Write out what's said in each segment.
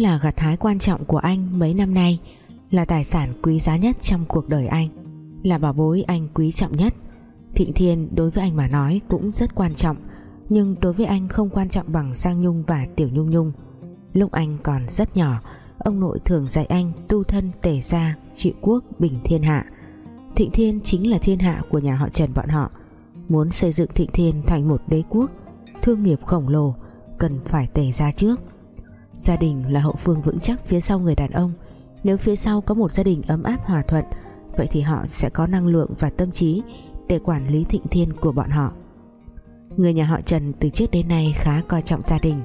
là gặt hái quan trọng của anh mấy năm nay, Là tài sản quý giá nhất trong cuộc đời anh, Là bảo bối anh quý trọng nhất. Thịnh Thiên đối với anh mà nói cũng rất quan trọng, Nhưng đối với anh không quan trọng bằng Sang Nhung và Tiểu Nhung Nhung. Lúc anh còn rất nhỏ, Ông nội thường dạy anh tu thân tể gia, Trị quốc, bình thiên hạ. Thịnh Thiên chính là thiên hạ của nhà họ Trần bọn họ. Muốn xây dựng Thịnh Thiên thành một đế quốc, Thương nghiệp khổng lồ, Cần phải tể gia trước. Gia đình là hậu phương vững chắc phía sau người đàn ông. Nếu phía sau có một gia đình ấm áp, hòa thuận, Vậy thì họ sẽ có năng lượng và tâm trí Để quản lý thịnh thiên của bọn họ. Người nhà họ Trần từ trước đến nay khá coi trọng gia đình,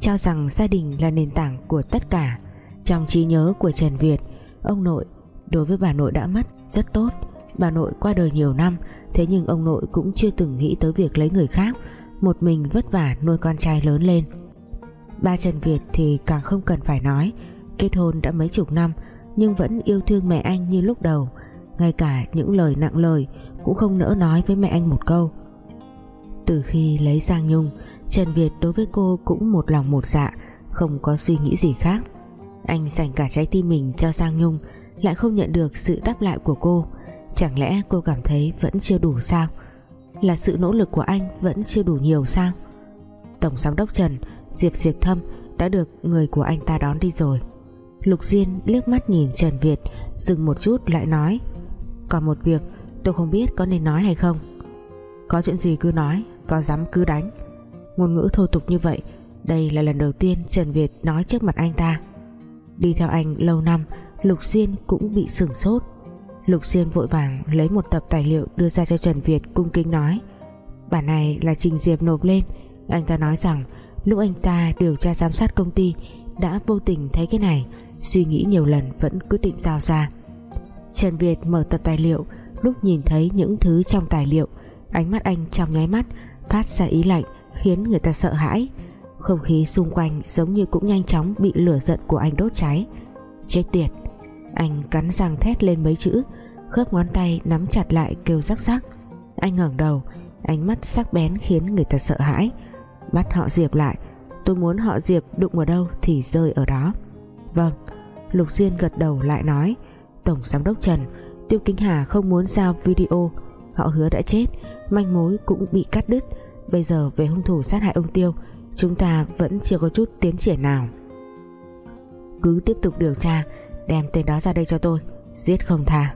Cho rằng gia đình là nền tảng của tất cả. Trong trí nhớ của Trần Việt, Ông nội đối với bà nội đã mất rất tốt. Bà nội qua đời nhiều năm, Thế nhưng ông nội cũng chưa từng nghĩ tới việc lấy người khác, Một mình vất vả nuôi con trai lớn lên. Ba Trần Việt thì càng không cần phải nói. Kết hôn đã mấy chục năm, Nhưng vẫn yêu thương mẹ anh như lúc đầu. Ngay cả những lời nặng lời Cũng không nỡ nói với mẹ anh một câu. Từ khi lấy Giang Nhung, Trần Việt đối với cô cũng một lòng một dạ Không có suy nghĩ gì khác. Anh dành cả trái tim mình cho Giang Nhung, Lại không nhận được sự đáp lại của cô. Chẳng lẽ cô cảm thấy vẫn chưa đủ sao? Là sự nỗ lực của anh vẫn chưa đủ nhiều sao? Tổng giám đốc Trần Diệp Diệp Thâm đã được người của anh ta đón đi rồi. Lục Diên liếc mắt nhìn Trần Việt, Dừng một chút lại nói, Còn một việc, tôi không biết có nên nói hay không. Có chuyện gì cứ nói, Có dám cứ đánh. Ngôn ngữ thô tục như vậy, Đây là lần đầu tiên Trần Việt nói trước mặt anh ta. Đi theo anh lâu năm, Lục Diên cũng bị sửng sốt. Lục Diên vội vàng lấy một tập tài liệu đưa ra cho Trần Việt cung kính nói, Bản này là Trình Diệp nộp lên. Anh ta nói rằng lúc anh ta điều tra giám sát công ty, đã vô tình thấy cái này, suy nghĩ nhiều lần vẫn quyết định giao ra. Trần Việt mở tập tài liệu, lúc nhìn thấy những thứ trong tài liệu, ánh mắt anh trong nháy mắt phát ra ý lạnh, khiến người ta sợ hãi. Không khí xung quanh giống như cũng nhanh chóng bị lửa giận của anh đốt cháy. Chết tiệt, anh cắn răng thét lên mấy chữ, khớp ngón tay nắm chặt lại kêu rắc rắc. Anh ngẩng đầu, ánh mắt sắc bén khiến người ta sợ hãi bắt họ Diệp lại. Tôi muốn họ Diệp đụng ở đâu thì rơi ở đó. Vâng Lục Diên gật đầu lại nói. Tổng giám đốc Trần, Tiêu Kính Hà không muốn giao video. Họ hứa đã chết, Manh mối cũng bị cắt đứt. Bây giờ về hung thủ sát hại ông Tiêu, Chúng ta vẫn chưa có chút tiến triển nào. Cứ tiếp tục điều tra, Đem tên đó ra đây cho tôi, Giết không tha.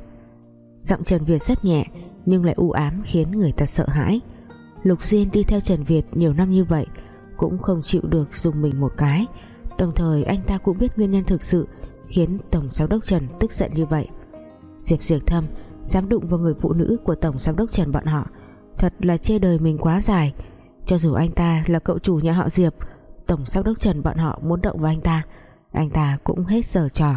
Giọng Trần Việt rất nhẹ, Nhưng lại u ám khiến người ta sợ hãi. Lục Diên đi theo Trần Việt nhiều năm như vậy, cũng không chịu được dùng mình một cái. Đồng thời, anh ta cũng biết nguyên nhân thực sự khiến Tổng Giám đốc Trần tức giận như vậy. Diệp Diệp Thâm dám đụng vào người phụ nữ của Tổng Giám đốc Trần bọn họ, thật là chê đời mình quá dài. Cho dù anh ta là cậu chủ nhà họ Diệp, Tổng Giám đốc Trần bọn họ muốn động vào anh ta anh ta cũng hết giờ trò.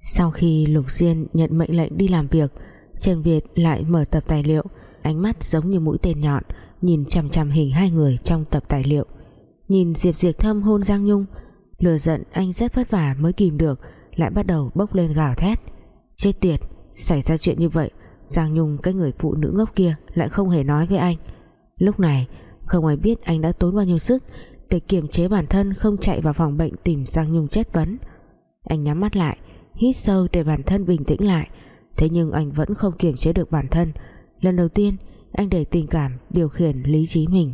Sau khi Lục Diên nhận mệnh lệnh đi làm việc, Trần Việt lại mở tập tài liệu ánh mắt giống như mũi tên nhọn, nhìn chằm chằm hình hai người trong tập tài liệu. Nhìn Diệp Diệp Thâm hôn Giang Nhung lừa giận anh rất vất vả mới kìm được, lại bắt đầu bốc lên gào thét. Chết tiệt, xảy ra chuyện như vậy, Giang Nhung, cái người phụ nữ ngốc kia, lại không hề nói với anh. Lúc này, không ai biết anh đã tốn bao nhiêu sức để kiềm chế bản thân không chạy vào phòng bệnh tìm Giang Nhung chất vấn. Anh nhắm mắt lại, hít sâu để bản thân bình tĩnh lại. Thế nhưng anh vẫn không kiềm chế được bản thân lần đầu tiên, anh để tình cảm điều khiển lý trí mình.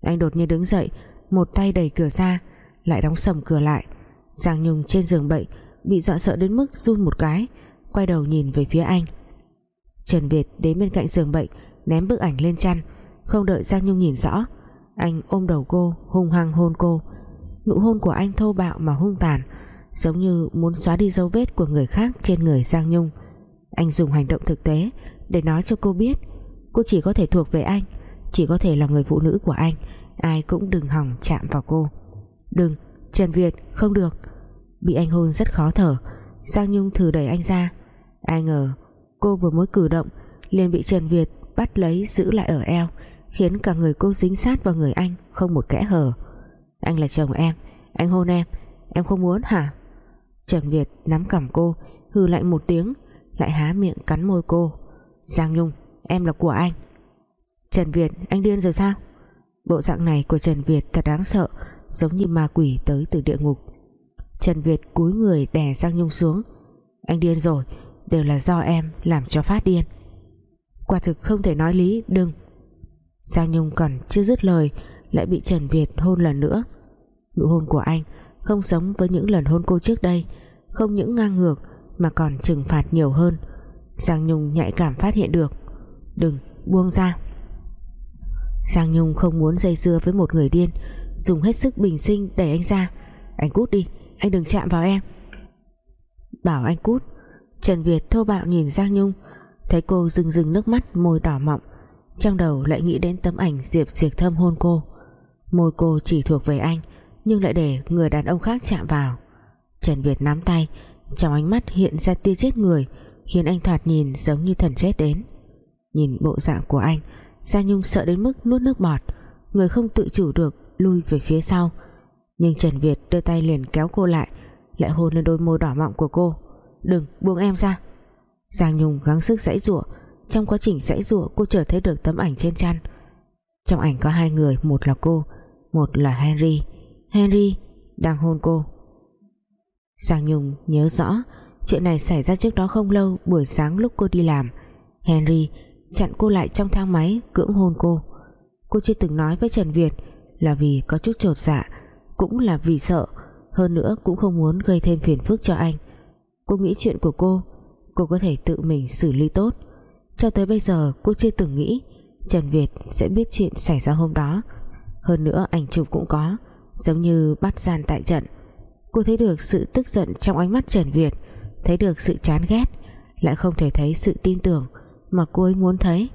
Anh đột nhiên đứng dậy, một tay đẩy cửa ra, lại đóng sầm cửa lại. Giang Nhung trên giường bệnh bị dọa sợ đến mức run một cái, quay đầu nhìn về phía anh. Trần Việt đến bên cạnh giường bệnh, ném bức ảnh lên chăn, không đợi Giang Nhung nhìn rõ. Anh ôm đầu cô, hung hăng hôn cô. Nụ hôn của anh thô bạo mà hung tàn, giống như muốn xóa đi dấu vết của người khác trên người Giang Nhung. Anh dùng hành động thực tế để nói cho cô biết. Cô chỉ có thể thuộc về anh, chỉ có thể là người phụ nữ của anh. Ai cũng đừng hỏng chạm vào cô. Đừng, Trần Việt, không được. Bị anh hôn rất khó thở. Giang Nhung thử đẩy anh ra. Ai ngờ, cô vừa mới cử động, liền bị Trần Việt bắt lấy giữ lại ở eo, khiến cả người cô dính sát vào người anh không một kẽ hở. Anh là chồng em, anh hôn em em không muốn hả? Trần Việt nắm cằm cô hư lạnh một tiếng, lại há miệng cắn môi cô. Giang Nhung, em là của anh. Trần Việt, anh điên rồi sao? Bộ dạng này của Trần Việt thật đáng sợ, Giống như ma quỷ tới từ địa ngục. Trần Việt cúi người đè Giang Nhung xuống. Anh điên rồi, Đều là do em làm cho phát điên. Quả thực không thể nói lý, Đừng. Giang Nhung còn chưa dứt lời, Lại bị Trần Việt hôn lần nữa. Nụ hôn của anh Không giống với những lần hôn cô trước đây, Không những ngang ngược Mà còn trừng phạt nhiều hơn. Giang Nhung nhạy cảm phát hiện được. Đừng, buông ra. Giang Nhung không muốn dây dưa với một người điên, Dùng hết sức bình sinh đẩy anh ra. Anh cút đi, Anh đừng chạm vào em. Bảo anh cút. Trần Việt thô bạo nhìn Giang Nhung. Thấy cô rưng rưng nước mắt, môi đỏ mọng. Trong đầu lại nghĩ đến tấm ảnh Diệp Diệp Thâm hôn cô. Môi cô chỉ thuộc về anh, Nhưng lại để người đàn ông khác chạm vào. Trần Việt nắm tay, Trong ánh mắt hiện ra tia chết người. Khiến anh thoạt nhìn giống như thần chết đến. Nhìn bộ dạng của anh Giang Nhung sợ đến mức nuốt nước bọt. Người không tự chủ được, lui về phía sau. Nhưng Trần Việt đưa tay liền kéo cô lại Lại hôn lên đôi môi đỏ mọng của cô. Đừng, buông em ra. Giang Nhung gắng sức giãy giụa. Trong quá trình giãy giụa, cô chợt thấy được tấm ảnh trên chăn. Trong ảnh có hai người, Một là cô, Một là Henry. Henry đang hôn cô. Giang Nhung nhớ rõ Chuyện này xảy ra trước đó không lâu, Buổi sáng lúc cô đi làm. Henry chặn cô lại trong thang máy, Cưỡng hôn cô. Cô chưa từng nói với Trần Việt Là vì có chút trột dạ Cũng là vì sợ, Hơn nữa cũng không muốn gây thêm phiền phức cho anh. Cô nghĩ chuyện của cô Cô có thể tự mình xử lý tốt. Cho tới bây giờ, cô chưa từng nghĩ Trần Việt sẽ biết chuyện xảy ra hôm đó. Hơn nữa, ảnh chụp cũng có, Giống như bắt gian tại trận. Cô thấy được sự tức giận trong ánh mắt Trần Việt. Thấy được sự chán ghét, Lại không thể thấy sự tin tưởng Mà cô ấy muốn thấy.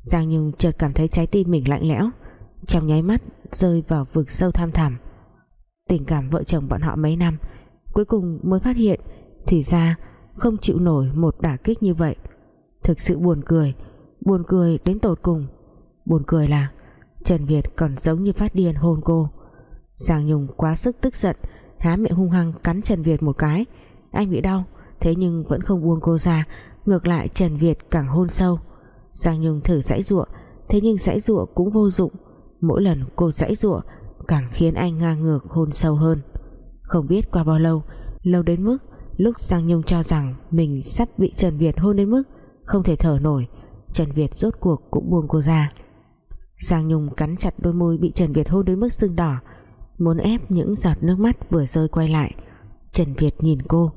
Giang Nhung chợt cảm thấy trái tim mình lạnh lẽo, Trong nháy mắt rơi vào vực sâu tham thẳm. Tình cảm vợ chồng bọn họ mấy năm, Cuối cùng mới phát hiện Thì ra không chịu nổi một đả kích như vậy. Thực sự buồn cười Buồn cười đến tột cùng. Buồn cười là Trần Việt còn giống như phát điên hôn cô. Giang Nhung quá sức tức giận, Há miệng hung hăng cắn Trần Việt một cái anh bị đau, Thế nhưng vẫn không buông cô ra, Ngược lại Trần Việt càng hôn sâu. Giang Nhung thử giãy giụa, Thế nhưng giãy giụa cũng vô dụng. Mỗi lần cô giãy giụa, Càng khiến anh ngang ngược hôn sâu hơn. Không biết qua bao lâu Lâu đến mức lúc Giang Nhung cho rằng Mình sắp bị Trần Việt hôn đến mức Không thể thở nổi, Trần Việt rốt cuộc cũng buông cô ra. Giang Nhung cắn chặt đôi môi bị Trần Việt hôn đến mức sưng đỏ, Muốn ép những giọt nước mắt vừa rơi quay lại. Trần Việt nhìn cô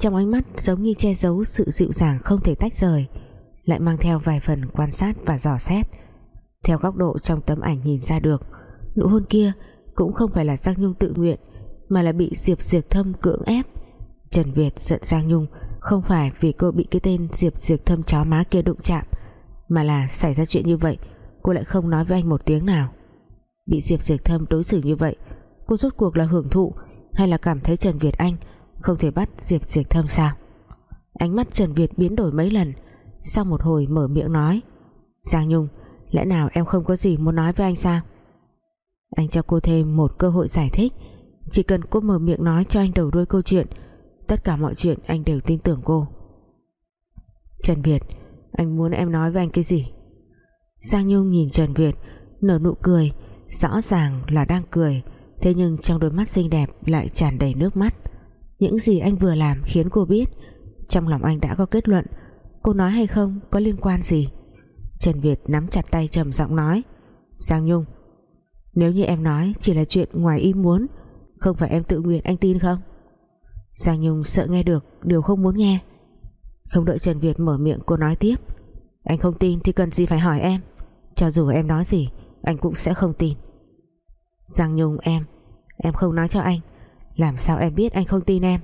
trong ánh mắt giống như che giấu sự dịu dàng không thể tách rời, Lại mang theo vài phần quan sát và dò xét. Theo góc độ trong tấm ảnh nhìn ra được, Nụ hôn kia cũng không phải là Giang Nhung tự nguyện, Mà là bị Diệp Diệp Thâm cưỡng ép. Trần Việt giận Giang Nhung Không phải vì cô bị cái tên Diệp Diệp Thâm chó má kia đụng chạm, Mà là xảy ra chuyện như vậy, Cô lại không nói với anh một tiếng nào. Bị Diệp Diệp Thâm đối xử như vậy, Cô rốt cuộc là hưởng thụ Hay là cảm thấy Trần Việt Anh không thể bắt Diệp Diệp Thâm sao? Ánh mắt Trần Việt biến đổi mấy lần, Sau một hồi mở miệng nói, Giang Nhung, Lẽ nào em không có gì muốn nói với anh sao? Anh cho cô thêm một cơ hội giải thích, Chỉ cần cô mở miệng nói cho anh đầu đuôi câu chuyện, Tất cả mọi chuyện anh đều tin tưởng cô. Trần Việt, Anh muốn em nói với anh cái gì? Giang Nhung nhìn Trần Việt, Nở nụ cười, Rõ ràng là đang cười, Thế nhưng trong đôi mắt xinh đẹp lại tràn đầy nước mắt. Những gì anh vừa làm khiến cô biết Trong lòng anh đã có kết luận. Cô nói hay không, có liên quan gì? Trần Việt nắm chặt tay trầm giọng nói, Giang Nhung, Nếu như em nói chỉ là chuyện ngoài ý muốn, Không phải em tự nguyện anh tin không? Giang Nhung sợ nghe được Điều không muốn nghe. Không đợi Trần Việt mở miệng, cô nói tiếp, Anh không tin thì cần gì phải hỏi em. Cho dù em nói gì, Anh cũng sẽ không tin. Giang Nhung, em Em không nói cho anh. Làm sao em biết anh không tin em?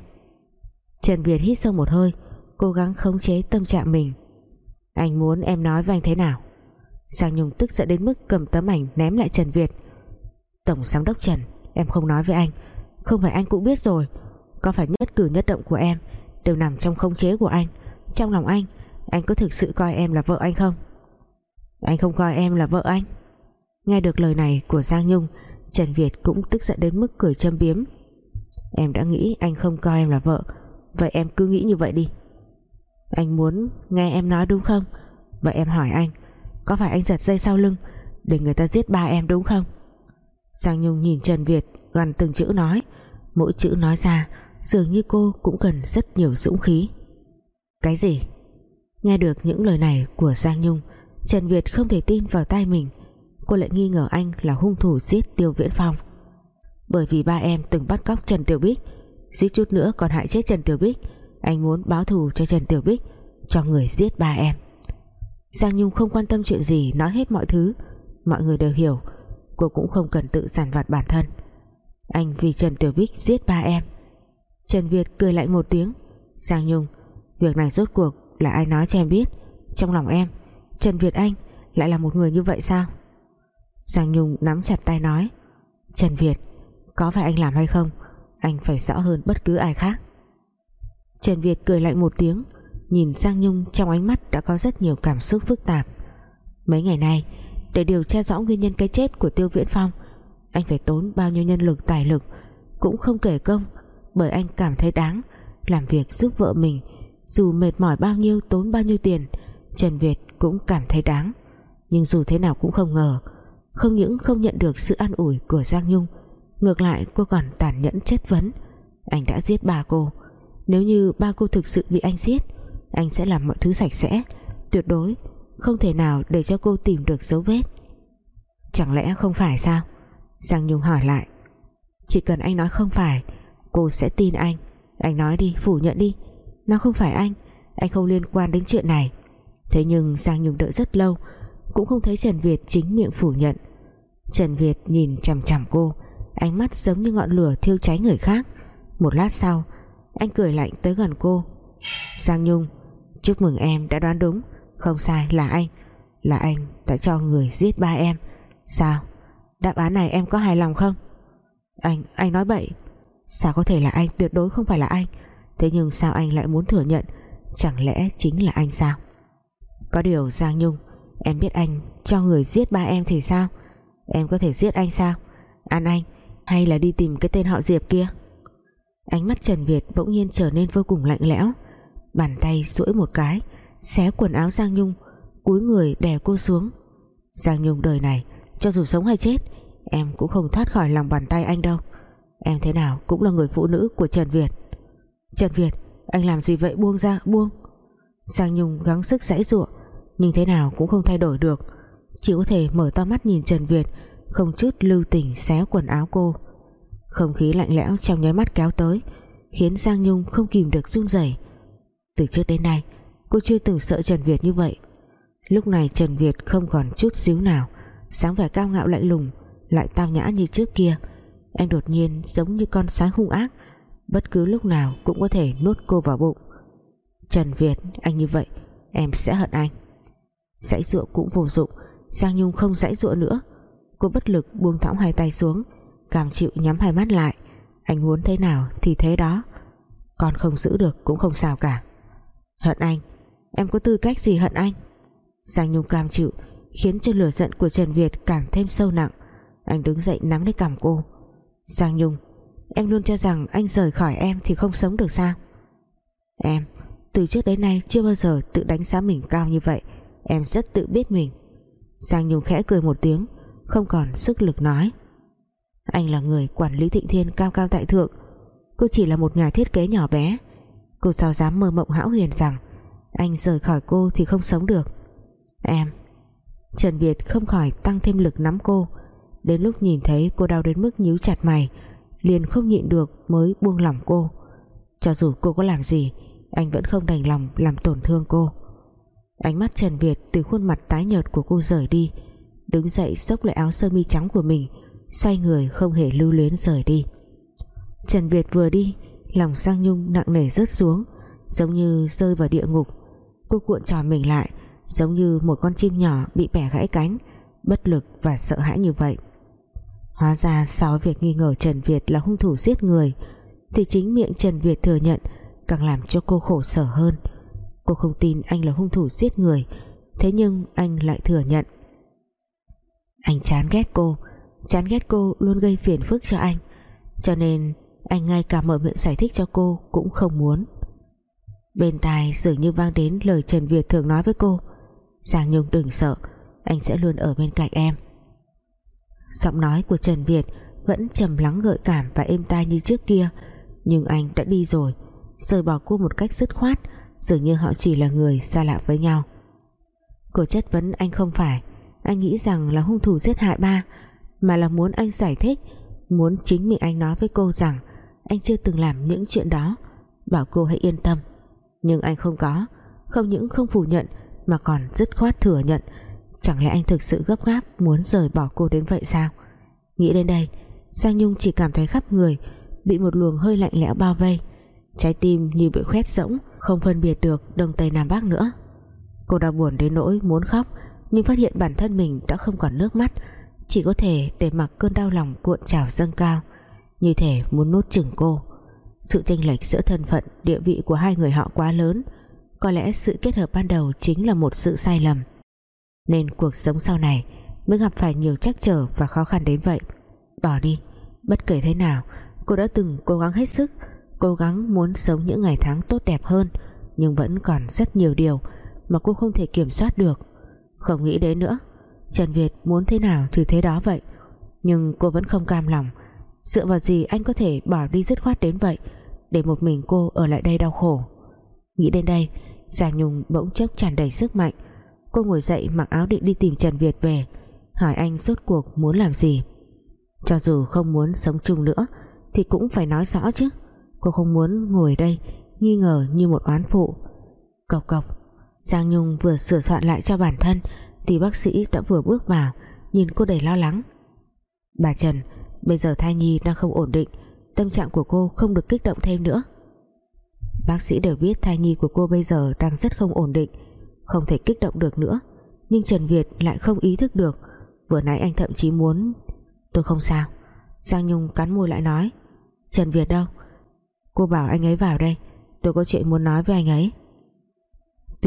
Trần Việt hít sâu một hơi, Cố gắng khống chế tâm trạng mình. Anh muốn em nói với anh thế nào? Giang Nhung tức giận đến mức cầm tấm ảnh ném lại Trần Việt. Tổng giám đốc Trần, Em không nói với anh. Không phải anh cũng biết rồi. Có phải nhất cử nhất động của em Đều nằm trong khống chế của anh? Trong lòng anh Anh có thực sự coi em là vợ anh không? Anh không coi em là vợ anh? Nghe được lời này của Giang Nhung, Trần Việt cũng tức giận đến mức cười châm biếm. Em đã nghĩ anh không coi em là vợ. Vậy em cứ nghĩ như vậy đi. Anh muốn nghe em nói đúng không? Vậy em hỏi anh, Có phải anh giật dây sau lưng Để người ta giết ba em đúng không? Giang Nhung nhìn Trần Việt, gần từng chữ nói. Mỗi chữ nói ra, dường như cô cũng cần rất nhiều dũng khí. Cái gì? Nghe được những lời này của Giang Nhung, Trần Việt không thể tin vào tai mình. Cô lại nghi ngờ anh là hung thủ giết Tiêu Viễn Phong bởi vì ba em từng bắt cóc Trần Tiểu Bích. Suýt chút nữa còn hại chết Trần Tiểu Bích. Anh muốn báo thù cho Trần Tiểu Bích, cho người giết ba em. Giang Nhung không quan tâm chuyện gì, nói hết mọi thứ. Mọi người đều hiểu, cô cũng không cần tự giàn vặt bản thân. Anh vì Trần Tiểu Bích giết ba em. Trần Việt cười lạnh một tiếng. Giang Nhung, Việc này rốt cuộc là ai nói cho em biết? Trong lòng em, Trần Việt Anh lại là một người như vậy sao? Giang Nhung nắm chặt tay nói. Trần Việt có phải anh làm hay không? Anh phải rõ hơn bất cứ ai khác. Trần Việt cười lạnh một tiếng, Nhìn Giang Nhung trong ánh mắt đã có rất nhiều cảm xúc phức tạp. Mấy ngày nay, Để điều tra rõ nguyên nhân cái chết của Tiêu Viễn Phong, Anh phải tốn bao nhiêu nhân lực, tài lực Cũng không kể công, Bởi anh cảm thấy đáng Làm việc giúp vợ mình. Dù mệt mỏi bao nhiêu, tốn bao nhiêu tiền, Trần Việt cũng cảm thấy đáng. Nhưng dù thế nào cũng không ngờ, Không những không nhận được sự an ủi của Giang Nhung Ngược lại, cô còn tàn nhẫn chất vấn. Anh đã giết ba cô. Nếu như ba cô thực sự bị anh giết, Anh sẽ làm mọi thứ sạch sẽ. Tuyệt đối, không thể nào để cho cô tìm được dấu vết. Chẳng lẽ không phải sao? Giang Nhung hỏi lại. Chỉ cần anh nói không phải, Cô sẽ tin anh. Anh nói đi, phủ nhận đi. Nó không phải anh. Anh không liên quan đến chuyện này. Thế nhưng Giang Nhung đợi rất lâu, Cũng không thấy Trần Việt chính miệng phủ nhận. Trần Việt nhìn chằm chằm cô. Ánh mắt giống như ngọn lửa thiêu cháy người khác. Một lát sau Anh cười lạnh tới gần cô. Giang Nhung Chúc mừng em đã đoán đúng. Không sai là anh. Là anh đã cho người giết ba em. Sao? Đáp án này em có hài lòng không? Anh, anh nói bậy. Sao có thể là anh? Tuyệt đối không phải là anh. Thế nhưng sao anh lại muốn thừa nhận? Chẳng lẽ chính là anh sao? Có điều Giang Nhung Em biết anh cho người giết ba em thì sao? Em có thể giết anh sao? An anh hay là đi tìm cái tên họ Diệp kia? Ánh mắt Trần Việt bỗng nhiên trở nên vô cùng lạnh lẽo. Bàn tay duỗi một cái, Xé quần áo Giang Nhung, Cúi người đè cô xuống. Giang Nhung đời này, Cho dù sống hay chết, Em cũng không thoát khỏi lòng bàn tay anh đâu. Em thế nào cũng là người phụ nữ của Trần Việt. Trần Việt, Anh làm gì vậy buông ra, buông. Giang Nhung gắng sức giãy giụa, Nhưng thế nào cũng không thay đổi được. Chỉ có thể mở to mắt nhìn Trần Việt không chút lưu tình xé quần áo cô. Không khí lạnh lẽo trong nháy mắt kéo tới, Khiến Giang Nhung không kìm được run rẩy. Từ trước đến nay, Cô chưa từng sợ Trần Việt như vậy. Lúc này Trần Việt không còn chút xíu nào, Sáng vẻ cao ngạo lạnh lùng, Lại tao nhã như trước kia. Anh đột nhiên giống như con sói hung ác, Bất cứ lúc nào cũng có thể nuốt cô vào bụng. Trần Việt, Anh như vậy, em sẽ hận anh. Dãy dụa cũng vô dụng, Giang Nhung không dãy dụa nữa. Cô bất lực buông thõng hai tay xuống Cam chịu nhắm hai mắt lại. Anh muốn thế nào thì thế đó. Còn không giữ được cũng không sao cả. Hận anh. Em có tư cách gì hận anh? Giang Nhung cam chịu, Khiến cho lửa giận của Trần Việt càng thêm sâu nặng. Anh đứng dậy nắm lấy cằm cô. Giang Nhung, Em luôn cho rằng anh rời khỏi em Thì không sống được sao? Em, từ trước đến nay chưa bao giờ tự đánh giá mình cao như vậy. Em rất tự biết mình. Giang Nhung khẽ cười một tiếng. Không còn sức lực nói. Anh là người quản lý thịnh thiên cao cao tại thượng. Cô chỉ là một nhà thiết kế nhỏ bé. Cô sao dám mơ mộng hão huyền rằng Anh rời khỏi cô thì không sống được. Em, Trần Việt không khỏi tăng thêm lực nắm cô. Đến lúc nhìn thấy cô đau đến mức nhíu chặt mày, Liền không nhịn được mới buông lỏng cô. Cho dù cô có làm gì, Anh vẫn không đành lòng làm tổn thương cô. Ánh mắt Trần Việt từ khuôn mặt tái nhợt của cô rời đi. Đứng dậy xốc lại áo sơ mi trắng của mình, Xoay người không hề lưu luyến rời đi. Trần Việt vừa đi, Lòng Giang Nhung nặng nề rớt xuống, Giống như rơi vào địa ngục. Cô cuộn tròn mình lại, Giống như một con chim nhỏ bị bẻ gãy cánh, Bất lực và sợ hãi như vậy. Hóa ra sau việc nghi ngờ Trần Việt là hung thủ giết người, Thì chính miệng Trần Việt thừa nhận Càng làm cho cô khổ sở hơn. Cô không tin anh là hung thủ giết người, Thế nhưng anh lại thừa nhận anh chán ghét cô, Chán ghét cô luôn gây phiền phức cho anh. Cho nên, anh ngay cả mở miệng giải thích cho cô Cũng không muốn. Bên tai dường như vang đến lời Trần Việt thường nói với cô. Giang Nhung đừng sợ, Anh sẽ luôn ở bên cạnh em. Giọng nói của Trần Việt vẫn trầm lắng gợi cảm và êm tai như trước kia, nhưng anh đã đi rồi. Rời bỏ cô một cách dứt khoát, dường như họ chỉ là người xa lạ với nhau. Cô chất vấn anh không phải anh nghĩ rằng là hung thủ giết hại ba, mà là muốn anh giải thích, muốn chính mình anh nói với cô rằng anh chưa từng làm những chuyện đó. Bảo cô hãy yên tâm. Nhưng anh không có, không những không phủ nhận, mà còn dứt khoát thừa nhận. Chẳng lẽ anh thực sự gấp gáp muốn rời bỏ cô đến vậy sao? Nghĩ đến đây, Giang Nhung chỉ cảm thấy khắp người bị một luồng hơi lạnh lẽo bao vây. Trái tim như bị khoét rỗng, không phân biệt được đông tây nam bắc nữa. Cô đau buồn đến nỗi muốn khóc nhưng phát hiện bản thân mình đã không còn nước mắt, chỉ có thể để mặc cơn đau lòng cuộn trào dâng cao, như thể muốn nuốt chửng cô. Sự chênh lệch giữa thân phận, địa vị của hai người họ quá lớn. Có lẽ sự kết hợp ban đầu chính là một sự sai lầm. Nên cuộc sống sau này mới gặp phải nhiều trắc trở và khó khăn đến vậy. Bỏ đi, bất kể thế nào, cô đã từng cố gắng hết sức, cố gắng muốn sống những ngày tháng tốt đẹp hơn, nhưng vẫn còn rất nhiều điều mà cô không thể kiểm soát được không nghĩ đến nữa. Trần Việt muốn thế nào thì thế đó vậy. Nhưng cô vẫn không cam lòng. Dựa vào gì anh có thể bỏ đi dứt khoát đến vậy, để một mình cô ở lại đây đau khổ? Nghĩ đến đây Giang Nhung bỗng chốc tràn đầy sức mạnh. Cô ngồi dậy mặc áo định đi tìm Trần Việt về, hỏi anh rốt cuộc muốn làm gì. Cho dù không muốn sống chung nữa, thì cũng phải nói rõ chứ. Cô không muốn ngồi đây nghi ngờ như một oán phụ. Cộc cộc Giang Nhung vừa sửa soạn lại cho bản thân, thì bác sĩ đã vừa bước vào, nhìn cô đầy lo lắng. Bà Trần, bây giờ thai nhi đang không ổn định, tâm trạng của cô không được kích động thêm nữa. Bác sĩ đều biết thai nhi của cô bây giờ đang rất không ổn định, không thể kích động được nữa. Nhưng Trần Việt lại không ý thức được, vừa nãy anh thậm chí muốn, tôi không sao. Giang Nhung cắn môi lại nói, Trần Việt đâu? Cô bảo anh ấy vào đây, tôi có chuyện muốn nói với anh ấy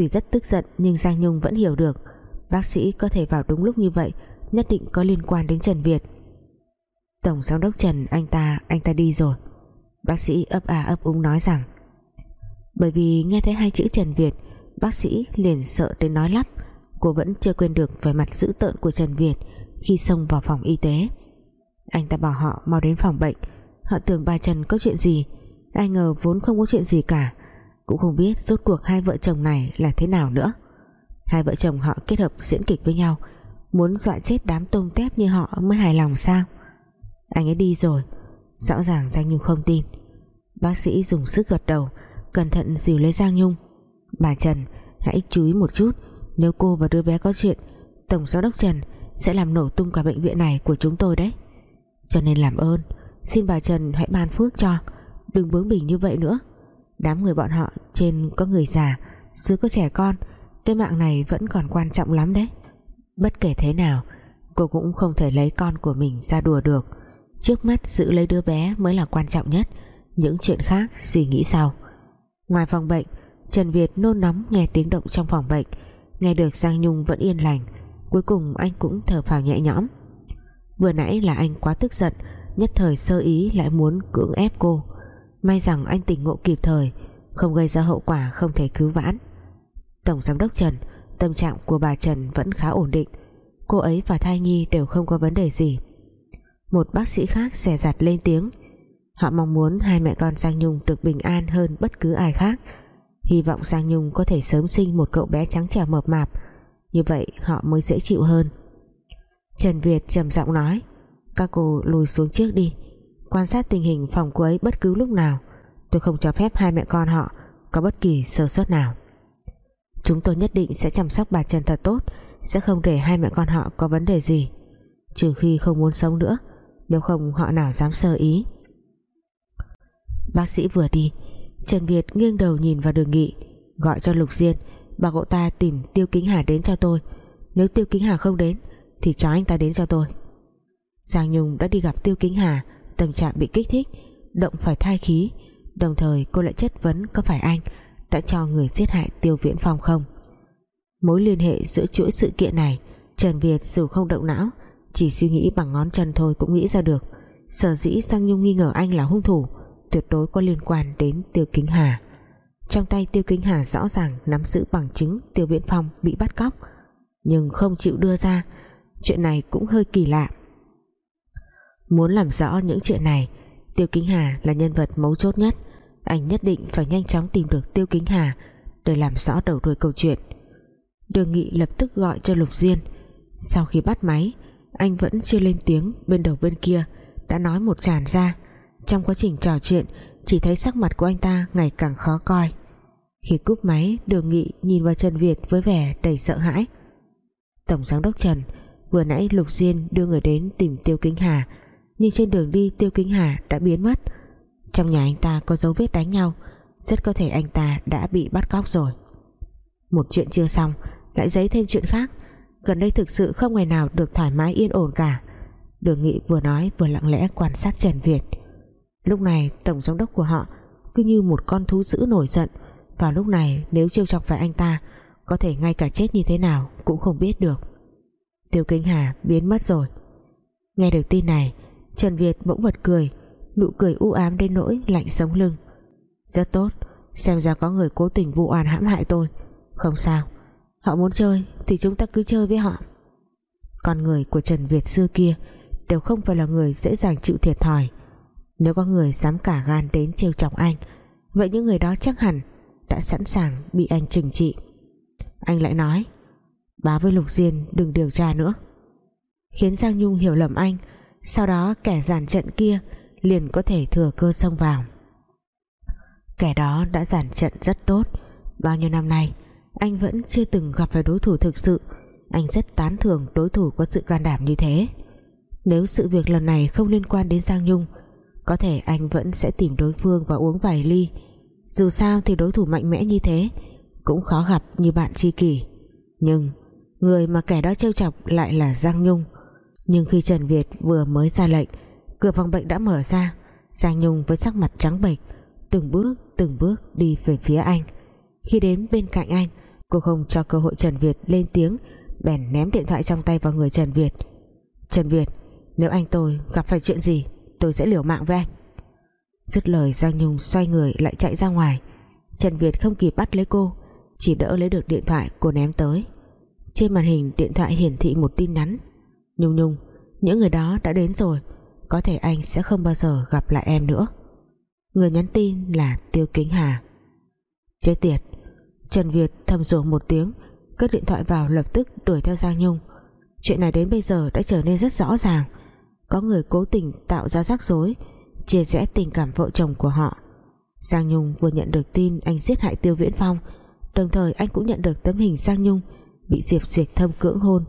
tuy rất tức giận, nhưng Giang Nhung vẫn hiểu được. Bác sĩ có thể vào đúng lúc như vậy, nhất định có liên quan đến Trần Việt. Tổng giám đốc Trần, anh ta anh ta đi rồi. Bác sĩ ấp à ấp úng nói rằng, bởi vì nghe thấy hai chữ Trần Việt, bác sĩ liền sợ đến nói lắp. Cô vẫn chưa quên được vẻ mặt dữ tợn của Trần Việt khi xông vào phòng y tế. Anh ta bảo họ mau đến phòng bệnh. Họ tưởng bà Trần có chuyện gì. Ai ngờ vốn không có chuyện gì cả cũng không biết rốt cuộc hai vợ chồng này là thế nào nữa. Hai vợ chồng họ kết hợp diễn kịch với nhau, muốn dọa chết đám tôm tép như họ mới hài lòng sao? Anh ấy đi rồi, rõ ràng Giang Nhung không tin. Bác sĩ dùng sức gật đầu, cẩn thận dìu lấy Giang Nhung. Bà Trần, hãy chú ý một chút, nếu cô và đứa bé có chuyện, Tổng giám đốc Trần sẽ làm nổ tung cả bệnh viện này của chúng tôi đấy. Cho nên làm ơn, xin bà Trần hãy ban phước cho, đừng bướng bỉnh như vậy nữa đám người bọn họ trên có người già dưới có trẻ con, cái mạng này vẫn còn quan trọng lắm đấy. Bất kể thế nào, cô cũng không thể lấy con của mình ra đùa được. Trước mắt giữ lấy đứa bé mới là quan trọng nhất. Những chuyện khác suy nghĩ sau. Ngoài phòng bệnh, Trần Việt nôn nóng nghe tiếng động trong phòng bệnh. Nghe được Giang Nhung vẫn yên lành, cuối cùng anh cũng thở phào nhẹ nhõm. Vừa nãy là anh quá tức giận, nhất thời sơ ý lại muốn cưỡng ép cô may rằng anh tỉnh ngộ kịp thời, không gây ra hậu quả không thể cứu vãn. Tổng Giám đốc Trần, tâm trạng của bà Trần vẫn khá ổn định. Cô ấy và thai nhi đều không có vấn đề gì. Một bác sĩ khác xè giặt lên tiếng. Họ mong muốn hai mẹ con Giang Nhung được bình an hơn bất cứ ai khác. Hy vọng Giang Nhung có thể sớm sinh một cậu bé trắng trẻo mập mạp. Như vậy họ mới dễ chịu hơn. Trần Việt trầm giọng nói, các cô lùi xuống trước đi quan sát tình hình phòng cô ấy bất cứ lúc nào. Tôi không cho phép hai mẹ con họ có bất kỳ sơ suất nào. Chúng tôi nhất định sẽ chăm sóc bà Trần thật tốt, sẽ không để hai mẹ con họ có vấn đề gì, trừ khi không muốn sống nữa, nếu không họ nào dám sơ ý. Bác sĩ vừa đi, Trần Việt nghiêng đầu nhìn vào đường nghị, gọi cho Lục Diên, bảo cậu ta tìm Tiêu Kính Hà đến cho tôi. Nếu Tiêu Kính Hà không đến, thì cho anh ta đến cho tôi. Giang Nhung đã đi gặp Tiêu Kính Hà tâm trạng bị kích thích, động phải thai khí. Đồng thời, cô lại chất vấn có phải anh đã cho người giết hại Tiêu Viễn Phong không? Mối liên hệ giữa chuỗi sự kiện này, Trần Việt dù không động não, chỉ suy nghĩ bằng ngón chân thôi cũng nghĩ ra được. Sở dĩ Giang Nhung nghi ngờ anh là hung thủ, tuyệt đối có liên quan đến Tiêu Kính Hà. Trong tay Tiêu Kính Hà rõ ràng nắm giữ bằng chứng Tiêu Viễn Phong bị bắt cóc, nhưng không chịu đưa ra. Chuyện này cũng hơi kỳ lạ. Muốn làm rõ những chuyện này. Tiêu Kính Hà là nhân vật mấu chốt nhất. Anh nhất định phải nhanh chóng tìm được Tiêu Kính Hà Để làm rõ đầu đuôi câu chuyện. Đường Nghị lập tức gọi cho Lục Diên. Sau khi bắt máy, Anh vẫn chưa lên tiếng Bên đầu bên kia, đã nói một tràn ra. Trong quá trình trò chuyện, Chỉ thấy sắc mặt của anh ta ngày càng khó coi. Khi cúp máy, Đường Nghị nhìn vào Trần Việt với vẻ đầy sợ hãi. Tổng giám đốc Trần, Vừa nãy Lục Diên đưa người đến tìm Tiêu Kính Hà. Nhưng trên đường đi, Tiêu Kính Hà đã biến mất. Trong nhà anh ta có dấu vết đánh nhau. Rất có thể anh ta đã bị bắt cóc rồi. Một chuyện chưa xong, Lại giấy thêm chuyện khác. Gần đây thực sự không ngày nào được thoải mái yên ổn cả. Đường Nghị vừa nói vừa lặng lẽ quan sát Trần Việt. Lúc này, tổng giám đốc của họ Cứ như một con thú dữ nổi giận. Vào lúc này, nếu trêu chọc phải anh ta, Có thể ngay cả chết như thế nào Cũng không biết được. Tiêu Kính Hà biến mất rồi. Nghe được tin này Trần Việt bỗng bật cười, Nụ cười u ám đến nỗi lạnh sống lưng. Rất tốt, Xem ra có người cố tình vụ oan hãm hại tôi. Không sao, Họ muốn chơi thì chúng ta cứ chơi với họ. Con người của Trần Việt xưa kia Đều không phải là người dễ dàng chịu thiệt thòi. Nếu có người dám cả gan đến trêu chọc anh, Vậy những người đó chắc hẳn Đã sẵn sàng bị anh trừng trị. Anh lại nói Báo với Lục Diên đừng điều tra nữa. Khiến Giang Nhung hiểu lầm anh sau đó kẻ giàn trận kia Liền có thể thừa cơ xông vào. Kẻ đó đã giàn trận rất tốt. Bao nhiêu năm nay, Anh vẫn chưa từng gặp phải đối thủ thực sự. Anh rất tán thưởng đối thủ có sự can đảm như thế. Nếu sự việc lần này không liên quan đến Giang Nhung, Có thể anh vẫn sẽ tìm đối phương và uống vài ly. Dù sao thì đối thủ mạnh mẽ như thế Cũng khó gặp như bạn tri kỷ. Nhưng Người mà kẻ đó trêu chọc lại là Giang Nhung. Nhưng khi Trần Việt vừa mới ra lệnh, Cửa phòng bệnh đã mở ra. Giang Nhung với sắc mặt trắng bệch, Từng bước từng bước đi về phía anh. Khi đến bên cạnh anh, Cô không cho cơ hội Trần Việt lên tiếng, Bèn ném điện thoại trong tay vào người Trần Việt. Trần Việt, Nếu anh tôi gặp phải chuyện gì, Tôi sẽ liều mạng với anh. Dứt lời, Giang Nhung xoay người lại chạy ra ngoài. Trần Việt không kịp bắt lấy cô, Chỉ đỡ lấy được điện thoại cô ném tới. Trên màn hình điện thoại hiển thị một tin nhắn. Nhung Nhung, Những người đó đã đến rồi. Có thể anh sẽ không bao giờ gặp lại em nữa. Người nhắn tin là Tiêu Kính Hà. Chết tiệt. Trần Việt thầm rủa một tiếng, Cất điện thoại vào lập tức đuổi theo Giang Nhung. Chuyện này đến bây giờ đã trở nên rất rõ ràng. Có người cố tình tạo ra rắc rối, Chia rẽ tình cảm vợ chồng của họ. Giang Nhung vừa nhận được tin anh giết hại Tiêu Viễn Phong, Đồng thời anh cũng nhận được tấm hình Giang Nhung bị Diệp Diệp thâm cưỡng hôn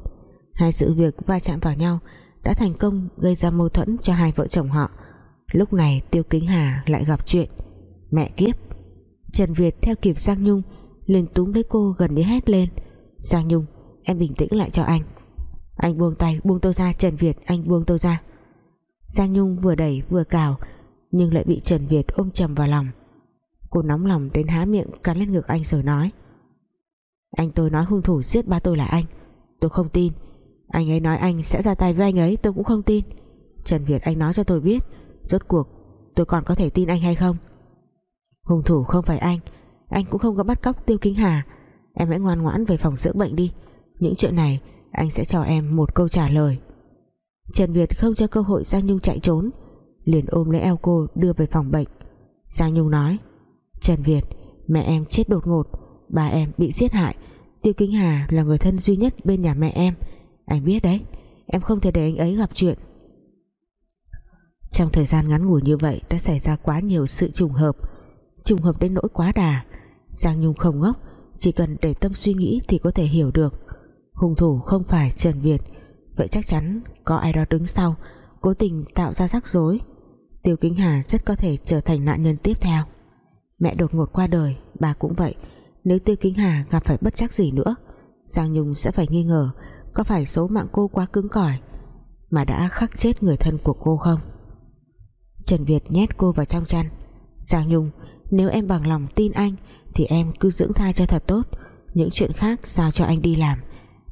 hai sự việc va chạm vào nhau đã thành công gây ra mâu thuẫn cho hai vợ chồng họ. Lúc này Tiêu Kính Hà lại gặp chuyện. Mẹ kiếp. Trần Việt theo kịp Giang Nhung, liền túm lấy cô gần như hét lên. Giang Nhung, em bình tĩnh lại cho anh. Anh buông tay, buông tôi ra, Trần Việt, anh buông tôi ra. Giang Nhung vừa đẩy, vừa cào, nhưng lại bị Trần Việt ôm chầm vào lòng. Cô nóng lòng đến há miệng, cắn lên ngực anh rồi nói. Anh tôi nói hung thủ giết ba tôi là anh. Tôi không tin anh ấy nói anh sẽ ra tay với anh ấy, tôi cũng không tin. Trần Việt, anh nói cho tôi biết, Rốt cuộc tôi còn có thể tin anh hay không? Hung thủ không phải anh Anh cũng không có bắt cóc Tiêu Kính Hà. Em hãy ngoan ngoãn về phòng dưỡng bệnh đi, Những chuyện này anh sẽ cho em một câu trả lời. Trần Việt không cho cơ hội Giang Nhung chạy trốn, Liền ôm lấy eo cô đưa về phòng bệnh. Giang Nhung nói, Trần Việt, mẹ em chết đột ngột, Ba em bị giết hại. Tiêu Kính Hà là người thân duy nhất bên nhà mẹ em. Anh biết đấy, Em không thể để anh ấy gặp chuyện. Trong thời gian ngắn ngủi như vậy Đã xảy ra quá nhiều sự trùng hợp Trùng hợp đến nỗi quá đà. Giang Nhung không ngốc, Chỉ cần để tâm suy nghĩ thì có thể hiểu được. Hung thủ không phải Trần Việt, Vậy chắc chắn có ai đó đứng sau, Cố tình tạo ra rắc rối. Tiêu Kính Hà rất có thể trở thành nạn nhân tiếp theo. Mẹ đột ngột qua đời, Bà cũng vậy. Nếu Tiêu Kính Hà gặp phải bất chắc gì nữa, Giang Nhung sẽ phải nghi ngờ có phải số mạng cô quá cứng cỏi Mà đã khắc chết người thân của cô không? Trần Việt nhét cô vào trong chăn. Giang Nhung, Nếu em bằng lòng tin anh, Thì em cứ dưỡng thai cho thật tốt. Những chuyện khác giao cho anh đi làm.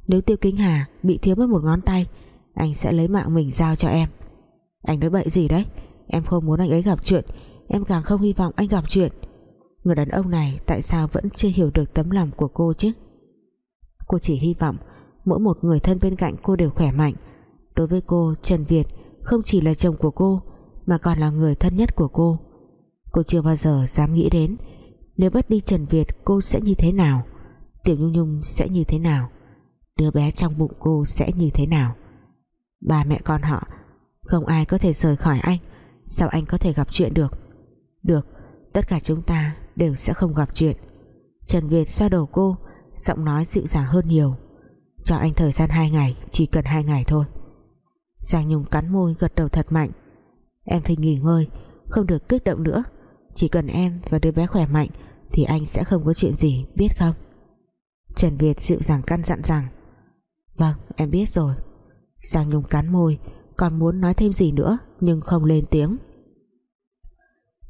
Nếu Tiêu Kính Hà bị thiếu mất một ngón tay, Anh sẽ lấy mạng mình giao cho em. Anh nói bậy gì đấy? Em không muốn anh ấy gặp chuyện. Em càng không hy vọng anh gặp chuyện. Người đàn ông này tại sao vẫn chưa hiểu được tấm lòng của cô chứ? Cô chỉ hy vọng Mỗi một người thân bên cạnh cô đều khỏe mạnh. Đối với cô, Trần Việt không chỉ là chồng của cô, mà còn là người thân nhất của cô. Cô chưa bao giờ dám nghĩ đến, nếu mất đi Trần Việt, cô sẽ như thế nào? Tiểu Nhung Nhung sẽ như thế nào? Đứa bé trong bụng cô sẽ như thế nào? Ba mẹ con họ, không ai có thể rời khỏi anh. Sao anh có thể gặp chuyện được? Được, tất cả chúng ta đều sẽ không gặp chuyện. Trần Việt xoa đầu cô, giọng nói dịu dàng hơn nhiều cho anh thời gian hai ngày, chỉ cần hai ngày thôi. Giang Nhung cắn môi, gật đầu thật mạnh. Em phải nghỉ ngơi, không được kích động nữa. Chỉ cần em và đứa bé khỏe mạnh, thì anh sẽ không có chuyện gì, biết không? Trần Việt dịu dàng căn dặn rằng vâng em biết rồi. Giang Nhung cắn môi, còn muốn nói thêm gì nữa, nhưng không lên tiếng.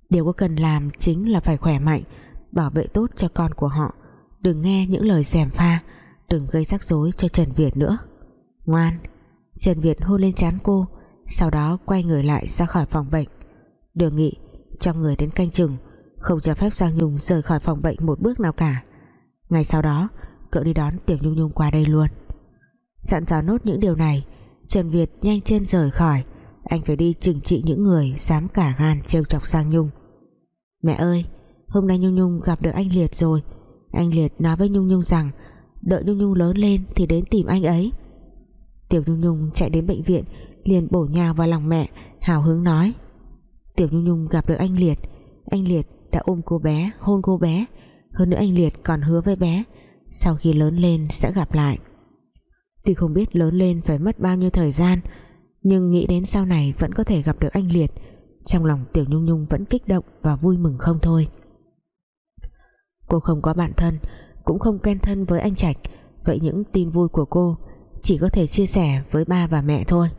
Điều có cần làm chính là phải khỏe mạnh, bảo vệ tốt cho con của họ. Đừng nghe những lời xèm pha đừng gây rắc rối cho Trần Việt nữa. Ngoan, Trần Việt hôn lên trán cô, sau đó quay người lại ra khỏi phòng bệnh. Đường nghị, cho người đến canh chừng, không cho phép Giang Nhung rời khỏi phòng bệnh một bước nào cả. Ngày sau đó, cậu đi đón Tiểu Nhung Nhung qua đây luôn. Dặn dò nốt những điều này, Trần Việt nhanh chân rời khỏi. Anh phải đi trừng trị những người dám cả gan trêu chọc Giang Nhung. Mẹ ơi, hôm nay Nhung Nhung gặp được anh Liệt rồi. Anh Liệt nói với Nhung Nhung rằng đợi Nhung Nhung lớn lên thì đến tìm anh ấy. Tiểu Nhung Nhung chạy đến bệnh viện, liền bổ nhào vào lòng mẹ, hào hứng nói. Tiểu Nhung Nhung gặp được anh Liệt. Anh Liệt đã ôm cô bé, hôn cô bé. Hơn nữa anh Liệt còn hứa với bé, sau khi lớn lên sẽ gặp lại. Tuy không biết lớn lên phải mất bao nhiêu thời gian, nhưng nghĩ đến sau này vẫn có thể gặp được anh Liệt, trong lòng Tiểu Nhung Nhung vẫn kích động và vui mừng không thôi. Cô không có bạn thân cũng không quen thân với anh Trạch. Vậy những tin vui của cô chỉ có thể chia sẻ với ba và mẹ thôi.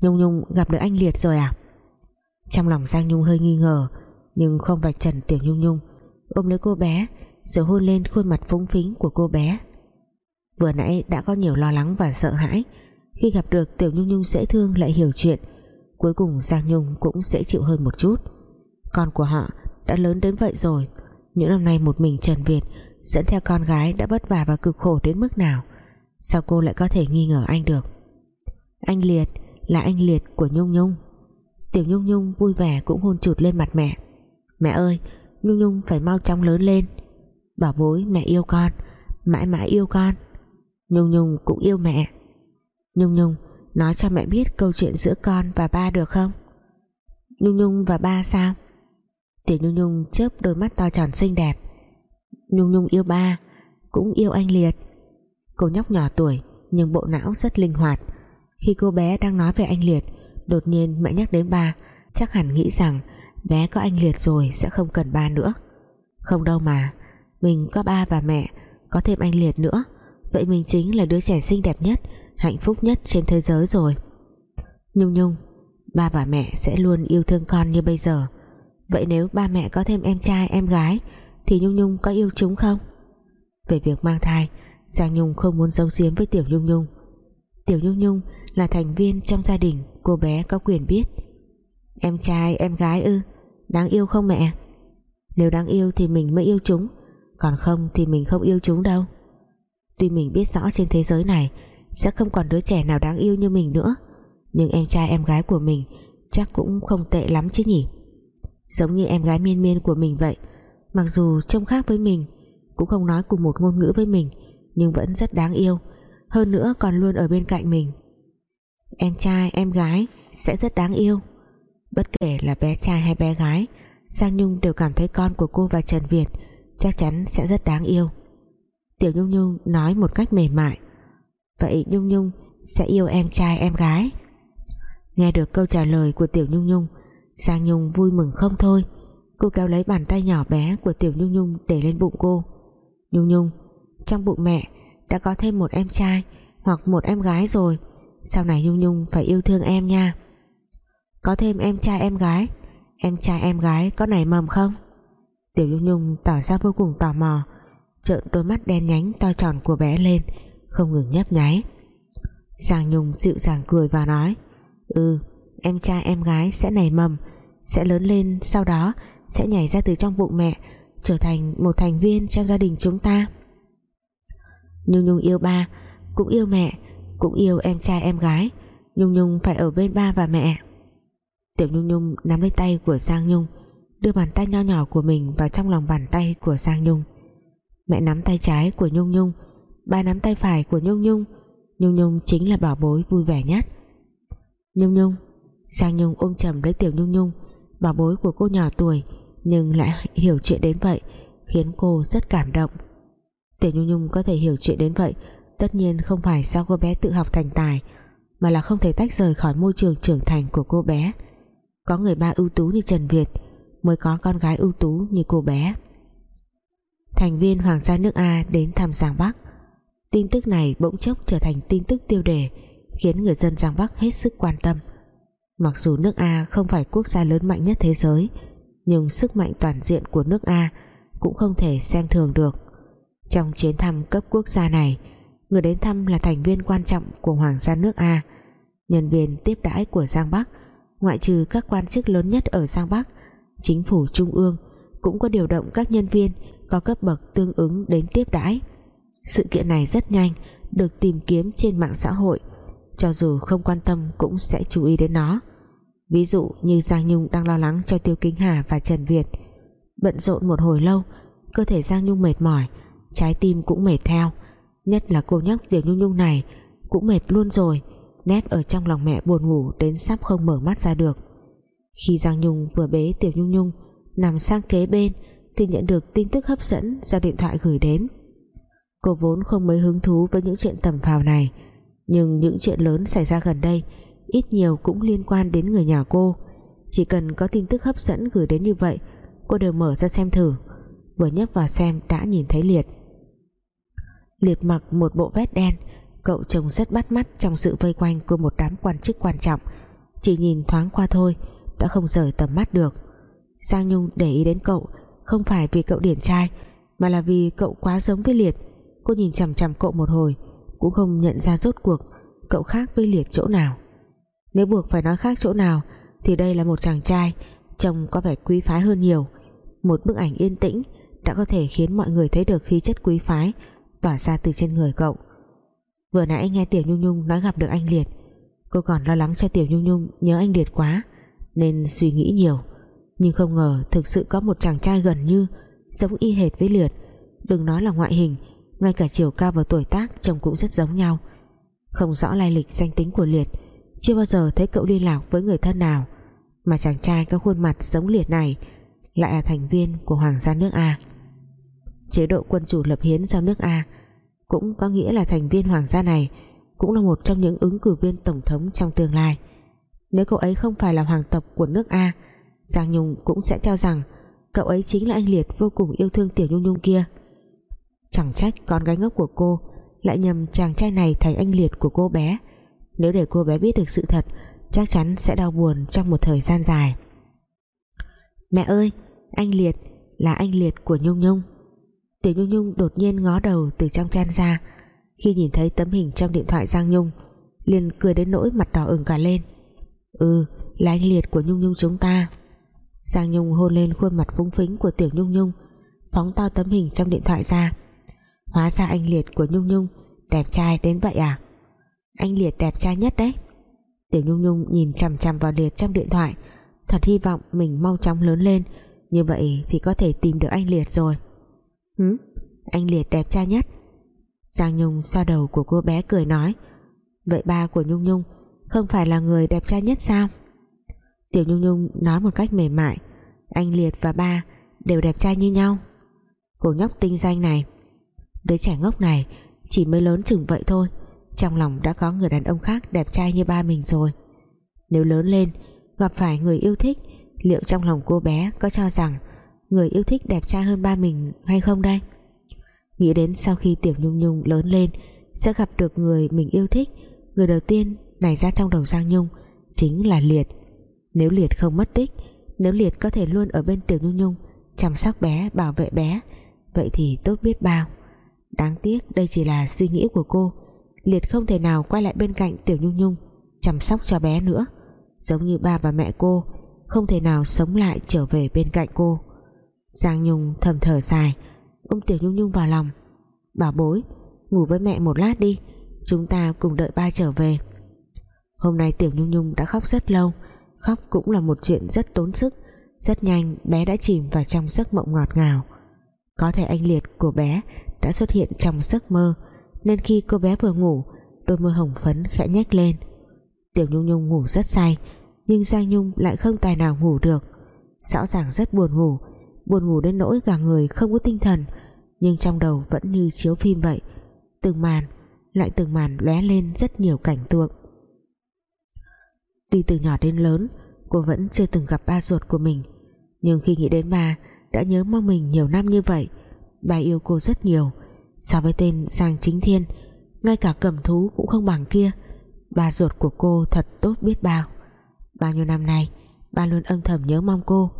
Nhung Nhung gặp được anh Liệt rồi à? Trong lòng Giang Nhung hơi nghi ngờ, nhưng không vạch trần Tiểu Nhung Nhung. Ôm lấy cô bé, rồi hôn lên khuôn mặt phúng phính của cô bé. Vừa nãy đã có nhiều lo lắng và sợ hãi. Khi gặp được Tiểu Nhung Nhung dễ thương lại hiểu chuyện. Cuối cùng Giang Nhung cũng dễ chịu hơn một chút. Con của họ đã lớn đến vậy rồi. Những năm nay một mình Trần Việt dẫn theo con gái đã vất vả và cực khổ đến mức nào, sao cô lại có thể nghi ngờ anh được? Anh Liệt là anh Liệt của Nhung Nhung. Tiểu Nhung Nhung vui vẻ cũng hôn chụt lên mặt mẹ. Mẹ ơi, Nhung Nhung phải mau chóng lớn lên. Bảo bối, mẹ yêu con, Mãi mãi yêu con. Nhung Nhung cũng yêu mẹ. Nhung Nhung, nói cho mẹ biết câu chuyện giữa con và ba được không? Nhung Nhung và ba sao? Tiểu Nhung Nhung chớp đôi mắt to tròn xinh đẹp. Nhung Nhung yêu ba, Cũng yêu anh Liệt. Cô nhóc nhỏ tuổi nhưng bộ não rất linh hoạt. Khi cô bé đang nói về anh Liệt, Đột nhiên mẹ nhắc đến ba, Chắc hẳn nghĩ rằng bé có anh Liệt rồi sẽ không cần ba nữa. Không đâu mà, Mình có ba và mẹ, Có thêm anh Liệt nữa. Vậy mình chính là đứa trẻ xinh đẹp nhất, Hạnh phúc nhất trên thế giới rồi. Nhung Nhung, Ba và mẹ sẽ luôn yêu thương con như bây giờ. Vậy nếu ba mẹ có thêm em trai, em gái thì Nhung Nhung có yêu chúng không? Về việc mang thai Giang Nhung không muốn giấu giếm với Tiểu Nhung Nhung. Tiểu Nhung Nhung là thành viên trong gia đình Cô bé có quyền biết. Em trai, em gái ư, Đáng yêu không mẹ? Nếu đáng yêu thì mình mới yêu chúng, Còn không thì mình không yêu chúng đâu. Tuy mình biết rõ trên thế giới này Sẽ không còn đứa trẻ nào đáng yêu như mình nữa, Nhưng em trai, em gái của mình Chắc cũng không tệ lắm chứ nhỉ? Giống như em gái miên miên của mình vậy Mặc dù trông khác với mình, Cũng không nói cùng một ngôn ngữ với mình, Nhưng vẫn rất đáng yêu. Hơn nữa còn luôn ở bên cạnh mình. Em trai, em gái Sẽ rất đáng yêu. Bất kể là bé trai hay bé gái Giang Nhung đều cảm thấy con của cô và Trần Việt Chắc chắn sẽ rất đáng yêu. Tiểu Nhung Nhung nói một cách mềm mại. Vậy Nhung Nhung sẽ yêu em trai, em gái? Nghe được câu trả lời của Tiểu Nhung Nhung Giang Nhung vui mừng không thôi. Cô kéo lấy bàn tay nhỏ bé của Tiểu Nhung Nhung để lên bụng cô. Nhung Nhung, Trong bụng mẹ đã có thêm một em trai Hoặc một em gái rồi. Sau này Nhung Nhung phải yêu thương em nha. Có thêm em trai em gái, Em trai em gái có nảy mầm không? Tiểu Nhung Nhung tỏ ra vô cùng tò mò, trợn đôi mắt đen nhánh to tròn của bé lên, không ngừng nhấp nháy. Giang Nhung dịu dàng cười và nói ừ em trai em gái sẽ nảy mầm, sẽ lớn lên sau đó sẽ nhảy ra từ trong bụng mẹ, trở thành một thành viên trong gia đình chúng ta. Nhung Nhung yêu ba, cũng yêu mẹ, cũng yêu em trai em gái. Nhung Nhung phải ở bên ba và mẹ. Tiểu Nhung Nhung nắm lấy tay của Giang Nhung, đưa bàn tay nho nhỏ của mình vào trong lòng bàn tay của Giang Nhung. Mẹ nắm tay trái của Nhung Nhung, ba nắm tay phải của Nhung Nhung. Nhung Nhung chính là bảo bối vui vẻ nhất. Nhung Nhung Giang Nhung ôm chầm lấy Tiểu Nhung Nhung bảo bối của cô nhỏ tuổi, nhưng lại hiểu chuyện đến vậy, khiến cô rất cảm động. Tiểu Nhung Nhung có thể hiểu chuyện đến vậy, tất nhiên không phải do cô bé tự học thành tài, mà là không thể tách rời khỏi môi trường trưởng thành của cô bé. Có người ba ưu tú như Trần Việt, mới có con gái ưu tú như cô bé. Thành viên Hoàng gia nước A đến thăm Giang Bắc. Tin tức này bỗng chốc trở thành tin tức tiêu đề, khiến người dân Giang Bắc hết sức quan tâm mặc dù nước A không phải quốc gia lớn mạnh nhất thế giới, nhưng sức mạnh toàn diện của nước A cũng không thể xem thường được. Trong chuyến thăm cấp quốc gia này, người đến thăm là thành viên quan trọng của Hoàng gia nước A, nhân viên tiếp đãi của Giang Bắc, ngoại trừ các quan chức lớn nhất ở Giang Bắc, chính phủ trung ương cũng có điều động các nhân viên có cấp bậc tương ứng đến tiếp đãi. Sự kiện này rất nhanh, được tìm kiếm trên mạng xã hội cho dù không quan tâm cũng sẽ chú ý đến nó. Ví dụ như Giang Nhung đang lo lắng cho Tiêu Kính Hà và Trần Việt. Bận rộn một hồi lâu, cơ thể Giang Nhung mệt mỏi, trái tim cũng mệt theo. Nhất là cô nhóc Tiểu Nhung Nhung này cũng mệt luôn rồi, nép ở trong lòng mẹ buồn ngủ đến sắp không mở mắt ra được. Khi Giang Nhung vừa bế Tiểu Nhung Nhung, nằm sang kế bên thì nhận được tin tức hấp dẫn do điện thoại gửi đến. Cô vốn không mấy hứng thú với những chuyện tầm phào này nhưng những chuyện lớn xảy ra gần đây, ít nhiều cũng liên quan đến người nhà cô. Chỉ cần có tin tức hấp dẫn gửi đến như vậy, cô đều mở ra xem thử. Vừa nhấp vào xem đã nhìn thấy liệt. Liệt mặc một bộ vest đen, cậu trông rất bắt mắt trong sự vây quanh của một đám quan chức quan trọng. Chỉ nhìn thoáng qua thôi, đã không rời tầm mắt được. Giang Nhung để ý đến cậu, không phải vì cậu điển trai, mà là vì cậu quá giống với Liệt. Cô nhìn chằm chằm cậu một hồi cũng không nhận ra rốt cuộc cậu khác với Liệt chỗ nào. Nếu buộc phải nói khác chỗ nào, thì đây là một chàng trai trông có vẻ quý phái hơn nhiều. Một bức ảnh yên tĩnh đã có thể khiến mọi người thấy được khí chất quý phái tỏa ra từ trên người cậu. Vừa nãy nghe Tiểu Nhung Nhung nói gặp được anh Liệt. Cô còn lo lắng cho Tiểu Nhung Nhung nhớ anh Liệt quá, nên suy nghĩ nhiều. Nhưng không ngờ thực sự có một chàng trai gần như giống y hệt với Liệt. Đừng nói là ngoại hình ngay cả chiều cao và tuổi tác trông cũng rất giống nhau. Không rõ lai lịch danh tính của Liệt, chưa bao giờ thấy cậu liên lạc với người thân nào. Mà chàng trai có khuôn mặt giống Liệt này lại là thành viên của Hoàng gia nước A. Chế độ quân chủ lập hiến do nước A cũng có nghĩa là thành viên Hoàng gia này cũng là một trong những ứng cử viên tổng thống trong tương lai. Nếu cậu ấy không phải là hoàng tộc của nước A, Giang Nhung cũng sẽ cho rằng cậu ấy chính là anh Liệt vô cùng yêu thương Tiểu Nhung Nhung kia chẳng trách con gái ngốc của cô lại nhầm chàng trai này thành anh Liệt của cô bé. Nếu để cô bé biết được sự thật, chắc chắn sẽ đau buồn trong một thời gian dài. Mẹ ơi, anh Liệt là anh Liệt của Nhung Nhung. Tiểu Nhung Nhung đột nhiên ngó đầu từ trong chăn ra. Khi nhìn thấy tấm hình trong điện thoại Giang Nhung, liền cười đến nỗi mặt đỏ ửng cả lên. Ừ là anh Liệt của Nhung Nhung chúng ta. Giang Nhung hôn lên khuôn mặt phúng phính của Tiểu Nhung Nhung, phóng to tấm hình trong điện thoại ra hóa ra anh Liệt của Nhung Nhung đẹp trai đến vậy à? Anh Liệt đẹp trai nhất đấy. Tiểu Nhung Nhung nhìn chằm chằm vào Liệt trong điện thoại thật hy vọng mình mau chóng lớn lên. Như vậy thì có thể tìm được anh Liệt rồi. Hứ, anh Liệt đẹp trai nhất. Giang Nhung xoa đầu của cô bé cười nói Vậy ba của Nhung Nhung Không phải là người đẹp trai nhất sao? Tiểu Nhung Nhung nói một cách mềm mại Anh Liệt và ba Đều đẹp trai như nhau. Cô nhóc tinh danh này Đứa trẻ ngốc này chỉ mới lớn chừng vậy thôi. Trong lòng đã có người đàn ông khác Đẹp trai như ba mình rồi. Nếu lớn lên gặp phải người yêu thích Liệu trong lòng cô bé có cho rằng Người yêu thích đẹp trai hơn ba mình hay không đây? Nghĩ đến sau khi Tiểu Nhung Nhung lớn lên Sẽ gặp được người mình yêu thích Người đầu tiên nảy ra trong đầu Giang Nhung Chính là Liệt. Nếu Liệt không mất tích Nếu Liệt có thể luôn ở bên Tiểu Nhung Nhung Chăm sóc bé, bảo vệ bé Vậy thì tốt biết bao. Đáng tiếc đây chỉ là suy nghĩ của cô. Liệt không thể nào quay lại bên cạnh Tiểu Nhung Nhung, Chăm sóc cho bé nữa. Giống như ba và mẹ cô, Không thể nào sống lại trở về bên cạnh cô. Giang Nhung thầm thở dài, ôm Tiểu Nhung Nhung vào lòng. Bảo bối, ngủ với mẹ một lát đi, chúng ta cùng đợi ba trở về. Hôm nay Tiểu Nhung Nhung đã khóc rất lâu, khóc cũng là một chuyện rất tốn sức, rất nhanh bé đã chìm vào trong giấc mộng ngọt ngào. Có thể anh liệt của bé đã xuất hiện trong giấc mơ, nên khi cô bé vừa ngủ, đôi môi hồng phấn khẽ nhếch lên. Tiểu Nhung Nhung ngủ rất say, nhưng Giang Nhung lại không tài nào ngủ được. Rõ ràng rất buồn ngủ buồn ngủ đến nỗi cả người không có tinh thần, nhưng trong đầu vẫn như chiếu phim vậy. Từng màn, lại từng màn lóe lên rất nhiều cảnh tượng. Tuy từ nhỏ đến lớn, cô vẫn chưa từng gặp ba ruột của mình, nhưng khi nghĩ đến ba, đã nhớ mong mình nhiều năm như vậy bà yêu cô rất nhiều. So với tên Giang Chính Thiên, ngay cả cầm thú cũng không bằng kia. Ba ruột của cô thật tốt biết bao. Bao nhiêu năm nay ba luôn âm thầm nhớ mong cô.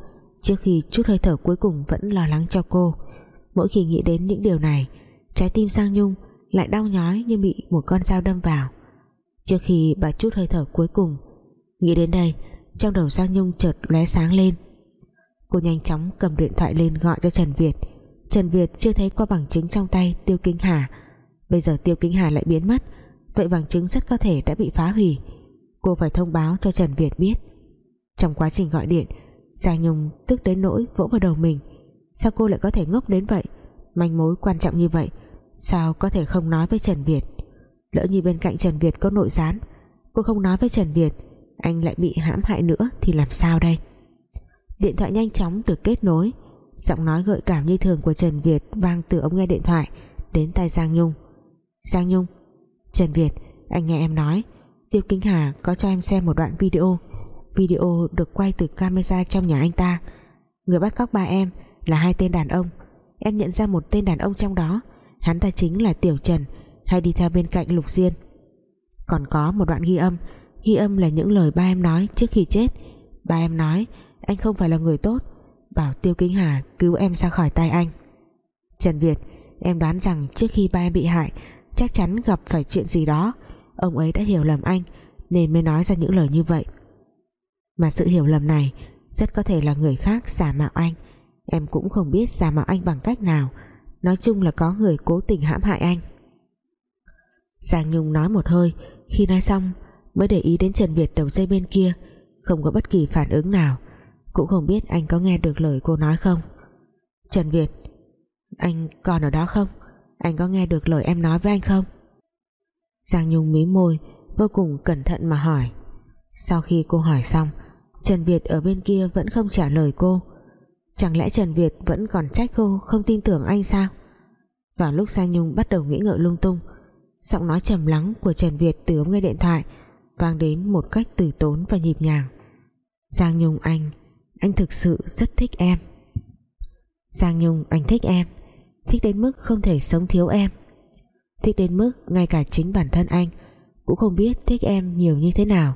Trước khi chút hơi thở cuối cùng vẫn lo lắng cho cô, mỗi khi nghĩ đến những điều này, trái tim Giang Nhung lại đau nhói như bị một con dao đâm vào. Trước khi bà chút hơi thở cuối cùng, nghĩ đến đây, trong đầu Giang Nhung chợt lóe sáng lên. Cô nhanh chóng cầm điện thoại lên gọi cho Trần Việt. Trần Việt chưa thấy qua bằng chứng trong tay Tiêu Kinh Hà. Bây giờ Tiêu Kinh Hà lại biến mất. Vậy bằng chứng rất có thể đã bị phá hủy. Cô phải thông báo cho Trần Việt biết. Trong quá trình gọi điện Giang Nhung tức đến nỗi vỗ vào đầu mình. Sao cô lại có thể ngốc đến vậy? Manh mối quan trọng như vậy, sao có thể không nói với Trần Việt? Lỡ như bên cạnh Trần Việt có nội gián, cô không nói với Trần Việt, anh lại bị hãm hại nữa thì làm sao đây? Điện thoại nhanh chóng được kết nối giọng nói gợi cảm như thường của Trần Việt vang từ ống nghe điện thoại đến tai Giang Nhung. Giang Nhung, Trần Việt, anh nghe em nói. Tiêu Kính Hà có cho em xem một đoạn video. Video được quay từ camera trong nhà anh ta. Người bắt cóc ba em là hai tên đàn ông. Em nhận ra một tên đàn ông trong đó. Hắn ta chính là Tiểu Trần, hay đi theo bên cạnh Lục Diên. Còn có một đoạn ghi âm. Ghi âm là những lời ba em nói trước khi chết. Ba em nói, anh không phải là người tốt bảo Tiêu Kính Hà cứu em ra khỏi tay anh. Trần Việt, em đoán rằng trước khi ba em bị hại, chắc chắn gặp phải chuyện gì đó. Ông ấy đã hiểu lầm anh, nên mới nói ra những lời như vậy. Mà sự hiểu lầm này rất có thể là người khác giả mạo anh. Em cũng không biết giả mạo anh bằng cách nào. Nói chung là có người cố tình hãm hại anh. Giang Nhung nói một hơi, khi nói xong, mới để ý đến Trần Việt đầu dây bên kia, không có bất kỳ phản ứng nào cũng không biết anh có nghe được lời cô nói không? Trần Việt, anh còn ở đó không? Anh có nghe được lời em nói với anh không? Giang Nhung mí môi, vô cùng cẩn thận mà hỏi. Sau khi cô hỏi xong, Trần Việt ở bên kia vẫn không trả lời cô. Chẳng lẽ Trần Việt vẫn còn trách cô không tin tưởng anh sao? Vào lúc Giang Nhung bắt đầu nghĩ ngợi lung tung, Giọng nói trầm lắng của Trần Việt từ ống nghe điện thoại vang đến một cách từ tốn và nhịp nhàng. Giang Nhung, anh anh thực sự rất thích em. Giang Nhung, anh thích em. Thích đến mức không thể sống thiếu em. Thích đến mức ngay cả chính bản thân anh cũng không biết thích em nhiều như thế nào.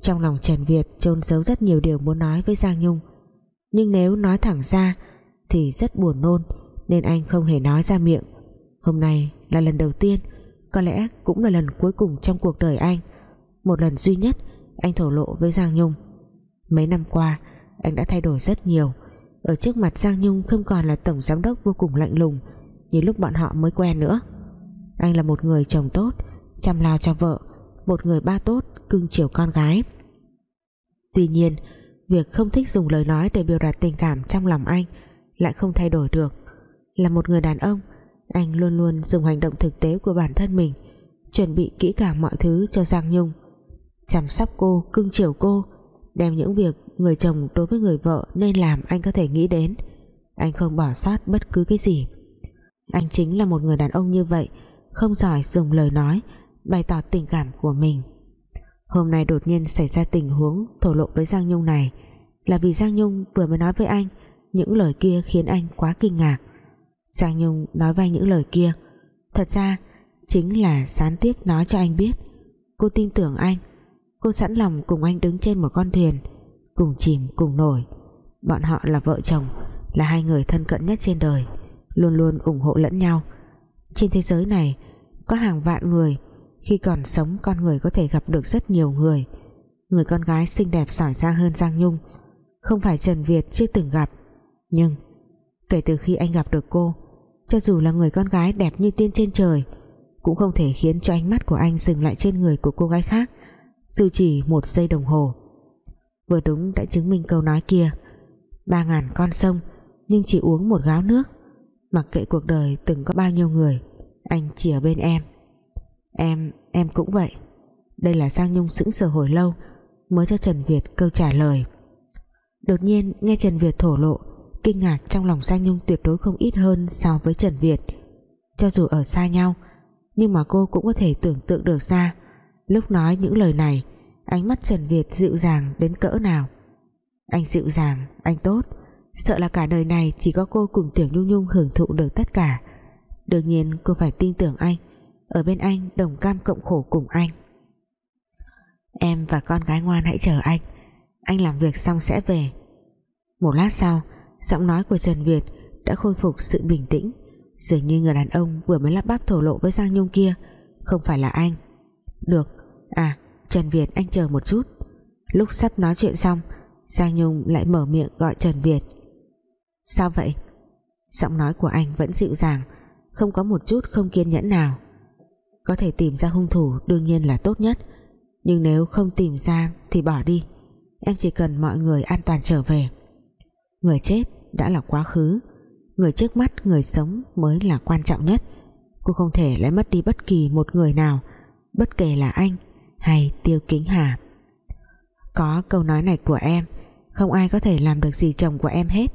Trong lòng Trần Việt trôn giấu rất nhiều điều muốn nói với Giang Nhung. Nhưng nếu nói thẳng ra thì rất buồn nôn, nên anh không hề nói ra miệng. Hôm nay là lần đầu tiên, có lẽ cũng là lần cuối cùng trong cuộc đời anh. Một lần duy nhất anh thổ lộ với Giang Nhung. Mấy năm qua anh đã thay đổi rất nhiều. Ở trước mặt Giang Nhung không còn là tổng giám đốc vô cùng lạnh lùng như lúc bọn họ mới quen nữa. Anh là một người chồng tốt chăm lo cho vợ một người ba tốt cưng chiều con gái. Tuy nhiên việc không thích dùng lời nói để biểu đạt tình cảm trong lòng anh lại không thay đổi được. Là một người đàn ông anh luôn luôn dùng hành động thực tế của bản thân mình chuẩn bị kỹ càng mọi thứ cho Giang Nhung. Chăm sóc cô, cưng chiều cô đem những việc người chồng đối với người vợ nên làm anh có thể nghĩ đến. Anh không bỏ sót bất cứ cái gì. Anh chính là một người đàn ông như vậy, không giỏi dùng lời nói, bày tỏ tình cảm của mình. Hôm nay đột nhiên xảy ra tình huống thổ lộ với Giang Nhung này, là vì Giang Nhung vừa mới nói với anh, những lời kia khiến anh quá kinh ngạc. Giang Nhung nói với anh những lời kia. Thật ra, chính là gián tiếp nói cho anh biết, cô tin tưởng anh cô sẵn lòng cùng anh đứng trên một con thuyền, cùng chìm, cùng nổi. Bọn họ là vợ chồng, là hai người thân cận nhất trên đời, luôn luôn ủng hộ lẫn nhau. Trên thế giới này, có hàng vạn người, khi còn sống con người có thể gặp được rất nhiều người. Người con gái xinh đẹp giỏi giang hơn Giang Nhung, không phải Trần Việt chưa từng gặp. Nhưng, kể từ khi anh gặp được cô, cho dù là người con gái đẹp như tiên trên trời, cũng không thể khiến cho ánh mắt của anh dừng lại trên người của cô gái khác dù chỉ một giây đồng hồ. Vừa đúng đã chứng minh câu nói kia. Ba ngàn con sông, nhưng chỉ uống một gáo nước. Mặc kệ cuộc đời từng có bao nhiêu người, anh chỉ ở bên em. Em em cũng vậy. Đây là Giang Nhung sững sờ hồi lâu, mới cho Trần Việt câu trả lời. Đột nhiên, nghe Trần Việt thổ lộ, kinh ngạc trong lòng Giang Nhung tuyệt đối không ít hơn so với Trần Việt. Cho dù ở xa nhau, nhưng mà cô cũng có thể tưởng tượng được ra lúc nói những lời này, ánh mắt Trần Việt dịu dàng đến cỡ nào. Anh dịu dàng, anh tốt. Sợ là cả đời này chỉ có cô cùng Tiểu Nhung Nhung hưởng thụ được tất cả. Đương nhiên cô phải tin tưởng anh. Ở bên anh, đồng cam cộng khổ cùng anh. Em và con gái ngoan hãy chờ anh. Anh làm việc xong sẽ về. Một lát sau, giọng nói của Trần Việt đã khôi phục sự bình tĩnh. Dường như người đàn ông vừa mới lắp bắp thổ lộ với Giang Nhung kia không phải là anh được. À Trần Việt, anh chờ một chút. Lúc sắp nói chuyện xong, Giang Nhung lại mở miệng gọi Trần Việt. Sao vậy? Giọng nói của anh vẫn dịu dàng, không có một chút không kiên nhẫn nào. Có thể tìm ra hung thủ đương nhiên là tốt nhất, nhưng nếu không tìm ra thì bỏ đi. Em chỉ cần mọi người an toàn trở về. Người chết đã là quá khứ, người trước mắt, người sống mới là quan trọng nhất. Cô không thể lại mất đi bất kỳ một người nào bất kể là anh hay tiêu kính hà. Có câu nói này của em, không ai có thể làm được gì chồng của em hết.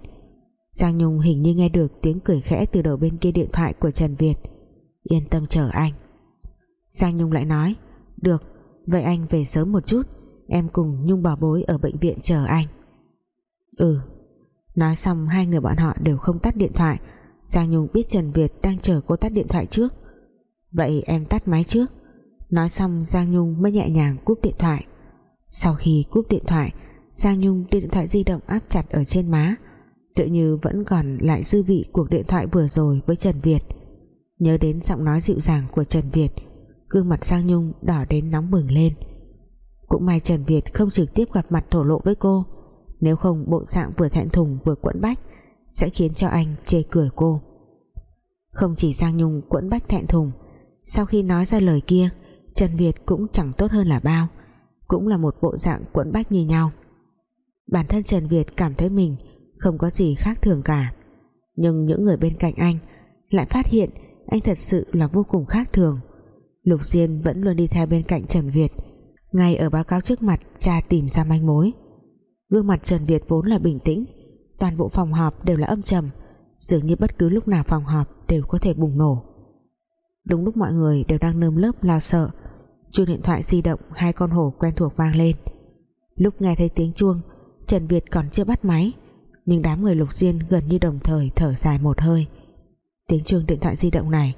Giang Nhung hình như nghe được tiếng cười khẽ từ đầu bên kia điện thoại của Trần Việt. Yên tâm chờ anh. Giang Nhung lại nói, được, vậy anh về sớm một chút, em cùng Nhung bảo bối ở bệnh viện chờ anh. Ừ. Nói xong hai người bọn họ đều không tắt điện thoại. Giang Nhung biết Trần Việt đang chờ cô tắt điện thoại trước. Vậy em tắt máy trước nói xong, Giang Nhung mới nhẹ nhàng cúp điện thoại. Sau khi cúp điện thoại, Giang Nhung đưa điện thoại di động áp chặt ở trên má tự như vẫn còn lại dư vị cuộc điện thoại vừa rồi với Trần Việt. Nhớ đến giọng nói dịu dàng của Trần Việt, gương mặt Giang Nhung đỏ đến nóng bừng lên. Cũng may Trần Việt không trực tiếp gặp mặt thổ lộ với cô, nếu không bộ dạng vừa thẹn thùng vừa quẫn bách sẽ khiến cho anh chê cười cô. Không chỉ Giang Nhung quẫn bách thẹn thùng, sau khi nói ra lời kia Trần Việt cũng chẳng tốt hơn là bao, cũng là một bộ dạng quẫn bách như nhau. Bản thân Trần Việt cảm thấy mình không có gì khác thường cả, nhưng những người bên cạnh anh lại phát hiện anh thật sự là vô cùng khác thường. Lục Diên vẫn luôn đi theo bên cạnh Trần Việt, ngay ở báo cáo trước mặt cha tìm ra manh mối. Gương mặt Trần Việt vốn là bình tĩnh, toàn bộ phòng họp đều là âm trầm, dường như bất cứ lúc nào phòng họp đều có thể bùng nổ. Đúng lúc mọi người đều đang nơm lớp lo sợ chuông điện thoại di động, hai con hổ quen thuộc vang lên. Lúc nghe thấy tiếng chuông, Trần Việt còn chưa bắt máy, nhưng đám người lục diên gần như đồng thời thở dài một hơi. Tiếng chuông điện thoại di động này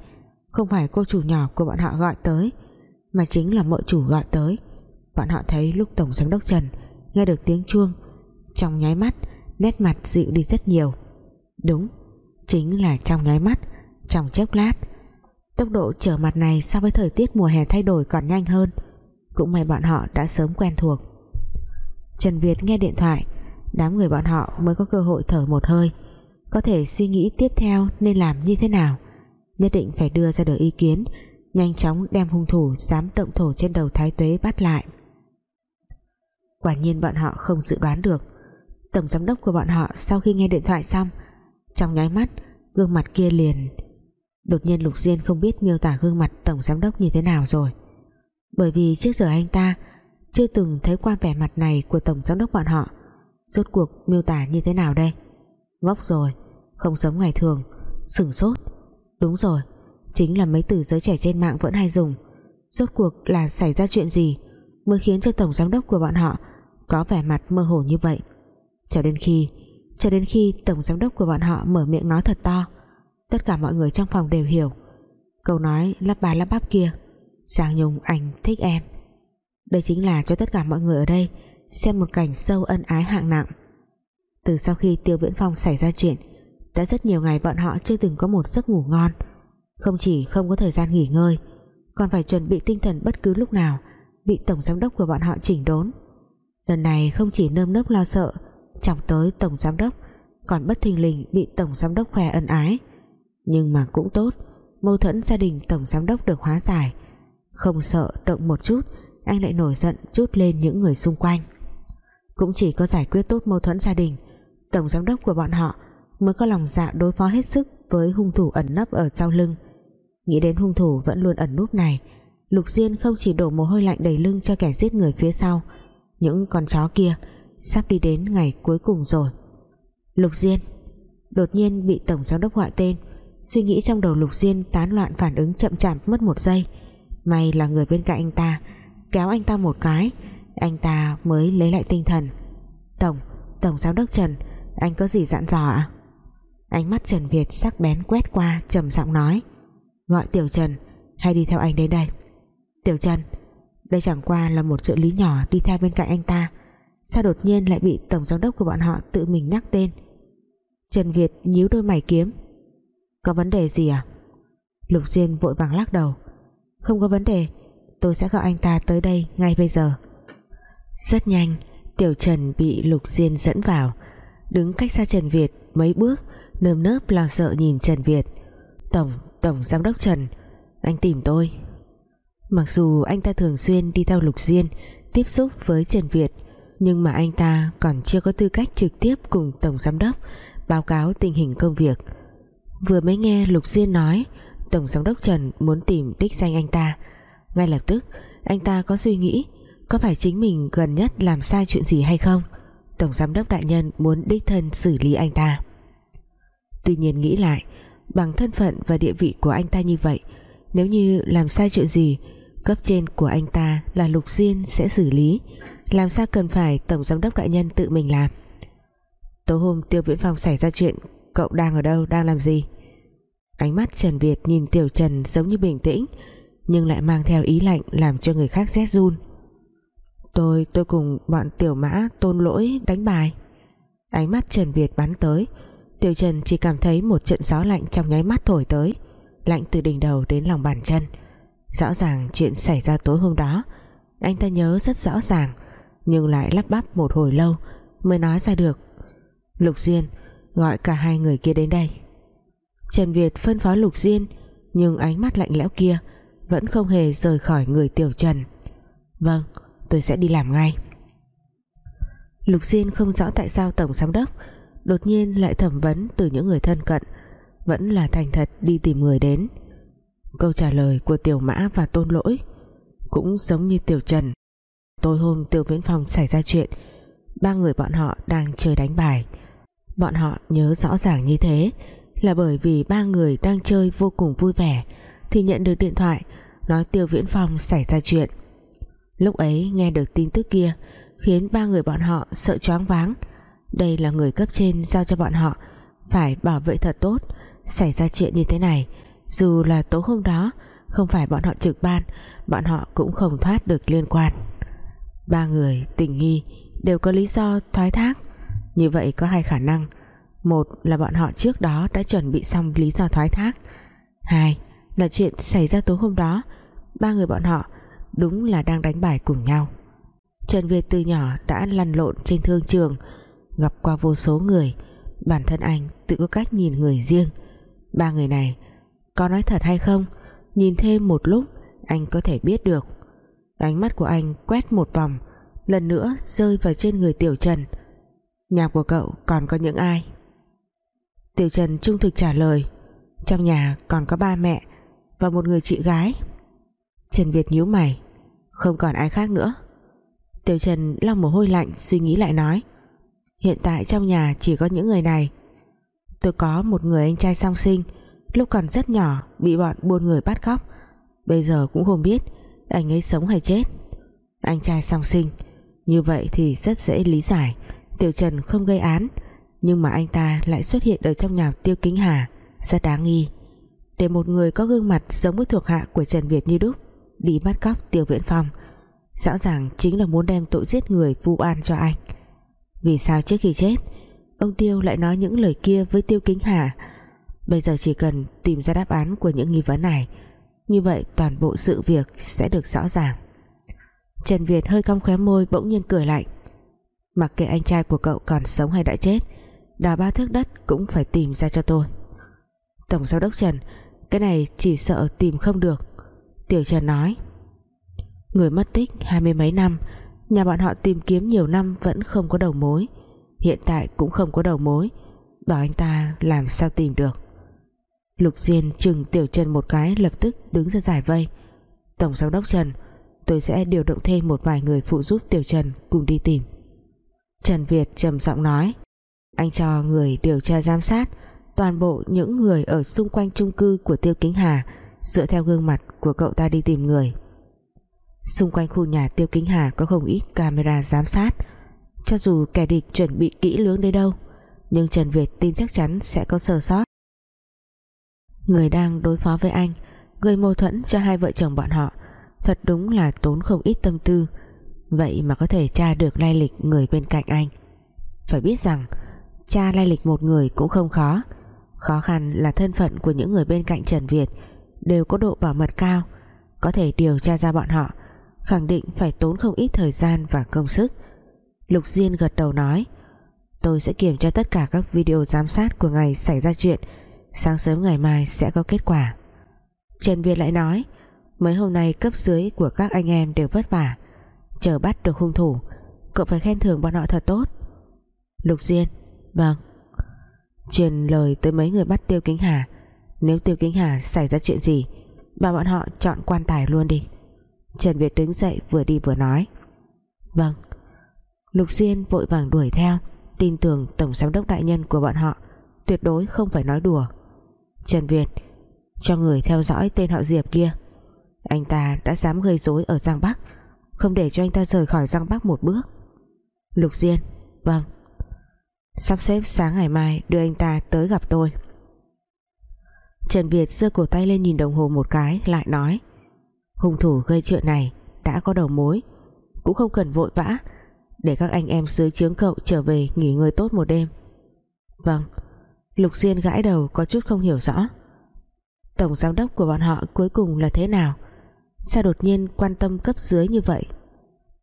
không phải cô chủ nhỏ của bọn họ gọi tới, mà chính là mợ chủ gọi tới. Bọn họ thấy lúc tổng giám đốc Trần nghe được tiếng chuông, trong nháy mắt, nét mặt dịu đi rất nhiều. Đúng, chính là trong nháy mắt, trong chốc lát tốc độ trở mặt này so với thời tiết mùa hè thay đổi còn nhanh hơn. Cũng may bọn họ đã sớm quen thuộc. Trần Việt nghe điện thoại, đám người bọn họ mới có cơ hội thở một hơi. Có thể suy nghĩ tiếp theo nên làm như thế nào? Nhất định phải đưa ra được ý kiến, nhanh chóng đem hung thủ dám động thổ trên đầu thái tuế bắt lại. Quả nhiên bọn họ không dự đoán được. Tổng giám đốc của bọn họ sau khi nghe điện thoại xong, trong nháy mắt, gương mặt kia liền đột nhiên Lục Diên không biết miêu tả gương mặt tổng giám đốc như thế nào rồi. Bởi vì trước giờ anh ta chưa từng thấy qua vẻ mặt này của tổng giám đốc bọn họ. Rốt cuộc miêu tả như thế nào đây? Ngốc rồi, không giống ngày thường, sửng sốt. Đúng rồi, chính là mấy từ giới trẻ trên mạng vẫn hay dùng. Rốt cuộc là xảy ra chuyện gì mới khiến cho tổng giám đốc của bọn họ có vẻ mặt mơ hồ như vậy? Cho đến khi, cho đến khi tổng giám đốc của bọn họ mở miệng nói thật to tất cả mọi người trong phòng đều hiểu. Câu nói lắp ba lắp bắp kia, Giang Nhung, anh thích em. Đây chính là cho tất cả mọi người ở đây xem một cảnh sâu ân ái hạng nặng. Từ sau khi Tiêu Viễn Phong xảy ra chuyện, đã rất nhiều ngày bọn họ chưa từng có một giấc ngủ ngon. Không chỉ không có thời gian nghỉ ngơi, còn phải chuẩn bị tinh thần bất cứ lúc nào bị tổng giám đốc của bọn họ chỉnh đốn. Lần này không chỉ nơm nớp lo sợ, chọc tới tổng giám đốc, còn bất thình lình bị tổng giám đốc khoe ân ái nhưng mà cũng tốt, mâu thuẫn gia đình tổng giám đốc được hóa giải. Không sợ động một chút, anh lại nổi giận chút lên những người xung quanh. Cũng chỉ có giải quyết tốt mâu thuẫn gia đình, tổng giám đốc của bọn họ mới có lòng dạ đối phó hết sức với hung thủ ẩn nấp ở sau lưng. Nghĩ đến hung thủ vẫn luôn ẩn núp này, Lục Diên không chỉ đổ mồ hôi lạnh đầy lưng cho kẻ giết người phía sau, những con chó kia sắp đi đến ngày cuối cùng rồi. Lục Diên đột nhiên bị tổng giám đốc gọi tên suy nghĩ trong đầu Lục Diên tán loạn phản ứng chậm chạp mất một giây. May là người bên cạnh anh ta. Kéo anh ta một cái. Anh ta mới lấy lại tinh thần. Tổng, Tổng Giám đốc Trần Anh có gì dặn dò ạ? Ánh mắt Trần Việt sắc bén quét qua trầm giọng nói. Gọi Tiểu Trần hay đi theo anh đến đây? Tiểu Trần Đây chẳng qua là một trợ lý nhỏ đi theo bên cạnh anh ta. Sao đột nhiên lại bị Tổng Giám đốc của bọn họ tự mình nhắc tên? Trần Việt nhíu đôi mày kiếm. Có vấn đề gì à? Lục Diên vội vàng lắc đầu. Không có vấn đề Tôi sẽ gọi anh ta tới đây ngay bây giờ. Rất nhanh Tiểu Trần bị Lục Diên dẫn vào. Đứng cách xa Trần Việt mấy bước Nơm nớp lo sợ nhìn Trần Việt. Tổng, Tổng Giám đốc Trần Anh tìm tôi. Mặc dù anh ta thường xuyên đi theo Lục Diên Tiếp xúc với Trần Việt Nhưng mà anh ta còn chưa có tư cách trực tiếp Cùng Tổng Giám đốc Báo cáo tình hình công việc. Vừa mới nghe Lục Diên nói, Tổng Giám đốc Trần muốn tìm đích danh anh ta. Ngay lập tức, Anh ta có suy nghĩ, có phải chính mình gần nhất làm sai chuyện gì hay không? Tổng giám đốc đại nhân muốn đích thân xử lý anh ta. Tuy nhiên nghĩ lại, Bằng thân phận và địa vị của anh ta như vậy, Nếu như làm sai chuyện gì, Cấp trên của anh ta là Lục Diên sẽ xử lý. Làm sao cần phải Tổng giám đốc đại nhân tự mình làm? Tối hôm Tiêu Viễn Phong xảy ra chuyện Cậu đang ở đâu, đang làm gì? Ánh mắt Trần Việt nhìn Tiểu Trần giống như bình tĩnh Nhưng lại mang theo ý lạnh Làm cho người khác rét run. Tôi, tôi cùng bọn tiểu mã tôn lỗi đánh bài. Ánh mắt Trần Việt bắn tới Tiểu Trần chỉ cảm thấy một trận gió lạnh trong nháy mắt thổi tới Lạnh từ đỉnh đầu đến lòng bàn chân. Rõ ràng chuyện xảy ra tối hôm đó Anh ta nhớ rất rõ ràng Nhưng lại lắp bắp một hồi lâu Mới nói ra được. Lục Diên gọi cả hai người kia đến đây. Trần Việt phân phó Lục Diên, Nhưng ánh mắt lạnh lẽo kia Vẫn không hề rời khỏi người Tiểu Trần. Vâng tôi sẽ đi làm ngay. Lục Diên không rõ tại sao Tổng Giám đốc đột nhiên lại thẩm vấn từ những người thân cận, vẫn là thành thật đi tìm người đến. Câu trả lời của Tiểu Mã và Tôn Lỗi cũng giống như Tiểu Trần. Tối hôm Tiêu Viễn Phòng xảy ra chuyện, ba người bọn họ đang chơi đánh bài bọn họ nhớ rõ ràng như thế là bởi vì ba người đang chơi vô cùng vui vẻ thì nhận được điện thoại nói Tiêu Viễn Phong xảy ra chuyện. Lúc ấy nghe được tin tức kia Khiến ba người bọn họ sợ choáng váng. Đây là người cấp trên giao cho bọn họ, Phải bảo vệ thật tốt, Xảy ra chuyện như thế này. Dù là tối hôm đó, Không phải bọn họ trực ban, Bọn họ cũng không thoát được liên quan. Ba người tình nghi Đều có lý do thoái thác. Như vậy có hai khả năng. Một là bọn họ trước đó đã chuẩn bị xong lý do thoái thác. Hai là chuyện xảy ra tối hôm đó, Ba người bọn họ đúng là đang đánh bài cùng nhau. Trần Việt từ nhỏ đã lăn lộn trên thương trường, gặp qua vô số người. Bản thân anh tự có cách nhìn người riêng. Ba người này có nói thật hay không, nhìn thêm một lúc, anh có thể biết được. Ánh mắt của anh quét một vòng, lần nữa rơi vào trên người Tiểu Trần nhà của cậu còn có những ai? Tiểu Trần trung thực trả lời, trong nhà còn có ba mẹ và một người chị gái. Trần Việt nhíu mày, Không còn ai khác nữa. Tiểu Trần lau mồ hôi lạnh, suy nghĩ lại nói, Hiện tại trong nhà chỉ có những người này. Tôi có một người anh trai song sinh, Lúc còn rất nhỏ Bị bọn buôn người bắt cóc. Bây giờ cũng không biết Anh ấy sống hay chết. Anh trai song sinh, Như vậy thì rất dễ lý giải. Tiểu Trần không gây án, Nhưng mà anh ta lại xuất hiện ở trong nhà Tiêu Kính Hà, Rất đáng nghi. Để một người có gương mặt giống với thuộc hạ của Trần Việt như đúc, đi bắt cóc Tiêu Viễn Phong, rõ ràng chính là muốn đem tội giết người vu oan cho anh. Vì sao trước khi chết, ông Tiêu lại nói những lời kia với Tiêu Kính Hà? Bây giờ chỉ cần tìm ra đáp án của những nghi vấn này, như vậy toàn bộ sự việc sẽ được rõ ràng. Trần Việt hơi cong khóe môi bỗng nhiên cười lạnh mặc kệ anh trai của cậu còn sống hay đã chết, đào ba thước đất cũng phải tìm ra cho tôi. Tổng giám đốc Trần, cái này chỉ sợ tìm không được. Tiểu Trần nói, Người mất tích hai mươi mấy năm, Nhà bọn họ tìm kiếm nhiều năm vẫn không có đầu mối. Hiện tại cũng không có đầu mối, Bảo anh ta làm sao tìm được. Lục Diên chừng Tiểu Trần một cái Lập tức đứng ra giải vây. Tổng giám đốc Trần, Tôi sẽ điều động thêm một vài người phụ giúp Tiểu Trần Cùng đi tìm. Trần Việt trầm giọng nói. Anh cho người điều tra giám sát, Toàn bộ những người ở xung quanh chung cư Của Tiêu Kính Hà, Dựa theo gương mặt của cậu ta đi tìm người. Xung quanh khu nhà Tiêu Kính Hà Có không ít camera giám sát. Cho dù kẻ địch chuẩn bị kỹ lưỡng đến đâu, Nhưng Trần Việt tin chắc chắn Sẽ có sơ sót. Người đang đối phó với anh, Gây mâu thuẫn cho hai vợ chồng bọn họ, Thật đúng là tốn không ít tâm tư. Vậy mà có thể tra được lai lịch người bên cạnh anh. Phải biết rằng, Tra lai lịch một người cũng không khó. Khó khăn là thân phận của những người bên cạnh Trần Việt Đều có độ bảo mật cao, Có thể điều tra ra bọn họ, Khẳng định phải tốn không ít thời gian và công sức. Lục Diên gật đầu nói, Tôi sẽ kiểm tra tất cả các video giám sát của ngày xảy ra chuyện. Sáng sớm ngày mai sẽ có kết quả. Trần Việt lại nói, Mấy hôm nay cấp dưới của các anh em đều vất vả. Chờ bắt được hung thủ. Cậu phải khen thưởng bọn họ thật tốt. Lục Diên Vâng. Truyền lời tới mấy người bắt Tiêu Kính Hà. Nếu Tiêu Kính Hà xảy ra chuyện gì, Bảo bọn họ chọn quan tài luôn đi. Trần Việt đứng dậy, vừa đi vừa nói. Vâng. Lục Diên vội vàng đuổi theo, Tin tưởng Tổng Giám đốc Đại Nhân của bọn họ Tuyệt đối không phải nói đùa. Trần Việt, Cho người theo dõi tên họ Diệp kia. Anh ta đã dám gây rối ở Giang Bắc. Không để cho anh ta rời khỏi Giang Bắc một bước. Lục Diên Vâng. Sắp xếp sáng ngày mai đưa anh ta tới gặp tôi. Trần Việt giơ cổ tay lên nhìn đồng hồ một cái, Lại nói, Hung thủ gây chuyện này đã có đầu mối, Cũng không cần vội vã. Để các anh em dưới chướng cậu trở về Nghỉ ngơi tốt một đêm. Vâng. Lục Diên gãi đầu có chút không hiểu rõ. Tổng giám đốc của bọn họ cuối cùng là thế nào? Sao đột nhiên quan tâm cấp dưới như vậy?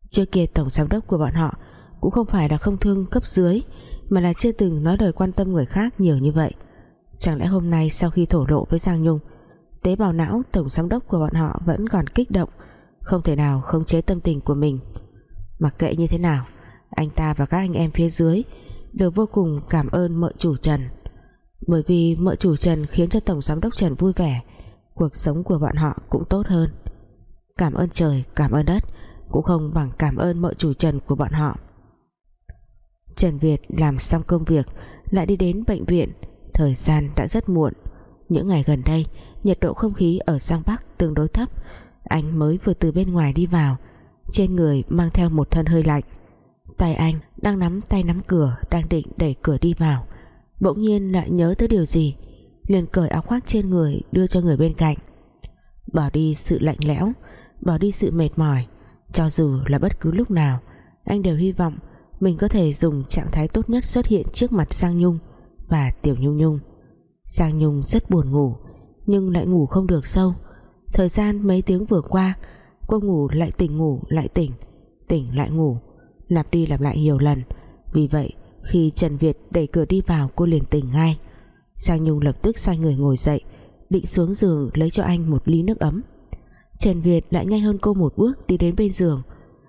Trước kia tổng giám đốc của bọn họ Cũng không phải là không thương cấp dưới, Mà là chưa từng nói lời quan tâm người khác nhiều như vậy. Chẳng lẽ hôm nay sau khi thổ lộ với Giang Nhung, Tế bào não tổng giám đốc của bọn họ Vẫn còn kích động, Không thể nào không chế tâm tình của mình? Mặc kệ như thế nào, Anh ta và các anh em phía dưới Đều vô cùng cảm ơn mợ chủ Trần. Bởi vì mợ chủ Trần khiến cho Tổng Giám đốc Trần vui vẻ, Cuộc sống của bọn họ cũng tốt hơn. Cảm ơn trời, cảm ơn đất Cũng không bằng cảm ơn mợ chủ Trần của bọn họ. Trần Việt làm xong công việc Lại đi đến bệnh viện. Thời gian đã rất muộn. Những ngày gần đây Nhiệt độ không khí ở Giang Bắc tương đối thấp. Anh mới vừa từ bên ngoài đi vào Trên người mang theo một thân hơi lạnh. Tay anh đang nắm tay nắm cửa Đang định đẩy cửa đi vào. Bỗng nhiên lại nhớ tới điều gì liền cởi áo khoác trên người đưa cho người bên cạnh. Bỏ đi sự lạnh lẽo bỏ đi sự mệt mỏi. Cho dù là bất cứ lúc nào, anh đều hy vọng mình có thể dùng trạng thái tốt nhất xuất hiện trước mặt Sang Nhung và Tiểu Nhung Nhung. Sang Nhung rất buồn ngủ, nhưng lại ngủ không được sâu. Thời gian mấy tiếng vừa qua, cô ngủ lại tỉnh ngủ lại tỉnh tỉnh lại ngủ, lặp đi lặp lại nhiều lần. Vì vậy, khi Trần Việt đẩy cửa đi vào, cô liền tỉnh ngay. Sang Nhung lập tức xoay người ngồi dậy, Định xuống giường lấy cho anh một ly nước ấm. Trần Việt lại nhanh hơn cô một bước đi đến bên giường,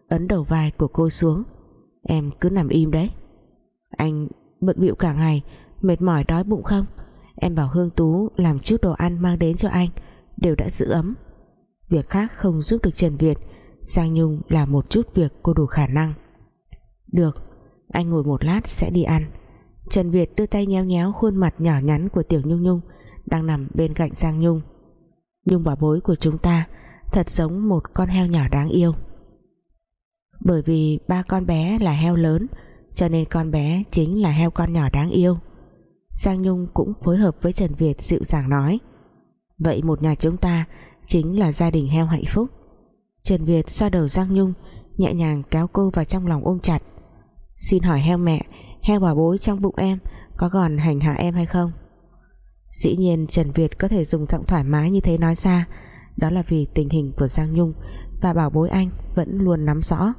Ấn đầu vai của cô xuống. Em cứ nằm im đấy. Anh bận bịu cả ngày, Mệt mỏi đói bụng không? Em bảo Hương Tú làm chút đồ ăn mang đến cho anh, Đều đã giữ ấm. Việc khác không giúp được Trần Việt, Giang Nhung là một chút việc cô đủ khả năng. Được, anh ngồi một lát sẽ đi ăn. Trần Việt đưa tay nhéo nhéo khuôn mặt nhỏ nhắn của Tiểu Nhung Nhung đang nằm bên cạnh Giang Nhung. Nhung bảo bối của chúng ta thật giống một con heo nhỏ đáng yêu. Bởi vì ba con bé là heo lớn, cho nên con bé chính là heo con nhỏ đáng yêu. Giang Nhung cũng phối hợp với Trần Việt dịu dàng nói, vậy một nhà chúng ta chính là gia đình heo hạnh phúc. Trần Việt xoa đầu Giang Nhung, nhẹ nhàng kéo cô vào trong lòng ôm chặt. Xin hỏi heo mẹ, Heo bà bối trong bụng em Có còn hành hạ em hay không? Dĩ nhiên Trần Việt có thể dùng giọng thoải mái như thế nói ra đó là vì tình hình của Giang Nhung Và bảo bối anh vẫn luôn nắm rõ.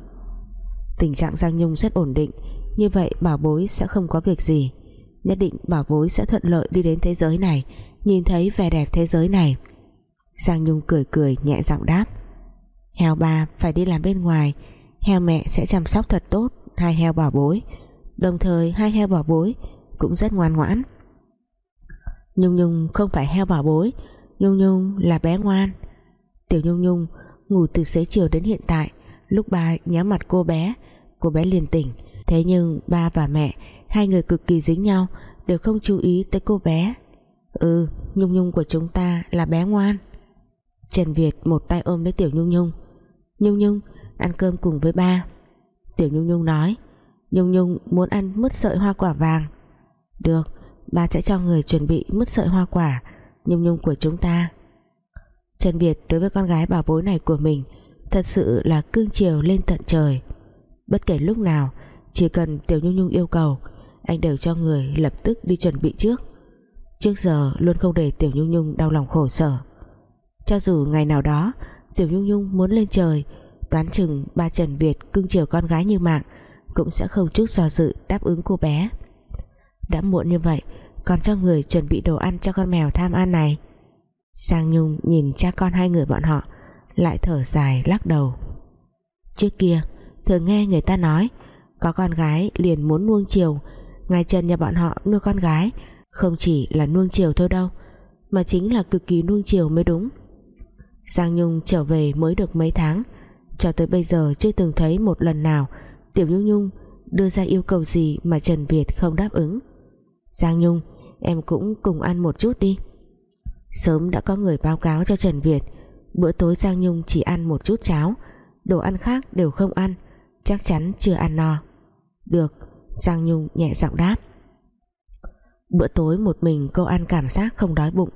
Tình trạng Giang Nhung rất ổn định, Như vậy bảo bối sẽ không có việc gì. Nhất định bảo bối sẽ thuận lợi đi đến thế giới này, Nhìn thấy vẻ đẹp thế giới này. Giang Nhung cười cười, nhẹ giọng đáp. Heo ba, phải đi làm bên ngoài. Heo mẹ sẽ chăm sóc thật tốt hai heo bảo bối. Đồng thời, hai heo bảo bối cũng rất ngoan ngoãn. Nhung Nhung không phải heo bảo bối Nhung Nhung là bé ngoan. Tiểu Nhung Nhung ngủ từ xế chiều đến hiện tại. Lúc ba nhắm mặt cô bé cô bé liền tỉnh. Thế nhưng ba và mẹ, hai người cực kỳ dính nhau, đều không chú ý tới cô bé. Ừ Nhung Nhung của chúng ta là bé ngoan. Trần Việt một tay ôm lấy Tiểu Nhung Nhung. Nhung Nhung, ăn cơm cùng với ba. Tiểu Nhung Nhung nói, Nhung Nhung muốn ăn mứt sợi hoa quả vàng. Được, Ba sẽ cho người chuẩn bị mứt sợi hoa quả. Nhung Nhung của chúng ta. Trần Việt đối với con gái bảo bối này của mình Thật sự là cương chiều lên tận trời. Bất kể lúc nào, Chỉ cần Tiểu Nhung Nhung yêu cầu, Anh đều cho người lập tức đi chuẩn bị trước. Trước giờ luôn không để Tiểu Nhung Nhung đau lòng khổ sở. Cho dù ngày nào đó, Tiểu Nhung Nhung muốn lên trời, Đoán chừng ba Trần Việt cưng chiều con gái như mạng Cũng sẽ không chút do dự đáp ứng cô bé. Đã muộn như vậy còn cho người chuẩn bị đồ ăn cho con mèo tham ăn này. Sang Nhung nhìn cha con hai người bọn họ, Lại thở dài lắc đầu. Trước kia, Thường nghe người ta nói, Có con gái liền muốn nuông chiều Ngài Trần nhà bọn họ nuôi con gái, Không chỉ là nuông chiều thôi đâu, Mà chính là cực kỳ nuông chiều mới đúng. Giang Nhung trở về mới được mấy tháng, Cho tới bây giờ chưa từng thấy một lần nào Tiểu Nhung Nhung đưa ra yêu cầu gì mà Trần Việt không đáp ứng. Giang Nhung Em cũng cùng ăn một chút đi. Sớm đã có người báo cáo cho Trần Việt. Bữa tối Giang Nhung chỉ ăn một chút cháo. Đồ ăn khác đều không ăn. Chắc chắn chưa ăn no. Được, Giang Nhung nhẹ giọng đáp. Bữa tối một mình cô ăn cảm giác không đói bụng.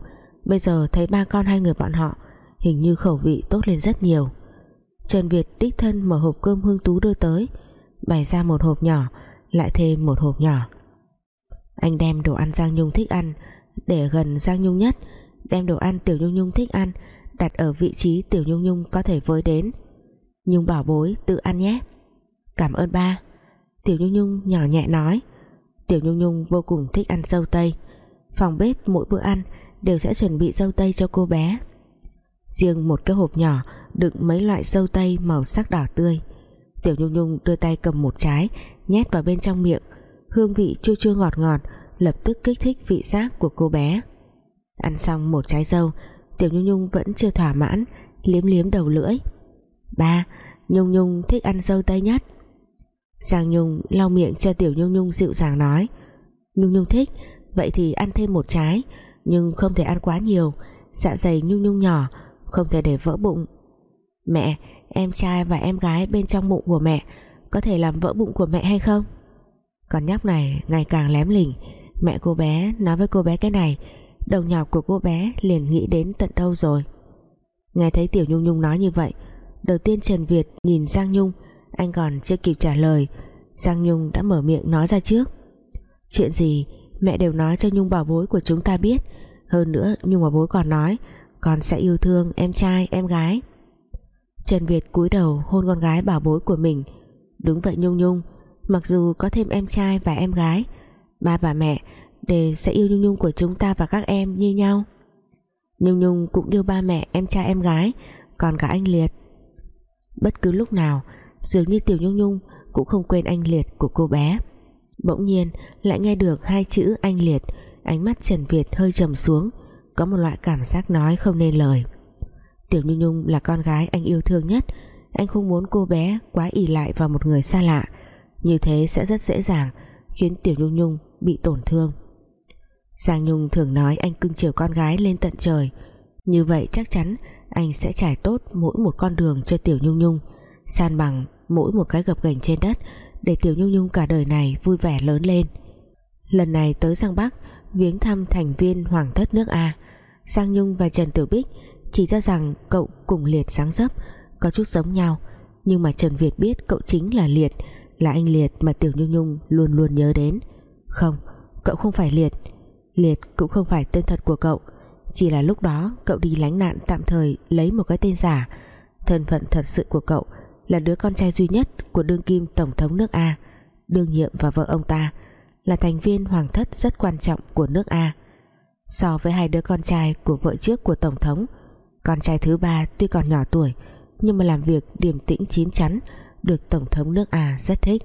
Bây giờ thấy ba con hai người bọn họ, Hình như khẩu vị tốt lên rất nhiều. Trần Việt đích thân mở hộp cơm hương tú đưa tới. Bày ra một hộp nhỏ, Lại thêm một hộp nhỏ. Anh đem đồ ăn Giang Nhung thích ăn, Để gần Giang Nhung nhất. Đem đồ ăn Tiểu Nhung Nhung thích ăn, đặt ở vị trí Tiểu Nhung Nhung có thể với đến. Nhung bảo bối, tự ăn nhé. Cảm ơn ba. Tiểu Nhung Nhung nhỏ nhẹ nói. Tiểu Nhung Nhung vô cùng thích ăn dâu tây. Phòng bếp mỗi bữa ăn đều sẽ chuẩn bị dâu tây cho cô bé. Riêng một cái hộp nhỏ đựng mấy loại dâu tây màu sắc đỏ tươi. Tiểu Nhung Nhung đưa tay cầm một trái, nhét vào bên trong miệng hương vị chua chua ngọt ngọt lập tức kích thích vị giác của cô bé. Ăn xong một trái dâu Tiểu Nhung Nhung vẫn chưa thỏa mãn Liếm liếm đầu lưỡi. Ba, Nhung Nhung thích ăn dâu tây nhất. Giang Nhung lau miệng cho Tiểu Nhung Nhung dịu dàng nói. Nhung Nhung thích Vậy thì ăn thêm một trái Nhưng không thể ăn quá nhiều Dạ dày Nhung Nhung nhỏ Không thể để vỡ bụng. Mẹ, em trai và em gái bên trong bụng của mẹ Có thể làm vỡ bụng của mẹ hay không? Con nhóc này ngày càng lém lỉnh. Mẹ cô bé nói với cô bé cái này, đầu nhọc của cô bé liền nghĩ đến tận đâu rồi. Nghe thấy Tiểu Nhung Nhung nói như vậy, đầu tiên Trần Việt nhìn Giang Nhung, anh còn chưa kịp trả lời. Giang Nhung đã mở miệng nói ra trước. Chuyện gì mẹ đều nói cho Nhung bảo bối của chúng ta biết. Hơn nữa Nhung bảo bối còn nói, con sẽ yêu thương em trai, em gái. Trần Việt cúi đầu hôn con gái bảo bối của mình. Đúng vậy Nhung Nhung mặc dù có thêm em trai và em gái, ba và mẹ để sẽ yêu Nhung Nhung của chúng ta và các em như nhau. Nhung Nhung cũng yêu ba mẹ, em trai, em gái, còn cả anh Liệt. Bất cứ lúc nào, dường như Tiểu Nhung Nhung cũng không quên anh Liệt của cô bé. Bỗng nhiên lại nghe được hai chữ anh Liệt, ánh mắt Trần Việt hơi trầm xuống, có một loại cảm giác nói không nên lời. Tiểu Nhung Nhung là con gái anh yêu thương nhất, anh không muốn cô bé quá ỉ lại vào một người xa lạ như thế sẽ rất dễ dàng, khiến Tiểu Nhung Nhung bị tổn thương. Giang Nhung thường nói anh cưng chiều con gái lên tận trời. Như vậy chắc chắn anh sẽ trải tốt mỗi một con đường cho Tiểu Nhung Nhung. San bằng mỗi một cái gập ghềnh trên đất Để Tiểu Nhung Nhung cả đời này vui vẻ lớn lên. Lần này tới Giang Bắc, Viếng thăm thành viên Hoàng thất nước A. Giang Nhung và Trần Tiểu Bích Chỉ ra rằng cậu cùng Liệt sáng dấp, Có chút giống nhau. Nhưng mà Trần Việt biết cậu chính là Liệt là anh Liệt mà Tiểu Nhung Nhung luôn luôn nhớ đến. Không, cậu không phải Liệt. Liệt cũng không phải tên thật của cậu. Chỉ là lúc đó cậu đi lánh nạn tạm thời Lấy một cái tên giả. Thân phận thật sự của cậu Là đứa con trai duy nhất của đương kim Tổng thống nước A Đương nhiệm và vợ ông ta Là thành viên hoàng thất rất quan trọng của nước A. So với hai đứa con trai Của vợ trước của Tổng thống Con trai thứ ba tuy còn nhỏ tuổi nhưng mà làm việc điềm tĩnh chín chắn được Tổng thống nước À rất thích.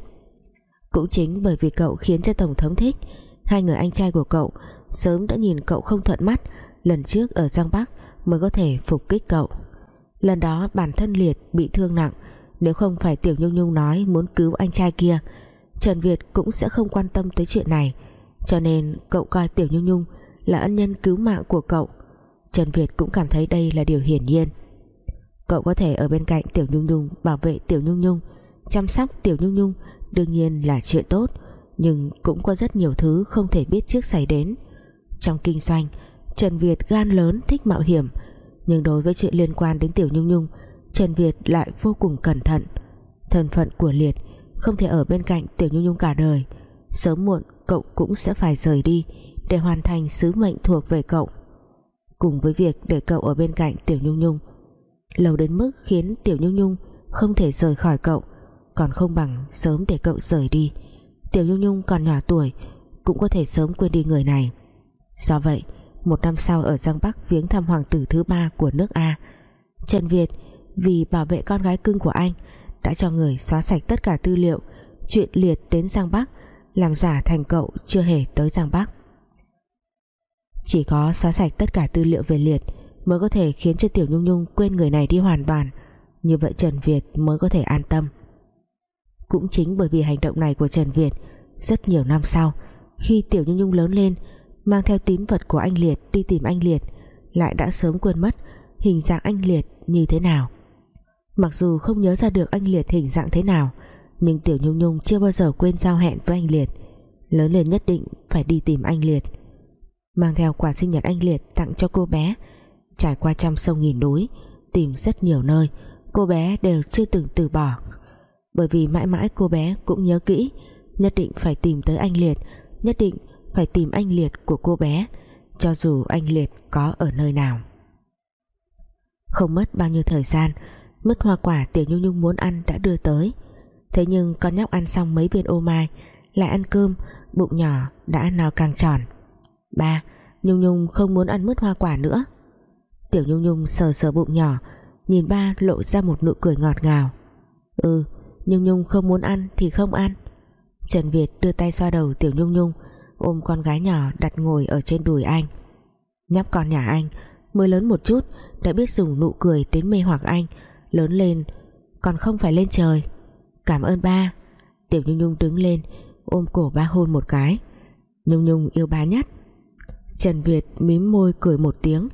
Cũng chính bởi vì cậu khiến cho Tổng thống thích, hai người anh trai của cậu sớm đã nhìn cậu không thuận mắt, lần trước ở Giang Bắc mới có thể phục kích cậu. Lần đó bản thân Liệt bị thương nặng, nếu không phải Tiểu Nhung Nhung nói muốn cứu anh trai kia, Trần Việt cũng sẽ không quan tâm tới chuyện này. Cho nên cậu coi Tiểu Nhung Nhung là ân nhân cứu mạng của cậu. Trần Việt cũng cảm thấy đây là điều hiển nhiên cậu có thể ở bên cạnh Tiểu Nhung Nhung, bảo vệ Tiểu Nhung Nhung, chăm sóc Tiểu Nhung Nhung, đương nhiên là chuyện tốt, nhưng cũng có rất nhiều thứ không thể biết trước xảy đến. Trong kinh doanh, Trần Việt gan lớn thích mạo hiểm, nhưng đối với chuyện liên quan đến Tiểu Nhung Nhung, Trần Việt lại vô cùng cẩn thận. Thân phận của Liệt không thể ở bên cạnh Tiểu Nhung Nhung cả đời, sớm muộn cậu cũng sẽ phải rời đi để hoàn thành sứ mệnh thuộc về cậu. Cùng với việc để cậu ở bên cạnh Tiểu Nhung Nhung lâu đến mức khiến Tiểu Nhung Nhung không thể rời khỏi cậu, còn không bằng sớm để cậu rời đi. Tiểu Nhung Nhung còn nhỏ tuổi, cũng có thể sớm quên đi người này. Do vậy, một năm sau ở Giang Bắc viếng thăm hoàng tử thứ ba của nước A. Trần Việt, vì bảo vệ con gái cưng của anh, đã cho người xóa sạch tất cả tư liệu, chuyện liệt đến Giang Bắc, làm giả thành cậu chưa hề tới Giang Bắc. Chỉ có xóa sạch tất cả tư liệu về liệt mới có thể khiến cho Tiểu Nhung Nhung quên người này đi hoàn toàn. Như vậy Trần Việt mới có thể an tâm. Cũng chính bởi vì hành động này của Trần Việt, rất nhiều năm sau, khi Tiểu Nhung Nhung lớn lên, mang theo tín vật của anh Liệt đi tìm anh Liệt, lại đã sớm quên mất hình dạng anh Liệt như thế nào. Mặc dù không nhớ ra được anh Liệt hình dạng thế nào, nhưng Tiểu Nhung Nhung chưa bao giờ quên giao hẹn với anh Liệt. Lớn lên nhất định phải đi tìm anh Liệt. Mang theo quà sinh nhật anh Liệt tặng cho cô bé trải qua trăm sông nghìn núi, tìm rất nhiều nơi, cô bé đều chưa từng từ bỏ. Bởi vì mãi mãi cô bé cũng nhớ kỹ, nhất định phải tìm tới anh Liệt, nhất định phải tìm anh Liệt của cô bé, cho dù anh Liệt có ở nơi nào. Không mất bao nhiêu thời gian mứt hoa quả Tiểu Nhung Nhung muốn ăn đã đưa tới. Thế nhưng con nhóc ăn xong mấy viên ô mai, lại ăn cơm, bụng nhỏ đã no càng tròn. Ba, Nhung Nhung không muốn ăn mứt hoa quả nữa. Tiểu Nhung Nhung sờ sờ bụng nhỏ, nhìn ba lộ ra một nụ cười ngọt ngào. Ừ Nhung Nhung không muốn ăn thì không ăn. Trần Việt đưa tay xoa đầu Tiểu Nhung Nhung, ôm con gái nhỏ đặt ngồi ở trên đùi anh. Nhóc con nhà anh, mới lớn một chút, đã biết dùng nụ cười đến mê hoặc anh, lớn lên còn không phải lên trời. Cảm ơn ba. Tiểu Nhung Nhung đứng lên, ôm cổ ba hôn một cái. Nhung Nhung yêu ba nhất. Trần Việt mím môi cười một tiếng.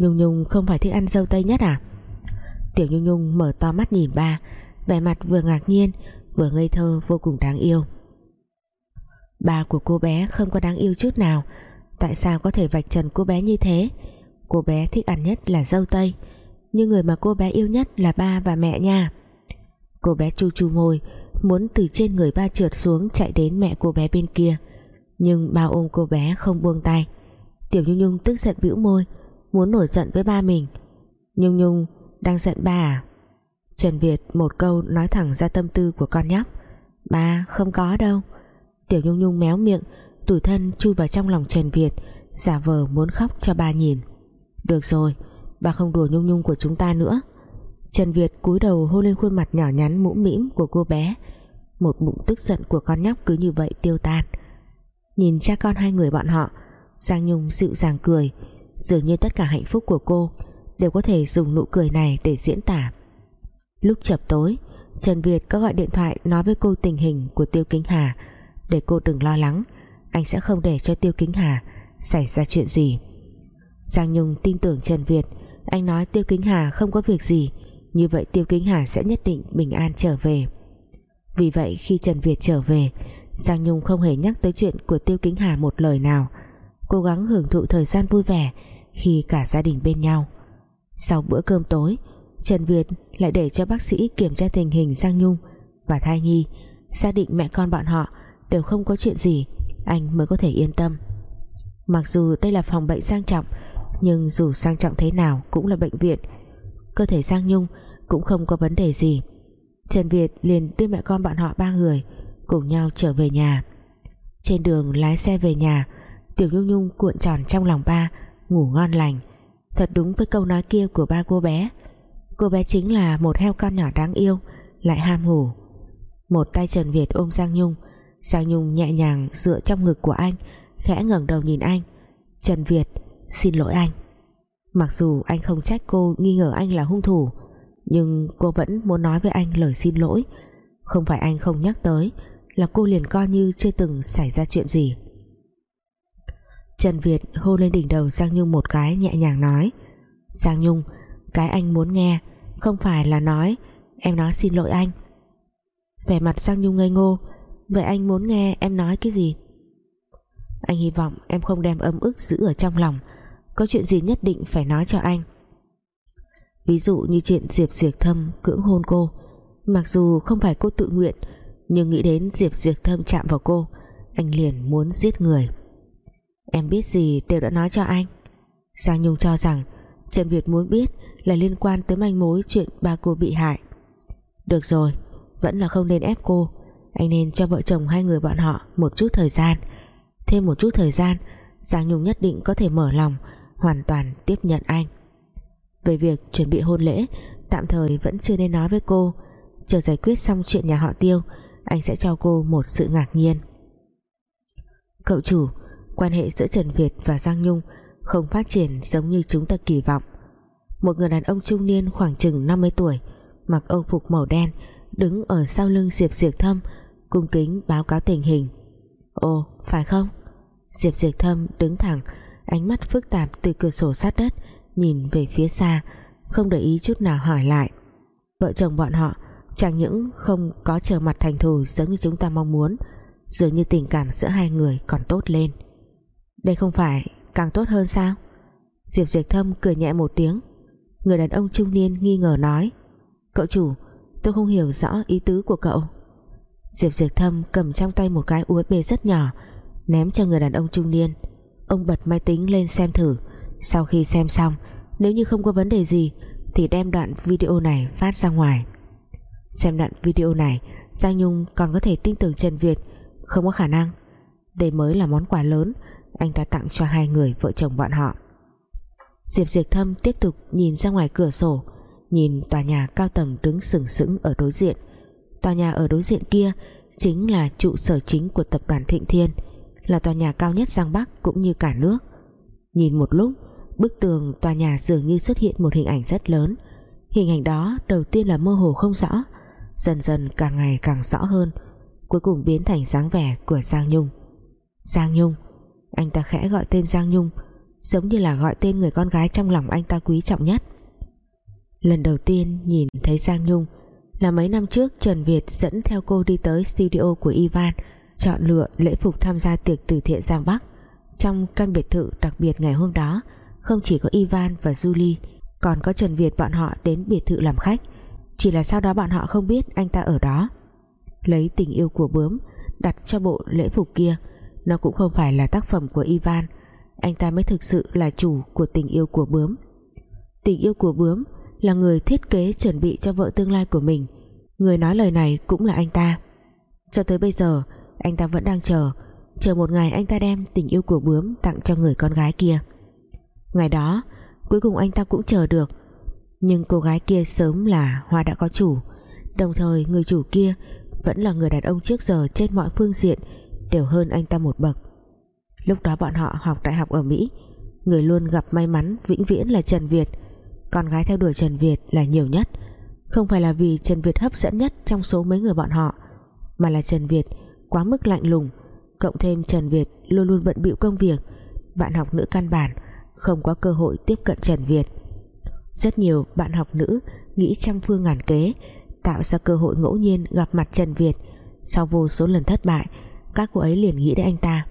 Nhung Nhung không phải thích ăn dâu tây nhất à? Tiểu Nhung Nhung mở to mắt nhìn ba, vẻ mặt vừa ngạc nhiên, vừa ngây thơ, vô cùng đáng yêu. Ba của cô bé không có đáng yêu chút nào. Tại sao có thể vạch trần cô bé như thế? Cô bé thích ăn nhất là dâu tây, nhưng người mà cô bé yêu nhất là ba và mẹ nha. Cô bé chu chu môi, muốn từ trên người ba trượt xuống chạy đến mẹ cô bé bên kia, nhưng ba ôm cô bé không buông tay. Tiểu nhung nhung tức giận bĩu môi muốn nổi giận với ba mình. Nhung nhung đang giận ba à? Trần Việt một câu nói thẳng ra tâm tư của con nhóc. Ba không có đâu. Tiểu Nhung Nhung méo miệng, Tủi thân chui vào trong lòng Trần Việt, Giả vờ muốn khóc cho ba nhìn. Được rồi, Ba không đùa Nhung Nhung của chúng ta nữa. Trần Việt cúi đầu hôn lên khuôn mặt nhỏ nhắn mũm mĩm của cô bé. Một bụng tức giận của con nhóc cứ như vậy tiêu tan. Nhìn cha con hai người bọn họ, Giang Nhung dịu dàng cười. Dường như tất cả hạnh phúc của cô Đều có thể dùng nụ cười này để diễn tả. Lúc chập tối, Trần Việt có gọi điện thoại nói với cô tình hình của Tiêu Kính Hà để cô đừng lo lắng, anh sẽ không để cho Tiêu Kính Hà xảy ra chuyện gì. Giang Nhung tin tưởng Trần Việt, anh nói Tiêu Kính Hà không có việc gì, như vậy Tiêu Kính Hà sẽ nhất định bình an trở về. Vì vậy khi Trần Việt trở về, Giang Nhung không hề nhắc tới chuyện của Tiêu Kính Hà một lời nào. Cố gắng hưởng thụ thời gian vui vẻ khi cả gia đình bên nhau. Sau bữa cơm tối, Trần Việt lại để cho bác sĩ kiểm tra tình hình Giang Nhung và thai nhi, xác định mẹ con bọn họ đều không có chuyện gì, anh mới có thể yên tâm. Mặc dù đây là phòng bệnh sang trọng, nhưng dù sang trọng thế nào cũng là bệnh viện, cơ thể Giang Nhung cũng không có vấn đề gì. Trần Việt liền đưa mẹ con bọn họ ba người cùng nhau trở về nhà. Trên đường lái xe về nhà, Tiểu Nhung Nhung cuộn tròn trong lòng ba ngủ ngon lành. Thật đúng với câu nói kia của ba cô bé. Cô bé chính là một heo con nhỏ đáng yêu, Lại ham ngủ. Một tay Trần Việt ôm Giang Nhung. Giang Nhung nhẹ nhàng dựa trong ngực của anh, Khẽ ngẩng đầu nhìn anh. Trần Việt, xin lỗi anh. Mặc dù anh không trách cô nghi ngờ anh là hung thủ, Nhưng cô vẫn muốn nói với anh lời xin lỗi. Không phải anh không nhắc tới Là cô liền coi như chưa từng xảy ra chuyện gì. Trần Việt hô lên đỉnh đầu Giang Nhung một cái, nhẹ nhàng nói, Giang Nhung, Cái anh muốn nghe Không phải là nói, Em nói xin lỗi anh. Vẻ mặt Giang Nhung ngây ngô, Vậy anh muốn nghe em nói cái gì? Anh hy vọng em không đem ấm ức giữ ở trong lòng, Có chuyện gì nhất định phải nói cho anh. Ví dụ như chuyện Diệp Diệp Thâm cưỡng hôn cô, Mặc dù không phải cô tự nguyện, Nhưng nghĩ đến Diệp Diệp Thâm chạm vào cô, Anh liền muốn giết người. Em biết gì đều đã nói cho anh. Giang Nhung cho rằng Trần Việt muốn biết là liên quan tới manh mối chuyện ba cô bị hại. Được rồi, Vẫn là không nên ép cô. Anh nên cho vợ chồng hai người bọn họ Một chút thời gian. Thêm một chút thời gian, Giang Nhung nhất định có thể mở lòng, Hoàn toàn tiếp nhận anh. Về việc chuẩn bị hôn lễ, Tạm thời vẫn chưa nên nói với cô. Chờ giải quyết xong chuyện nhà họ tiêu, Anh sẽ cho cô một sự ngạc nhiên. Cậu chủ quan hệ giữa Trần Việt và Giang Nhung không phát triển giống như chúng ta kỳ vọng. Một người đàn ông trung niên khoảng chừng 50 tuổi, mặc âu phục màu đen, đứng ở sau lưng Diệp Diệp Thâm cung kính báo cáo tình hình. Ồ, phải không? Diệp Diệp Thâm đứng thẳng, ánh mắt phức tạp từ cửa sổ sát đất, nhìn về phía xa, không để ý chút nào hỏi lại. Vợ chồng bọn họ, chẳng những không có trở mặt thành thù giống như chúng ta mong muốn, dường như tình cảm giữa hai người còn tốt lên đây không phải càng tốt hơn sao? Diệp Diệp Thâm cười nhẹ một tiếng. Người đàn ông trung niên nghi ngờ nói, Cậu chủ, tôi không hiểu rõ ý tứ của cậu. Diệp Diệp Thâm cầm trong tay một cái USB rất nhỏ, Ném cho người đàn ông trung niên. Ông bật máy tính lên xem thử. Sau khi xem xong, Nếu như không có vấn đề gì, Thì đem đoạn video này phát ra ngoài. Xem đoạn video này, Giang Nhung còn có thể tin tưởng Trần Việt. Không có khả năng. Đây mới là món quà lớn anh ta tặng cho hai người vợ chồng bọn họ. Diệp Diệp Thâm tiếp tục nhìn ra ngoài cửa sổ, nhìn tòa nhà cao tầng đứng sừng sững ở đối diện. Tòa nhà ở đối diện kia chính là trụ sở chính của tập đoàn Thịnh Thiên, là tòa nhà cao nhất Giang Bắc cũng như cả nước. Nhìn một lúc, bức tường tòa nhà dường như xuất hiện một hình ảnh rất lớn. Hình ảnh đó đầu tiên là mơ hồ không rõ, dần dần càng ngày càng rõ hơn, cuối cùng biến thành dáng vẻ của Giang Nhung. Giang Nhung anh ta khẽ gọi tên Giang Nhung, giống như là gọi tên người con gái trong lòng anh ta quý trọng nhất. Lần đầu tiên nhìn thấy Giang Nhung là mấy năm trước Trần Việt dẫn theo cô đi tới studio của Ivan chọn lựa lễ phục tham gia tiệc từ thiện Giang Bắc. Trong căn biệt thự đặc biệt ngày hôm đó, không chỉ có Ivan và Julie, còn có Trần Việt bọn họ đến biệt thự làm khách. Chỉ là sau đó bọn họ không biết anh ta ở đó. Lấy tình yêu của bướm đặt cho bộ lễ phục kia nó cũng không phải là tác phẩm của Ivan. Anh ta mới thực sự là chủ của tình yêu của bướm. Tình yêu của bướm là người thiết kế chuẩn bị cho vợ tương lai của mình. Người nói lời này cũng là anh ta. Cho tới bây giờ, anh ta vẫn đang chờ. Chờ một ngày anh ta đem tình yêu của bướm tặng cho người con gái kia. Ngày đó, cuối cùng anh ta cũng chờ được. Nhưng cô gái kia sớm là hoa đã có chủ. Đồng thời, người chủ kia vẫn là người đàn ông trước giờ trên mọi phương diện đều hơn anh ta một bậc. Lúc đó bọn họ học đại học ở Mỹ, người luôn gặp may mắn vĩnh viễn là Trần Việt. Con gái theo đuổi Trần Việt là nhiều nhất, không phải là vì Trần Việt hấp dẫn nhất trong số mấy người bọn họ, mà là Trần Việt quá mức lạnh lùng, cộng thêm Trần Việt luôn luôn bận bịu công việc, bạn học nữ căn bản không có cơ hội tiếp cận Trần Việt. Rất nhiều bạn học nữ nghĩ trăm phương ngàn kế, tạo ra cơ hội ngẫu nhiên gặp mặt Trần Việt sau vô số lần thất bại các cô ấy liền nghĩ đến anh ta.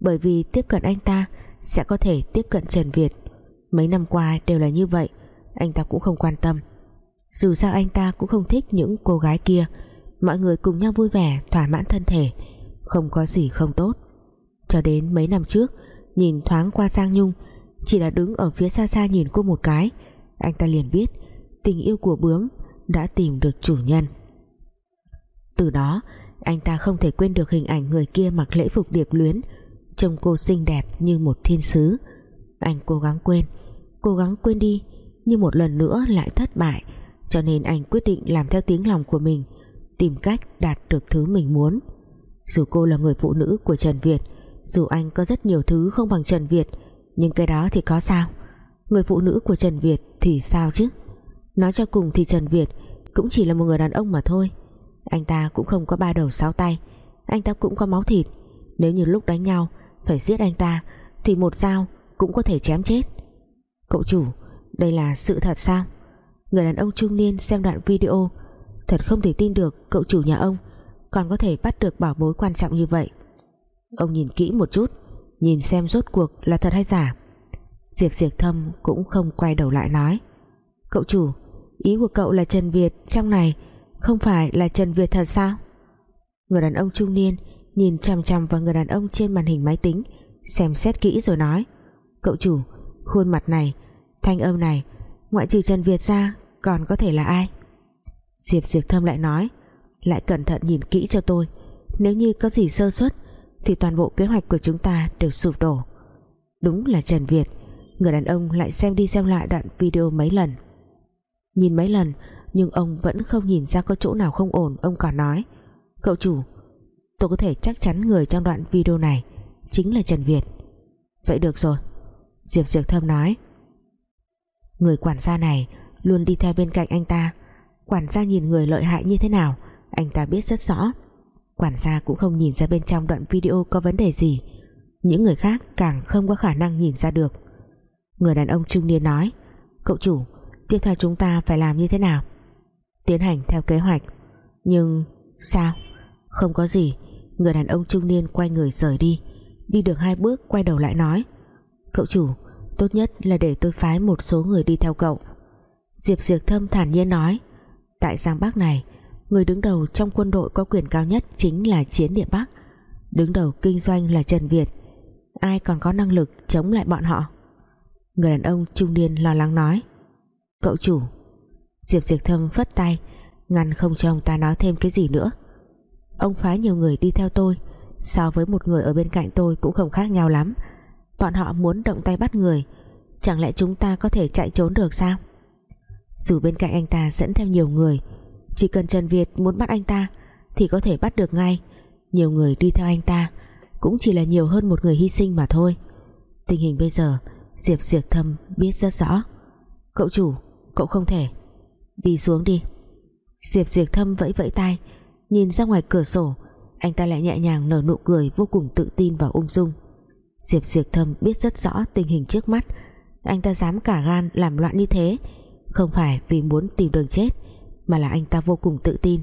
Bởi vì tiếp cận anh ta sẽ có thể tiếp cận Trần Việt. Mấy năm qua đều là như vậy, anh ta cũng không quan tâm. Dù sao anh ta cũng không thích những cô gái kia. Mọi người cùng nhau vui vẻ, thỏa mãn thân thể, không có gì không tốt. Cho đến mấy năm trước, nhìn thoáng qua Giang Nhung, chỉ là đứng ở phía xa xa nhìn cô một cái, anh ta liền biết tình yêu của bướm đã tìm được chủ nhân. Từ đó anh ta không thể quên được hình ảnh người kia mặc lễ phục điệp luyến. Trông cô xinh đẹp như một thiên sứ. Anh cố gắng quên, cố gắng quên đi, nhưng một lần nữa lại thất bại. Cho nên anh quyết định làm theo tiếng lòng của mình, tìm cách đạt được thứ mình muốn. Dù cô là người phụ nữ của Trần Việt, dù anh có rất nhiều thứ không bằng Trần Việt, nhưng cái đó thì có sao? Người phụ nữ của Trần Việt thì sao chứ? Nói cho cùng thì Trần Việt cũng chỉ là một người đàn ông mà thôi anh ta cũng không có ba đầu sáu tay. Anh ta cũng có máu thịt. Nếu như lúc đánh nhau, phải giết anh ta, thì một dao cũng có thể chém chết. Cậu chủ, đây là sự thật sao? Người đàn ông trung niên xem đoạn video, thật không thể tin được cậu chủ nhà ông còn có thể bắt được bảo bối quan trọng như vậy. Ông nhìn kỹ một chút, nhìn xem rốt cuộc là thật hay giả. Diệp Diệp Thâm cũng không quay đầu lại nói, Cậu chủ, Ý của cậu là Trần Việt trong này không phải là Trần Việt thật sao? Người đàn ông trung niên Nhìn chằm chằm vào người đàn ông trên màn hình máy tính, Xem xét kỹ rồi nói, Cậu chủ, Khuôn mặt này, Thanh âm này, Ngoại trừ Trần Việt ra Còn có thể là ai? Diệp Diệp Thâm lại nói, Lại cẩn thận nhìn kỹ cho tôi, Nếu như có gì sơ suất Thì toàn bộ kế hoạch của chúng ta đều sụp đổ. Đúng là Trần Việt, Người đàn ông lại xem đi xem lại đoạn video mấy lần. Nhìn mấy lần nhưng ông vẫn không nhìn ra có chỗ nào không ổn, Ông còn nói. Cậu chủ, Tôi có thể chắc chắn người trong đoạn video này Chính là Trần Việt. Vậy được rồi, Diệp Diệp thơm nói. Người quản gia này Luôn đi theo bên cạnh anh ta. Quản gia nhìn người lợi hại như thế nào, Anh ta biết rất rõ. Quản gia cũng không nhìn ra bên trong đoạn video có vấn đề gì. Những người khác càng không có khả năng nhìn ra được. Người đàn ông trung niên nói, Cậu chủ, Tiếp theo chúng ta phải làm như thế nào? Tiến hành theo kế hoạch. Nhưng sao? Không có gì. Người đàn ông trung niên quay người rời đi. Đi được hai bước, quay đầu lại nói, Cậu chủ, Tốt nhất là để tôi phái một số người đi theo cậu. Diệp Diệp Thâm thản nhiên nói, Tại Giang Bắc này, Người đứng đầu trong quân đội có quyền cao nhất Chính là Chiến Địa Bắc. Đứng đầu kinh doanh là Trần Việt. Ai còn có năng lực chống lại bọn họ? Người đàn ông trung niên lo lắng nói, Cậu chủ Diệp Diệp Thâm phất tay, Ngăn không cho ông ta nói thêm cái gì nữa. Ông phái nhiều người đi theo tôi, So với một người ở bên cạnh tôi Cũng không khác nhau lắm. Bọn họ muốn động tay bắt người, Chẳng lẽ chúng ta có thể chạy trốn được sao? Dù bên cạnh anh ta dẫn theo nhiều người, Chỉ cần Trần Việt muốn bắt anh ta Thì có thể bắt được ngay. Nhiều người đi theo anh ta Cũng chỉ là nhiều hơn một người hy sinh mà thôi. Tình hình bây giờ, Diệp Diệp Thâm biết rất rõ. Cậu chủ, Cậu không thể. Đi xuống đi. Diệp Diệp Thâm vẫy vẫy tay Nhìn ra ngoài cửa sổ, Anh ta lại nhẹ nhàng nở nụ cười vô cùng tự tin và ung dung. Diệp Diệp Thâm biết rất rõ tình hình trước mắt, Anh ta dám cả gan làm loạn như thế, Không phải vì muốn tìm đường chết, Mà là anh ta vô cùng tự tin,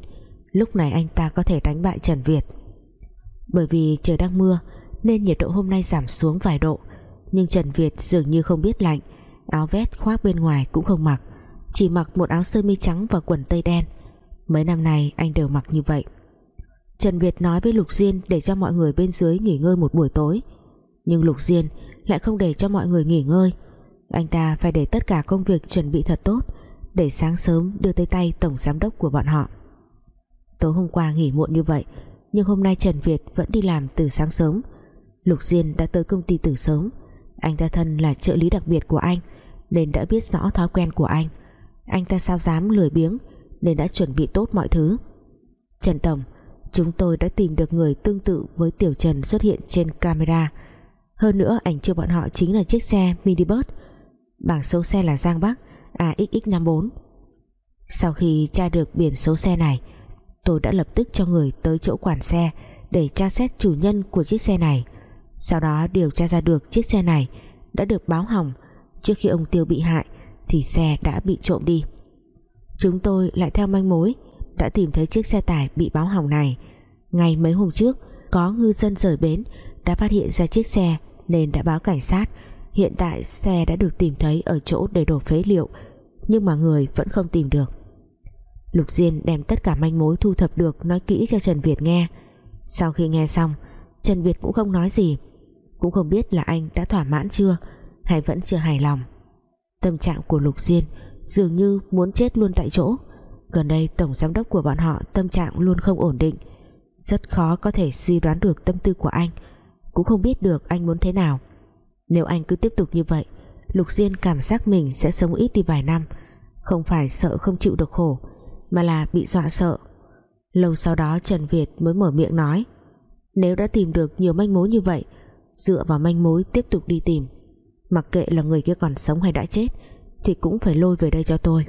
Lúc này anh ta có thể đánh bại Trần Việt. Bởi vì trời đang mưa, Nên nhiệt độ hôm nay giảm xuống vài độ, Nhưng Trần Việt dường như không biết lạnh, Áo vest khoác bên ngoài cũng không mặc. Chỉ mặc một áo sơ mi trắng và quần tây đen. Mấy năm nay, anh đều mặc như vậy. Trần Việt nói với Lục Diên Để cho mọi người bên dưới nghỉ ngơi một buổi tối. Nhưng Lục Diên lại không để cho mọi người nghỉ ngơi. Anh ta phải để tất cả công việc chuẩn bị thật tốt Để sáng sớm đưa tới tay tổng giám đốc của bọn họ. Tối hôm qua nghỉ muộn như vậy, Nhưng hôm nay Trần Việt vẫn đi làm từ sáng sớm. Lục Diên đã tới công ty từ sớm. Anh ta thân là trợ lý đặc biệt của anh, Nên đã biết rõ thói quen của anh. Anh ta sao dám lười biếng, Nên đã chuẩn bị tốt mọi thứ. Trần Tổng, Chúng tôi đã tìm được người tương tự với Tiểu Trần xuất hiện trên camera. Hơn nữa, ảnh chụp bọn họ chính là chiếc xe minibus. Bảng số xe là Giang Bắc AXX54 Sau khi tra được biển số xe này, Tôi đã lập tức cho người tới chỗ quản xe Để tra xét chủ nhân của chiếc xe này. Sau đó điều tra ra được chiếc xe này Đã được báo hỏng Trước khi ông Tiêu bị hại. Thì xe đã bị trộm đi. Chúng tôi lại theo manh mối, đã tìm thấy chiếc xe tải bị báo hỏng này. Ngay mấy hôm trước, có ngư dân rời bến, đã phát hiện ra chiếc xe nên đã báo cảnh sát. Hiện tại xe đã được tìm thấy ở chỗ để đổ phế liệu, nhưng mà người vẫn không tìm được. Lục Diên đem tất cả manh mối thu thập được nói kỹ cho Trần Việt nghe. Sau khi nghe xong, Trần Việt cũng không nói gì. Cũng không biết là anh đã thỏa mãn chưa, hay vẫn chưa hài lòng tâm trạng của Lục Diên dường như muốn chết luôn tại chỗ. Gần đây tổng giám đốc của bọn họ tâm trạng luôn không ổn định, Rất khó có thể suy đoán được tâm tư của anh, Cũng không biết được anh muốn thế nào. Nếu anh cứ tiếp tục như vậy, Lục Diên cảm giác mình sẽ sống ít đi vài năm, không phải sợ không chịu được khổ, mà là bị dọa sợ. Lâu sau đó Trần Việt mới mở miệng nói, nếu đã tìm được nhiều manh mối như vậy, dựa vào manh mối tiếp tục đi tìm mặc kệ là người kia còn sống hay đã chết, thì cũng phải lôi về đây cho tôi.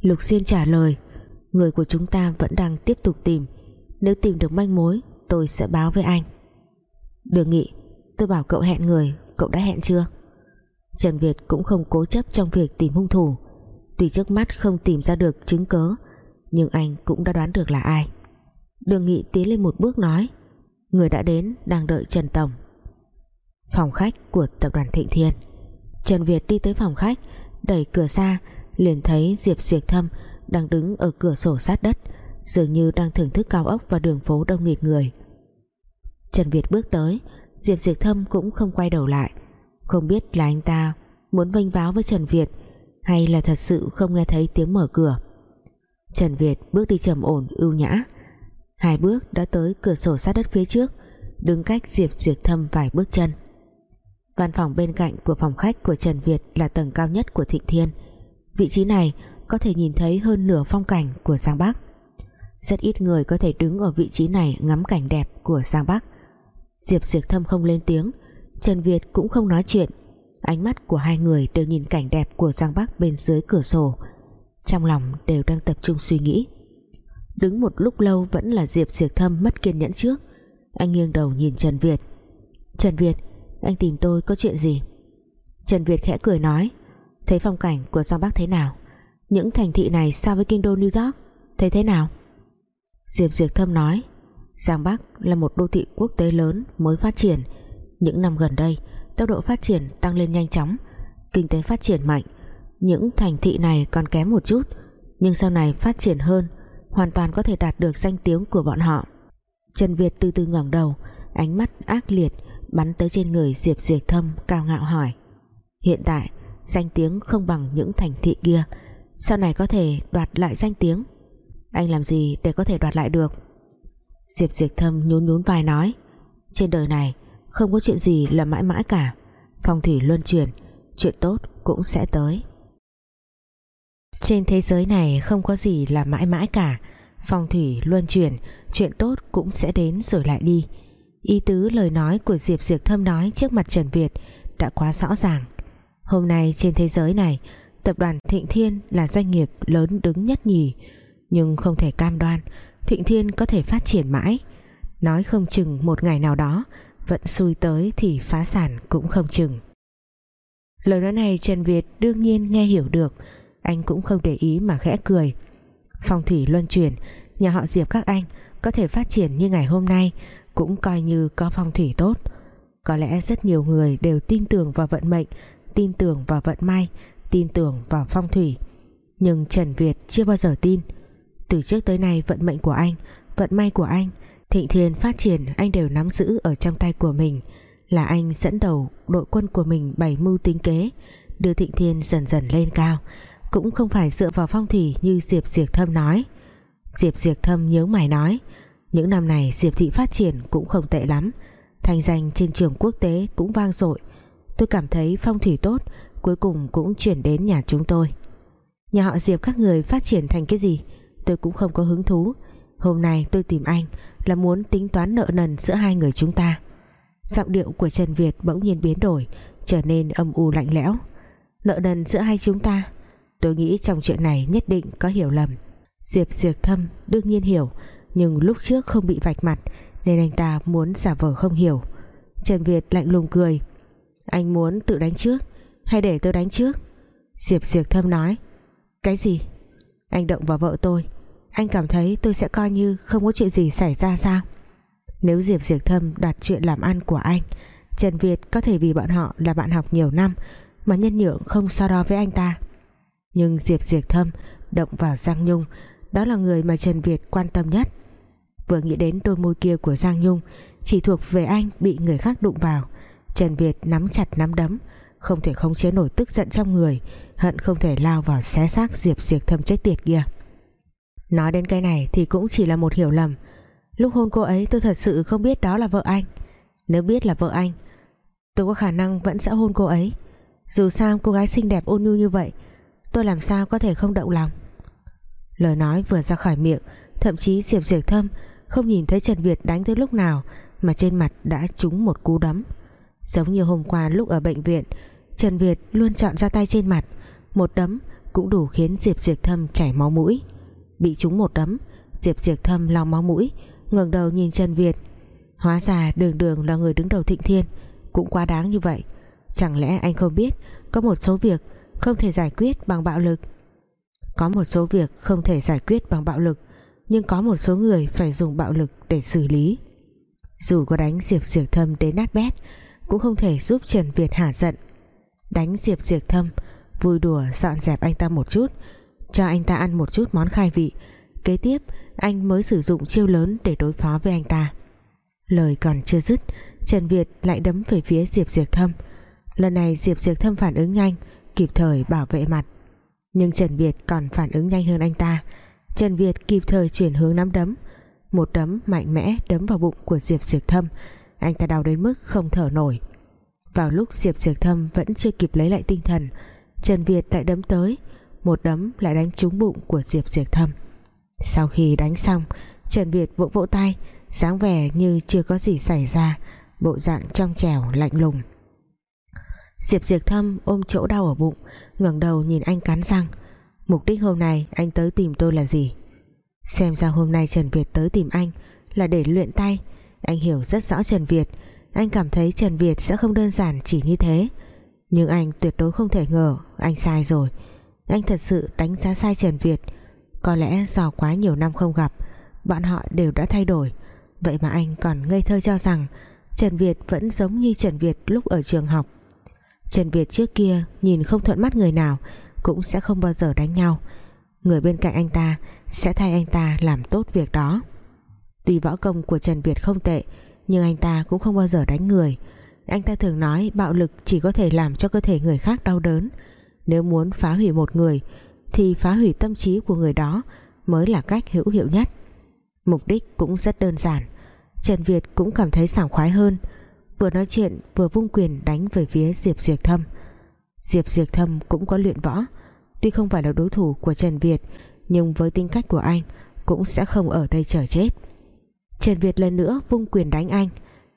Lục Diên trả lời, người của chúng ta vẫn đang tiếp tục tìm. Nếu tìm được manh mối, tôi sẽ báo với anh. Đường Nghị, tôi bảo cậu hẹn người, cậu đã hẹn chưa? Trần Việt cũng không cố chấp trong việc tìm hung thủ. Tuy trước mắt không tìm ra được chứng cớ Nhưng anh cũng đã đoán được là ai. Đường Nghị tiến lên một bước nói, Người đã đến, đang đợi Trần Tổng. Phòng khách của tập đoàn Thịnh Thiên. Trần Việt đi tới phòng khách, Đẩy cửa ra, Liền thấy Diệp Diệc Thâm Đang đứng ở cửa sổ sát đất, Dường như đang thưởng thức cao ốc và đường phố đông nghịt người. Trần Việt bước tới, Diệp Diệc Thâm cũng không quay đầu lại. Không biết là anh ta Muốn vênh váo với Trần Việt, Hay là thật sự không nghe thấy tiếng mở cửa. Trần Việt bước đi trầm ổn, ưu nhã. Hai bước đã tới cửa sổ sát đất phía trước, Đứng cách Diệp Diệc Thâm vài bước chân. Văn phòng bên cạnh của phòng khách của Trần Việt Là tầng cao nhất của Thịnh Thiên. Vị trí này có thể nhìn thấy hơn nửa phong cảnh của Giang Bắc. Rất ít người có thể đứng ở vị trí này Ngắm cảnh đẹp của Giang Bắc. Diệp Diệp Thâm không lên tiếng, Trần Việt cũng không nói chuyện. Ánh mắt của hai người đều nhìn cảnh đẹp của Giang Bắc bên dưới cửa sổ. Trong lòng đều đang tập trung suy nghĩ. Đứng một lúc lâu vẫn là Diệp Diệp Thâm mất kiên nhẫn trước. Anh nghiêng đầu nhìn Trần Việt. Trần Việt anh tìm tôi có chuyện gì? Trần Việt khẽ cười nói, Thấy phong cảnh của Giang Bắc thế nào? Những thành thị này so với kinh đô New York, Thấy thế nào? Diệp Diệp Thâm nói, Giang Bắc là một đô thị quốc tế lớn mới phát triển. Những năm gần đây, tốc độ phát triển tăng lên nhanh chóng, kinh tế phát triển mạnh. Những thành thị này còn kém một chút, nhưng sau này phát triển hơn, hoàn toàn có thể đạt được danh tiếng của bọn họ. Trần Việt từ từ ngẩng đầu, ánh mắt ác liệt bắn tới trên người Diệp Diệp Thâm, cao ngạo hỏi. Hiện tại, danh tiếng không bằng những thành thị kia. Sau này có thể đoạt lại danh tiếng. Anh làm gì để có thể đoạt lại được? Diệp Diệp Thâm nhún nhún vai nói. Trên đời này, không có chuyện gì là mãi mãi cả. Phong thủy luân chuyển, chuyện tốt cũng sẽ tới. Trên thế giới này không có gì là mãi mãi cả. Phong thủy luân chuyển, chuyện tốt cũng sẽ đến rồi lại đi ý tứ lời nói của Diệp Diệp Thâm nói trước mặt Trần Việt đã quá rõ ràng. Hôm nay trên thế giới này, tập đoàn Thịnh Thiên là doanh nghiệp lớn đứng nhất nhì. Nhưng không thể cam đoan, Thịnh Thiên có thể phát triển mãi. Nói không chừng một ngày nào đó, vận xui tới thì phá sản cũng không chừng. Lời nói này Trần Việt đương nhiên nghe hiểu được. Anh cũng không để ý mà khẽ cười. Phong thủy luân chuyển, nhà họ Diệp các anh có thể phát triển như ngày hôm nay cũng coi như có phong thủy tốt. Có lẽ rất nhiều người đều tin tưởng vào vận mệnh, tin tưởng vào vận may, tin tưởng vào phong thủy. Nhưng Trần Việt chưa bao giờ tin. Từ trước tới nay vận mệnh của anh, vận may của anh, thịnh thiên phát triển, anh đều nắm giữ ở trong tay của mình. Là anh dẫn đầu đội quân của mình bày mưu tính kế, đưa thịnh thiên dần dần lên cao. Cũng không phải dựa vào phong thủy như Diệp Diệp Thâm nói. Diệp Diệp Thâm nhớ mày nói những năm này Diệp Thị phát triển cũng không tệ lắm. Thành danh trên trường quốc tế cũng vang dội. Tôi cảm thấy phong thủy tốt, cuối cùng cũng chuyển đến nhà chúng tôi. Nhà họ Diệp các người phát triển thành cái gì? Tôi cũng không có hứng thú. Hôm nay tôi tìm anh, là muốn tính toán nợ nần giữa hai người chúng ta. Giọng điệu của Trần Việt bỗng nhiên biến đổi, trở nên âm u lạnh lẽo. Nợ nần giữa hai chúng ta? Tôi nghĩ trong chuyện này nhất định có hiểu lầm. Diệp Diệp Thâm đương nhiên hiểu nhưng lúc trước không bị vạch mặt, nên anh ta muốn giả vờ không hiểu. Trần Việt lạnh lùng cười. Anh muốn tự đánh trước, hay để tôi đánh trước? Diệp Diệp Thâm nói. Cái gì? Anh động vào vợ tôi. Anh cảm thấy tôi sẽ coi như không có chuyện gì xảy ra sao? Nếu Diệp Diệp Thâm đặt chuyện làm ăn của anh, Trần Việt có thể vì bọn họ là bạn học nhiều năm mà nhân nhượng không so đo với anh ta. Nhưng Diệp Diệp Thâm động vào Giang Nhung, đó là người mà Trần Việt quan tâm nhất vừa nghĩ đến đôi môi kia của Giang Nhung, chỉ thuộc về anh bị người khác đụng vào. Trần Việt nắm chặt nắm đấm, không thể khống chế nổi tức giận trong người, hận không thể lao vào xé xác Diệp Diệp Thâm chết tiệt kia. Nói đến cái này thì cũng chỉ là một hiểu lầm. Lúc hôn cô ấy tôi thật sự không biết đó là vợ anh. Nếu biết là vợ anh, tôi có khả năng vẫn sẽ hôn cô ấy. Dù sao cô gái xinh đẹp ôn nhu như vậy, Tôi làm sao có thể không động lòng? Lời nói vừa ra khỏi miệng, Thậm chí Diệp Diệp Thâm không nhìn thấy Trần Việt đánh tới lúc nào, Mà trên mặt đã trúng một cú đấm. Giống như hôm qua lúc ở bệnh viện, Trần Việt luôn chọn ra tay trên mặt. Một đấm cũng đủ khiến Diệp Diệp Thâm chảy máu mũi. Bị trúng một đấm, Diệp Diệp Thâm lau máu mũi, ngẩng đầu nhìn Trần Việt. Hóa ra đường đường là người đứng đầu thịnh thiên, Cũng quá đáng như vậy. Chẳng lẽ anh không biết Có một số việc không thể giải quyết bằng bạo lực? Có một số việc không thể giải quyết bằng bạo lực. Nhưng có một số người phải dùng bạo lực để xử lý. Dù có đánh Diệp Diệp Thâm đến nát bét, Cũng không thể giúp Trần Việt hả giận. Đánh Diệp Diệp Thâm, Vui đùa dọn dẹp anh ta một chút, Cho anh ta ăn một chút món khai vị. Kế tiếp, anh mới sử dụng chiêu lớn để đối phó với anh ta. Lời còn chưa dứt, Trần Việt lại đấm về phía Diệp Diệp Thâm. Lần này Diệp Diệp Thâm phản ứng nhanh, Kịp thời bảo vệ mặt. Nhưng Trần Việt còn phản ứng nhanh hơn anh ta. Trần Việt kịp thời chuyển hướng nắm đấm. Một đấm mạnh mẽ đấm vào bụng của Diệp Diệp Thâm. Anh ta đau đến mức không thở nổi. Vào lúc Diệp Diệp Thâm vẫn chưa kịp lấy lại tinh thần, Trần Việt lại đấm tới. Một đấm lại đánh trúng bụng của Diệp Diệp Thâm. Sau khi đánh xong, Trần Việt vỗ vỗ tay, dáng vẻ như chưa có gì xảy ra, bộ dạng trong trẻo, lạnh lùng. Diệp Diệp Thâm ôm chỗ đau ở bụng, ngẩng đầu nhìn anh cắn răng mục đích hôm nay anh tới tìm tôi là gì? Xem ra hôm nay Trần Việt tới tìm anh là để luyện tay. Anh hiểu rất rõ Trần Việt. Anh cảm thấy Trần Việt sẽ không đơn giản chỉ như thế. Nhưng anh tuyệt đối không thể ngờ anh sai rồi. Anh thật sự đánh giá sai Trần Việt. Có lẽ do quá nhiều năm không gặp, bọn họ đều đã thay đổi. Vậy mà anh còn ngây thơ cho rằng Trần Việt vẫn giống như Trần Việt lúc ở trường học. Trần Việt trước kia nhìn không thuận mắt người nào cũng sẽ không bao giờ đánh nhau. Người bên cạnh anh ta sẽ thay anh ta làm tốt việc đó. Tuy võ công của Trần Việt không tệ, nhưng anh ta cũng không bao giờ đánh người. Anh ta thường nói bạo lực chỉ có thể làm cho cơ thể người khác đau đớn. Nếu muốn phá hủy một người, thì phá hủy tâm trí của người đó mới là cách hữu hiệu nhất. Mục đích cũng rất đơn giản. Trần Việt cũng cảm thấy sảng khoái hơn. Vừa nói chuyện, vừa vung quyền đánh về phía Diệp Diệp Thâm. Diệp Diệp Thâm cũng có luyện võ tuy không phải là đối thủ của Trần Việt, nhưng với tính cách của anh cũng sẽ không ở đây chờ chết. Trần Việt lần nữa vung quyền đánh anh.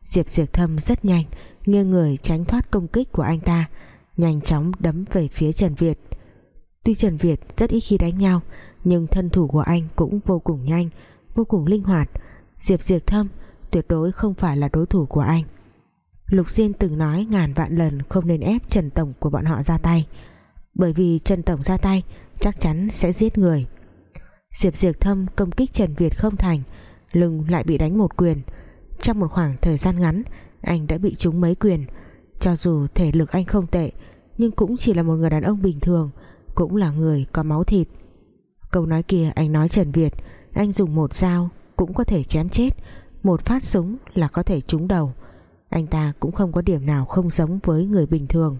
Diệp Diệp Thâm rất nhanh, nghiêng người tránh thoát công kích của anh ta, nhanh chóng đấm về phía Trần Việt. Tuy Trần Việt rất ít khi đánh nhau, nhưng thân thủ của anh cũng vô cùng nhanh, vô cùng linh hoạt. Diệp Diệp Thâm tuyệt đối không phải là đối thủ của anh. Lục Diên từng nói ngàn vạn lần không nên ép Trần Tổng của bọn họ ra tay bởi vì Trần Tổng ra tay, chắc chắn sẽ giết người. Diệp Diệp Thâm công kích Trần Việt không thành, lưng lại bị đánh một quyền. Trong một khoảng thời gian ngắn, anh đã bị trúng mấy quyền. Cho dù thể lực anh không tệ, nhưng cũng chỉ là một người đàn ông bình thường, cũng là người có máu thịt. Câu nói kia anh nói Trần Việt, anh dùng một dao cũng có thể chém chết, một phát súng là có thể trúng đầu. Anh ta cũng không có điểm nào không giống với người bình thường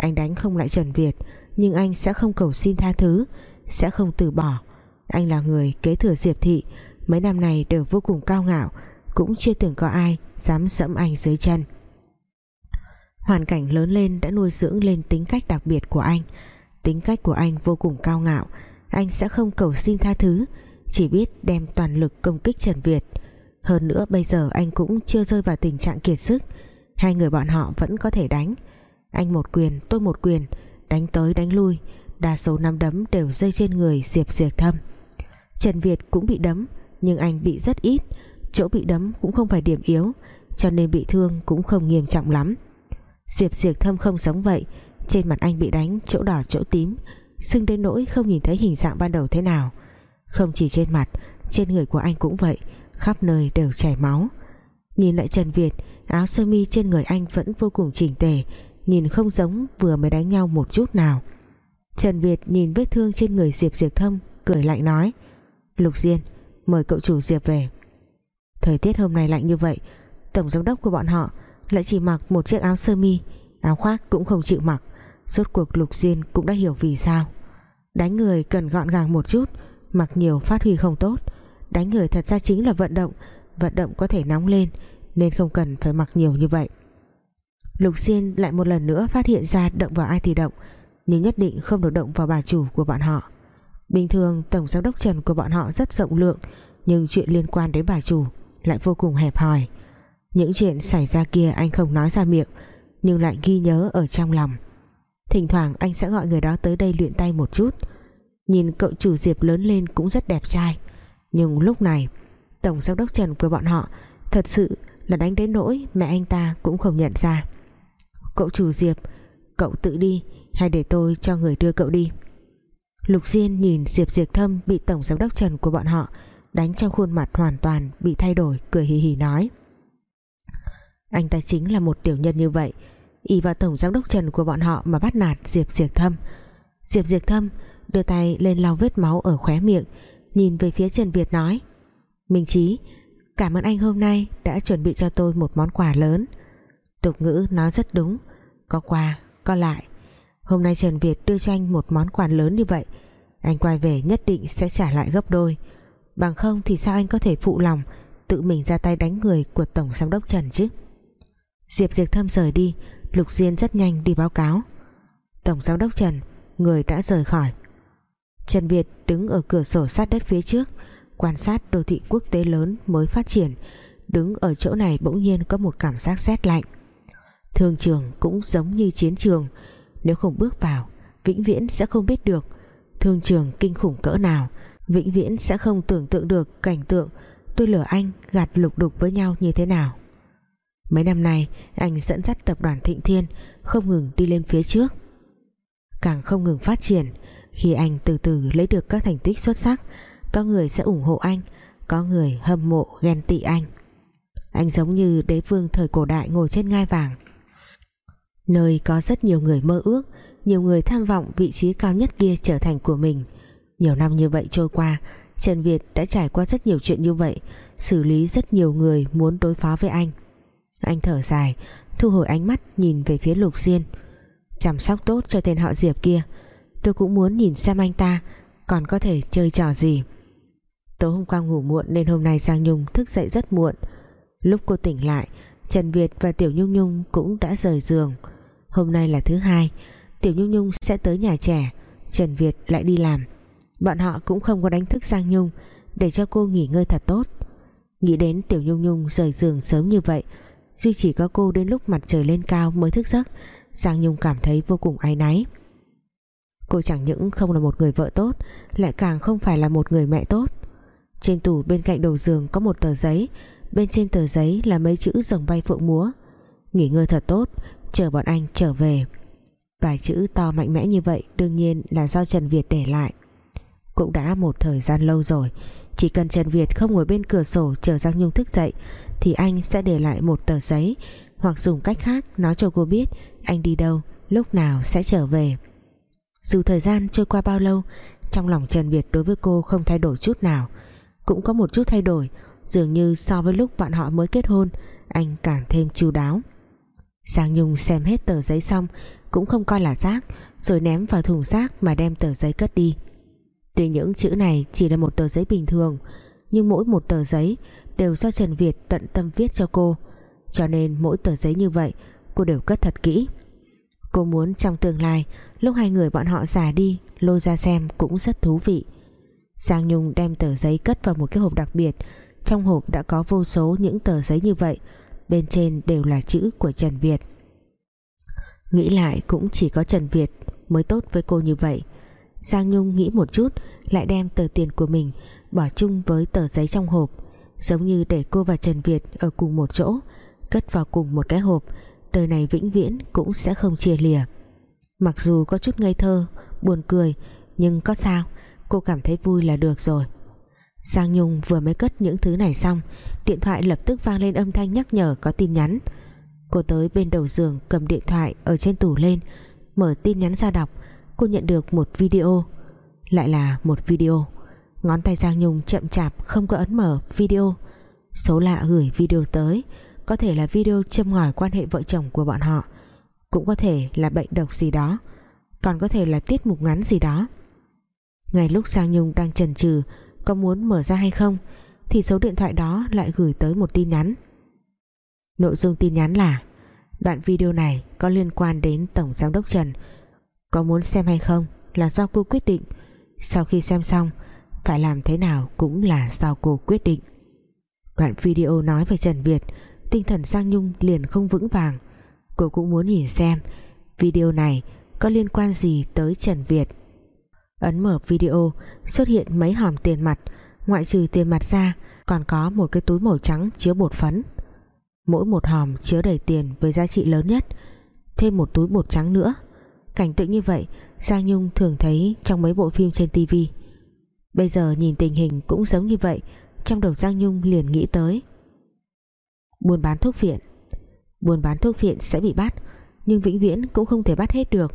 anh đánh không lại Trần Việt, nhưng anh sẽ không cầu xin tha thứ, sẽ không từ bỏ. Anh là người kế thừa Diệp Thị, mấy năm này đều vô cùng cao ngạo, cũng chưa từng có ai dám sẫm anh dưới chân. Hoàn cảnh lớn lên đã nuôi dưỡng lên tính cách đặc biệt của anh. Tính cách của anh vô cùng cao ngạo, anh sẽ không cầu xin tha thứ, chỉ biết đem toàn lực công kích Trần Việt. Hơn nữa bây giờ anh cũng chưa rơi vào tình trạng kiệt sức, hai người bọn họ vẫn có thể đánh anh một quyền, tôi một quyền. Đánh tới đánh lui, đa số nắm đấm đều rơi trên người Diệp Diệp Thâm. Trần Việt cũng bị đấm, nhưng anh bị rất ít. Chỗ bị đấm cũng không phải điểm yếu, cho nên bị thương cũng không nghiêm trọng lắm. Diệp Diệp Thâm không giống vậy. Trên mặt anh bị đánh, chỗ đỏ, chỗ tím. Sưng đến nỗi không nhìn thấy hình dạng ban đầu thế nào. Không chỉ trên mặt, trên người của anh cũng vậy. Khắp nơi đều chảy máu. Nhìn lại Trần Việt, áo sơ mi trên người anh vẫn vô cùng chỉnh tề nhìn không giống vừa mới đánh nhau một chút nào. Trần Việt nhìn vết thương trên người Diệp Diệp Thâm, cười lạnh nói, Lục Diên, mời cậu chủ Diệp về. Thời tiết hôm nay lạnh như vậy, tổng giám đốc của bọn họ lại chỉ mặc một chiếc áo sơ mi, áo khoác cũng không chịu mặc. Rốt cuộc Lục Diên cũng đã hiểu vì sao. Đánh người cần gọn gàng một chút, mặc nhiều phát huy không tốt. Đánh người thật ra chính là vận động vận động có thể nóng lên, nên không cần phải mặc nhiều như vậy. Lục Diên lại một lần nữa phát hiện ra động vào ai thì động, nhưng nhất định không được động vào bà chủ của bọn họ. Bình thường, tổng giám đốc Trần của bọn họ rất rộng lượng, nhưng chuyện liên quan đến bà chủ lại vô cùng hẹp hòi. Những chuyện xảy ra kia anh không nói ra miệng, nhưng lại ghi nhớ ở trong lòng. Thỉnh thoảng anh sẽ gọi người đó tới đây luyện tay một chút. Nhìn cậu chủ Diệp lớn lên cũng rất đẹp trai, nhưng lúc này, tổng giám đốc Trần của bọn họ thật sự là đánh đến nỗi mẹ anh ta cũng không nhận ra cậu chủ Diệp. Cậu tự đi, hay để tôi cho người đưa cậu đi. Lục Diên nhìn Diệp Diệp Thâm bị tổng giám đốc Trần của bọn họ đánh trong khuôn mặt hoàn toàn bị thay đổi, cười hì hì nói. Anh ta chính là một tiểu nhân như vậy. Y vào tổng giám đốc Trần của bọn họ mà bắt nạt Diệp Diệp Thâm. Diệp Diệp Thâm đưa tay lên lau vết máu ở khóe miệng, nhìn về phía Trần Việt nói. Minh Chí, cảm ơn anh hôm nay đã chuẩn bị cho tôi một món quà lớn. Tục ngữ nói rất đúng có qua, có lại. Hôm nay Trần Việt đưa cho anh một món quà lớn như vậy. Anh quay về nhất định sẽ trả lại gấp đôi. Bằng không thì sao anh có thể phụ lòng tự mình ra tay đánh người của tổng giám đốc Trần chứ? Diệp Diệp Thâm rời đi Lục Diên rất nhanh đi báo cáo. Tổng giám đốc Trần Người đã rời khỏi. Trần Việt đứng ở cửa sổ sát đất phía trước Quan sát đô thị quốc tế lớn mới phát triển. Đứng ở chỗ này bỗng nhiên có một cảm giác rét lạnh. Thương trường cũng giống như chiến trường. Nếu không bước vào, Vĩnh viễn sẽ không biết được. Thương trường kinh khủng cỡ nào, Vĩnh viễn sẽ không tưởng tượng được cảnh tượng Tôi lửa anh gạt lục đục với nhau như thế nào. Mấy năm nay, anh dẫn dắt tập đoàn Thịnh Thiên không ngừng đi lên phía trước. Càng không ngừng phát triển, khi anh từ từ lấy được các thành tích xuất sắc, có người sẽ ủng hộ anh, có người hâm mộ ghen tị anh. Anh giống như đế vương thời cổ đại ngồi trên ngai vàng nơi có rất nhiều người mơ ước, nhiều người tham vọng vị trí cao nhất kia trở thành của mình. Nhiều năm như vậy trôi qua, Trần Việt đã trải qua rất nhiều chuyện như vậy, xử lý rất nhiều người muốn đối phó với anh. Anh thở dài, thu hồi ánh mắt nhìn về phía Lục Diên. Chăm sóc tốt cho tên họ Diệp kia, tôi cũng muốn nhìn xem anh ta còn có thể chơi trò gì. Tối hôm qua ngủ muộn nên hôm nay Giang Nhung thức dậy rất muộn. Lúc cô tỉnh lại, Trần Việt và Tiểu Nhung Nhung cũng đã rời giường hôm nay là thứ hai, Tiểu Nhung Nhung sẽ tới nhà trẻ, Trần Việt lại đi làm. Bọn họ cũng không có đánh thức Giang Nhung để cho cô nghỉ ngơi thật tốt. Nghĩ đến Tiểu Nhung Nhung rời giường sớm như vậy, duy chỉ có cô đến lúc mặt trời lên cao mới thức giấc, Giang Nhung cảm thấy vô cùng áy náy. Cô chẳng những không là một người vợ tốt, lại càng không phải là một người mẹ tốt. Trên tủ bên cạnh đầu giường có một tờ giấy, bên trên tờ giấy là mấy chữ rồng bay phượng múa. Nghỉ ngơi thật tốt chờ bọn anh trở về. Vài chữ to mạnh mẽ như vậy đương nhiên là do Trần Việt để lại. Cũng đã một thời gian lâu rồi, chỉ cần Trần Việt không ngồi bên cửa sổ chờ Giang Nhung thức dậy thì anh sẽ để lại một tờ giấy. Hoặc dùng cách khác, nói cho cô biết anh đi đâu, lúc nào sẽ trở về. Dù thời gian trôi qua bao lâu, trong lòng Trần Việt đối với cô không thay đổi chút nào. Cũng có một chút thay đổi, dường như so với lúc bọn họ mới kết hôn, anh càng thêm chu đáo. Giang Nhung xem hết tờ giấy xong, cũng không coi là rác, rồi ném vào thùng rác mà đem tờ giấy cất đi. Tuy những chữ này chỉ là một tờ giấy bình thường, nhưng mỗi một tờ giấy đều do Trần Việt tận tâm viết cho cô, cho nên mỗi tờ giấy như vậy, cô đều cất thật kỹ. Cô muốn trong tương lai, lúc hai người bọn họ già đi, lôi ra xem cũng rất thú vị. Giang Nhung đem tờ giấy cất vào một cái hộp đặc biệt, trong hộp đã có vô số những tờ giấy như vậy bên trên đều là chữ của Trần Việt. Nghĩ lại cũng chỉ có Trần Việt mới tốt với cô như vậy. Giang Nhung nghĩ một chút, lại đem tờ tiền của mình bỏ chung với tờ giấy trong hộp, giống như để cô và Trần Việt ở cùng một chỗ, cất vào cùng một cái hộp, đời này vĩnh viễn cũng sẽ không chia lìa. Mặc dù có chút ngây thơ, buồn cười, nhưng có sao, cô cảm thấy vui là được rồi. Giang Nhung vừa mới cất những thứ này xong, điện thoại lập tức vang lên âm thanh nhắc nhở có tin nhắn. Cô tới bên đầu giường cầm điện thoại ở trên tủ lên, mở tin nhắn ra đọc. Cô nhận được một video, lại là một video. Ngón tay Giang Nhung chậm chạp không có ấn mở video. Số lạ gửi video tới, có thể là video châm ngòi quan hệ vợ chồng của bọn họ, cũng có thể là bệnh độc gì đó, còn có thể là tiết mục ngắn gì đó. Ngay lúc Giang Nhung đang chần chừ có muốn mở ra hay không, thì số điện thoại đó lại gửi tới một tin nhắn. Nội dung tin nhắn là, đoạn video này có liên quan đến Tổng Giám đốc Trần, Có muốn xem hay không Là do cô quyết định. Sau khi xem xong, Phải làm thế nào cũng là do cô quyết định. Đoạn video nói về Trần Việt, Tinh thần Giang Nhung liền không vững vàng. Cô cũng muốn nhìn xem Video này có liên quan gì tới Trần Việt. Ấn mở video, Xuất hiện mấy hòm tiền mặt. Ngoại trừ tiền mặt ra, Còn có một cái túi màu trắng chứa bột phấn. Mỗi một hòm chứa đầy tiền Với giá trị lớn nhất. Thêm một túi bột trắng nữa. Cảnh tượng như vậy, Giang Nhung thường thấy trong mấy bộ phim trên TV Bây giờ nhìn tình hình cũng giống như vậy, Trong đầu Giang Nhung liền nghĩ tới. Buôn bán thuốc viện Buôn bán thuốc viện sẽ bị bắt, Nhưng vĩnh viễn cũng không thể bắt hết được,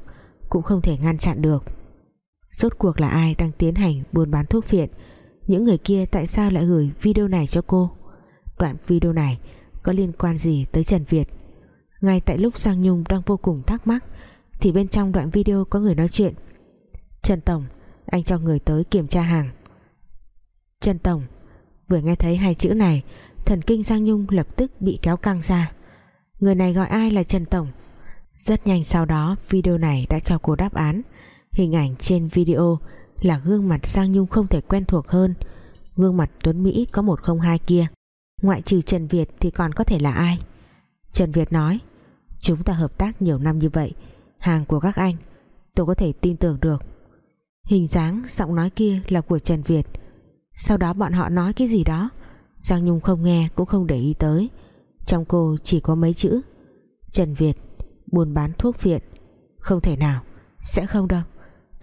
Cũng không thể ngăn chặn được. Rốt cuộc là ai đang tiến hành buôn bán thuốc phiện? Những người kia tại sao lại gửi video này cho cô? Đoạn video này có liên quan gì tới Trần Việt? Ngay tại lúc Giang Nhung đang vô cùng thắc mắc, thì bên trong đoạn video có người nói chuyện. Trần Tổng, anh cho người tới kiểm tra hàng. Trần Tổng, vừa nghe thấy hai chữ này, thần kinh Giang Nhung lập tức bị kéo căng ra. Người này gọi ai là Trần Tổng? Rất nhanh sau đó, video này đã cho cô đáp án hình ảnh trên video là gương mặt Giang Nhung không thể quen thuộc hơn. Gương mặt Tuấn Mỹ có 102 kia. Ngoại trừ Trần Việt thì còn có thể là ai? Trần Việt nói, chúng ta hợp tác nhiều năm như vậy, hàng của các anh, tôi có thể tin tưởng được. Hình dáng, giọng nói kia là của Trần Việt. Sau đó bọn họ nói cái gì đó? Giang Nhung không nghe cũng không để ý tới. Trong cô chỉ có mấy chữ. Trần Việt buôn bán thuốc viện. Không thể nào, sẽ không đâu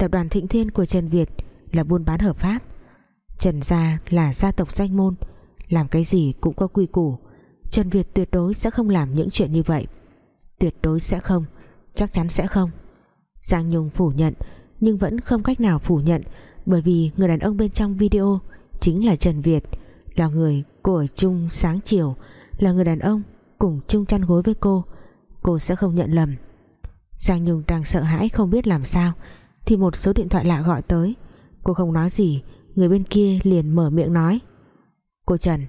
tập đoàn Thịnh Thiên của Trần Việt là buôn bán hợp pháp. Trần Gia là gia tộc danh môn, làm cái gì cũng có quy củ. Trần Việt tuyệt đối sẽ không làm những chuyện như vậy. Tuyệt đối sẽ không, chắc chắn sẽ không. Giang Nhung phủ nhận, nhưng vẫn không cách nào phủ nhận, bởi vì người đàn ông bên trong video chính là Trần Việt, là người của trung chung sáng chiều là người đàn ông cùng chung chăn gối với cô. Cô sẽ không nhận lầm. Giang Nhung đang sợ hãi không biết làm sao thì một số điện thoại lạ gọi tới. Cô không nói gì, người bên kia liền mở miệng nói. Cô Trần,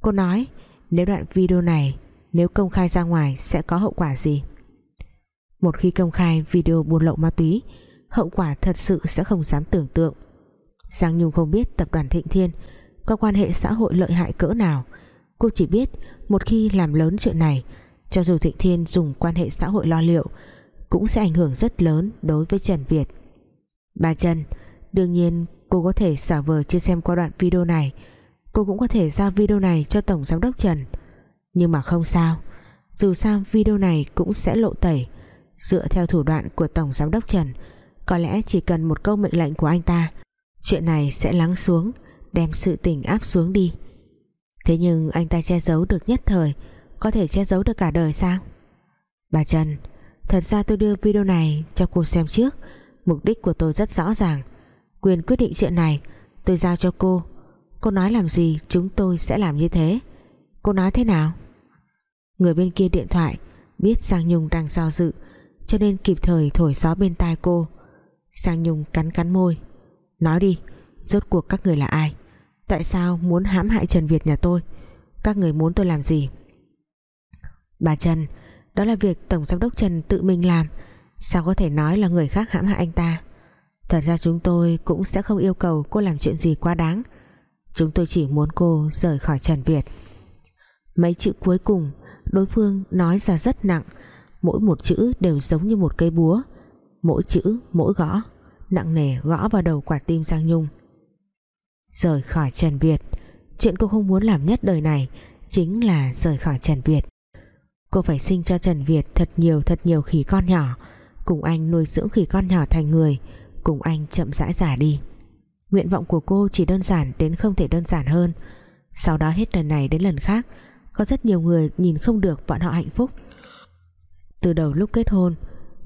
cô nói, nếu đoạn video này, nếu công khai ra ngoài sẽ có hậu quả gì? Một khi công khai video buôn lậu ma túy, hậu quả thật sự sẽ không dám tưởng tượng. Giang Nhung không biết tập đoàn Thịnh Thiên có quan hệ xã hội lợi hại cỡ nào. Cô chỉ biết một khi làm lớn chuyện này, cho dù Thịnh Thiên dùng quan hệ xã hội lo liệu, cũng sẽ ảnh hưởng rất lớn đối với Trần Việt bà Trần, đương nhiên cô có thể xả vờ chưa xem qua đoạn video này. Cô cũng có thể giao video này cho Tổng Giám đốc Trần. Nhưng mà không sao. Dù sao, video này cũng sẽ lộ tẩy. Dựa theo thủ đoạn của Tổng Giám đốc Trần, có lẽ chỉ cần một câu mệnh lệnh của anh ta, chuyện này sẽ lắng xuống, đem sự tình áp xuống đi. Thế nhưng anh ta che giấu được nhất thời, có thể che giấu được cả đời sao? Bà Trần, thật ra tôi đưa video này cho cô xem trước mục đích của tôi rất rõ ràng. Quyền quyết định chuyện này, tôi giao cho cô. Cô nói làm gì, chúng tôi sẽ làm như thế. Cô nói thế nào? Người bên kia điện thoại biết Giang Nhung đang do dự, cho nên kịp thời thổi gió bên tai cô. Giang Nhung cắn cắn môi. Nói đi, rốt cuộc các người là ai? Tại sao muốn hãm hại Trần Việt nhà tôi? Các người muốn tôi làm gì? Bà Trần, đó là việc Tổng Giám đốc Trần tự mình làm sao có thể nói là người khác hãm hại anh ta? Thật ra chúng tôi cũng sẽ không yêu cầu cô làm chuyện gì quá đáng. Chúng tôi chỉ muốn cô rời khỏi Trần Việt. Mấy chữ cuối cùng, đối phương nói ra rất nặng. Mỗi một chữ đều giống như một cây búa. Mỗi chữ, mỗi gõ, nặng nề gõ vào đầu quả tim Giang Nhung. Rời khỏi Trần Việt. Chuyện cô không muốn làm nhất đời này chính là rời khỏi Trần Việt. Cô phải sinh cho Trần Việt thật nhiều thật nhiều khỉ con nhỏ cùng anh nuôi dưỡng khỉ con nhỏ thành người. Cùng anh chậm rãi giả đi. Nguyện vọng của cô chỉ đơn giản đến không thể đơn giản hơn. Sau đó hết lần này đến lần khác, có rất nhiều người nhìn không được bọn họ hạnh phúc. Từ đầu lúc kết hôn,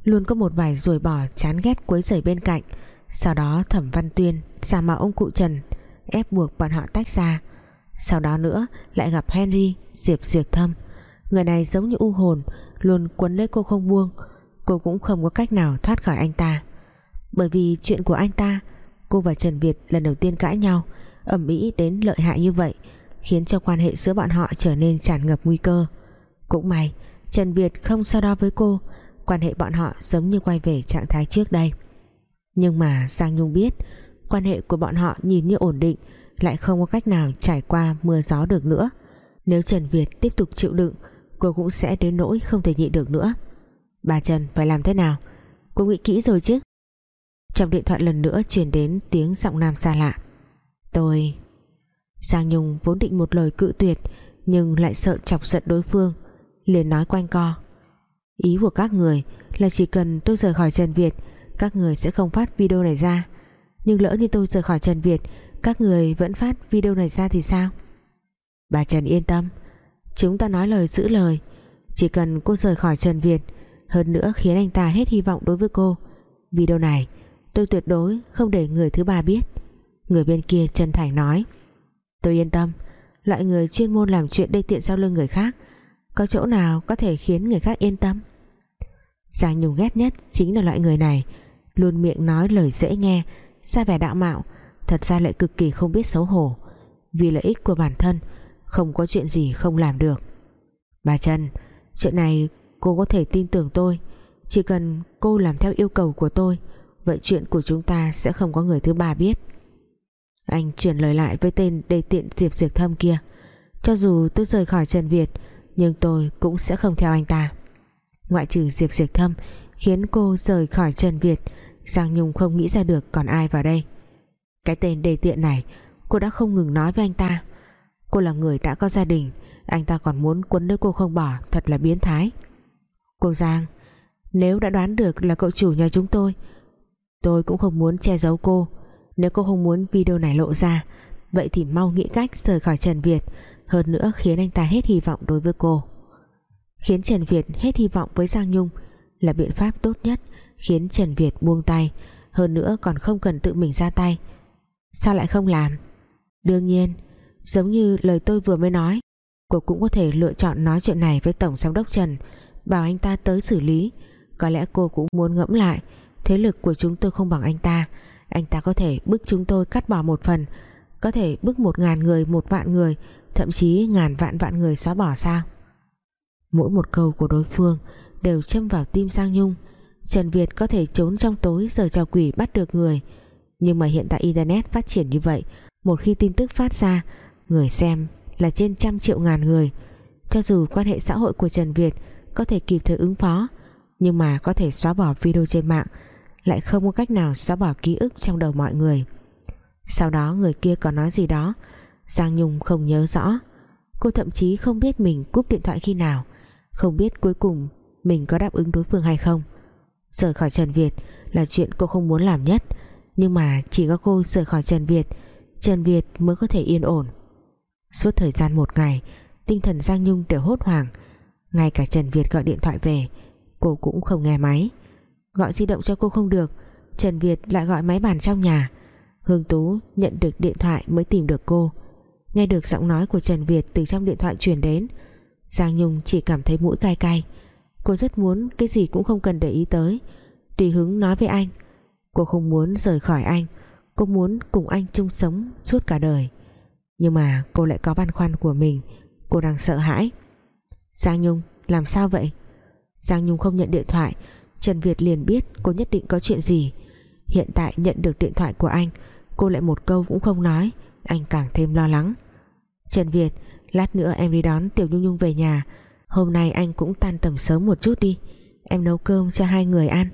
luôn có một vài ruồi bỏ chán ghét quấy rầy bên cạnh. Sau đó thẩm văn tuyên giả mạo ông cụ trần, ép buộc bọn họ tách ra. Sau đó nữa lại gặp henry, diệp diệt thâm. Người này giống như u hồn, luôn quấn lấy cô không buông cô cũng không có cách nào thoát khỏi anh ta. Bởi vì chuyện của anh ta, cô và Trần Việt lần đầu tiên cãi nhau ẩm ĩ đến lợi hại như vậy, khiến cho quan hệ giữa bọn họ trở nên tràn ngập nguy cơ. Cũng may, Trần Việt không so đo với cô, quan hệ bọn họ giống như quay về trạng thái trước đây. Nhưng mà Giang Nhung biết, quan hệ của bọn họ nhìn như ổn định, lại không có cách nào trải qua mưa gió được nữa. Nếu Trần Việt tiếp tục chịu đựng, cô cũng sẽ đến nỗi không thể nhịn được nữa bà Trần phải làm thế nào? Cô nghĩ kỹ rồi chứ. Trong điện thoại lần nữa truyền đến tiếng giọng nam xa lạ. Tôi, Giang Nhung vốn định một lời cự tuyệt, nhưng lại sợ chọc giận đối phương, liền nói quanh co. Ý của các người là chỉ cần tôi rời khỏi Trần Việt, các người sẽ không phát video này ra. Nhưng lỡ như tôi rời khỏi Trần Việt, các người vẫn phát video này ra thì sao? Bà Trần yên tâm, chúng ta nói lời giữ lời. Chỉ cần cô rời khỏi Trần Việt hơn nữa khiến anh ta hết hy vọng đối với cô. Video này, tôi tuyệt đối không để người thứ ba biết. Người bên kia chân thành nói, tôi yên tâm, loại người chuyên môn làm chuyện đê tiện sau lưng người khác, có chỗ nào có thể khiến người khác yên tâm? Giang Nhung ghét nhất chính là loại người này, luôn miệng nói lời dễ nghe ra vẻ đạo mạo, thật ra lại cực kỳ không biết xấu hổ. Vì lợi ích của bản thân, không có chuyện gì không làm được. Bà Trần chuyện này cô có thể tin tưởng tôi. Chỉ cần cô làm theo yêu cầu của tôi, vậy chuyện của chúng ta sẽ không có người thứ ba biết. Anh chuyển lời lại với tên đầy tiện Diệp Diệp Thâm kia. Cho dù tôi rời khỏi Trần Việt, nhưng tôi cũng sẽ không theo anh ta. Ngoại trừ Diệp Diệp Thâm khiến cô rời khỏi Trần Việt, Giang Nhung không nghĩ ra được còn ai vào đây. Cái tên đề tiện này, cô đã không ngừng nói với anh ta. Cô là người đã có gia đình, anh ta còn muốn quấn lấy cô không bỏ, thật là biến thái cô Giang, nếu đã đoán được là cậu chủ nhà chúng tôi tôi cũng không muốn che giấu cô. Nếu cô không muốn video này lộ ra, vậy thì mau nghĩ cách rời khỏi Trần Việt. Hơn nữa khiến anh ta hết hy vọng đối với cô. Khiến Trần Việt hết hy vọng với Giang Nhung là biện pháp tốt nhất khiến Trần Việt buông tay. Hơn nữa còn không cần tự mình ra tay. Sao lại không làm? Đương nhiên, giống như lời tôi vừa mới nói, cô cũng có thể lựa chọn nói chuyện này với Tổng Giám đốc Trần bảo anh ta tới xử lý. Có lẽ cô cũng muốn ngẫm lại, thế lực của chúng tôi không bằng anh ta. Anh ta có thể bức chúng tôi cắt bỏ một phần, có thể bức một ngàn người, một vạn người, thậm chí ngàn vạn vạn người xóa bỏ sao? Mỗi một câu của đối phương đều châm vào tim Giang Nhung. Trần Việt có thể trốn trong tối giờ trò quỷ bắt được người. Nhưng mà hiện tại Internet phát triển như vậy, một khi tin tức phát ra, người xem là trên trăm triệu ngàn người. Cho dù quan hệ xã hội của Trần Việt có thể kịp thời ứng phó, nhưng mà có thể xóa bỏ video trên mạng lại không có cách nào xóa bỏ ký ức trong đầu mọi người. Sau đó người kia còn nói gì đó, Giang Nhung không nhớ rõ. Cô thậm chí không biết mình cúp điện thoại khi nào, không biết cuối cùng mình có đáp ứng đối phương hay không. Rời khỏi Trần Việt là chuyện cô không muốn làm nhất, nhưng mà chỉ có cô rời khỏi Trần Việt Trần Việt mới có thể yên ổn. Suốt thời gian một ngày, tinh thần Giang Nhung đều hốt hoảng ngay cả Trần Việt gọi điện thoại về, cô cũng không nghe máy. Gọi di động cho cô không được, Trần Việt lại gọi máy bàn trong nhà. Hương Tú nhận được điện thoại mới tìm được cô. Nghe được giọng nói của Trần Việt từ trong điện thoại truyền đến, Giang Nhung chỉ cảm thấy mũi cay cay. Cô rất muốn cái gì cũng không cần để ý tới. Tùy hứng nói với anh, cô không muốn rời khỏi anh, cô muốn cùng anh chung sống suốt cả đời. Nhưng mà cô lại có băn khoăn của mình, cô đang sợ hãi. Giang Nhung, làm sao vậy? Giang Nhung không nhận điện thoại. Trần Việt liền biết cô nhất định có chuyện gì. Hiện tại nhận được điện thoại của anh, cô lại một câu cũng không nói. Anh càng thêm lo lắng. Trần Việt, lát nữa em đi đón Tiểu Nhung Nhung về nhà. Hôm nay anh cũng tan tầm sớm một chút đi. Em nấu cơm cho hai người ăn.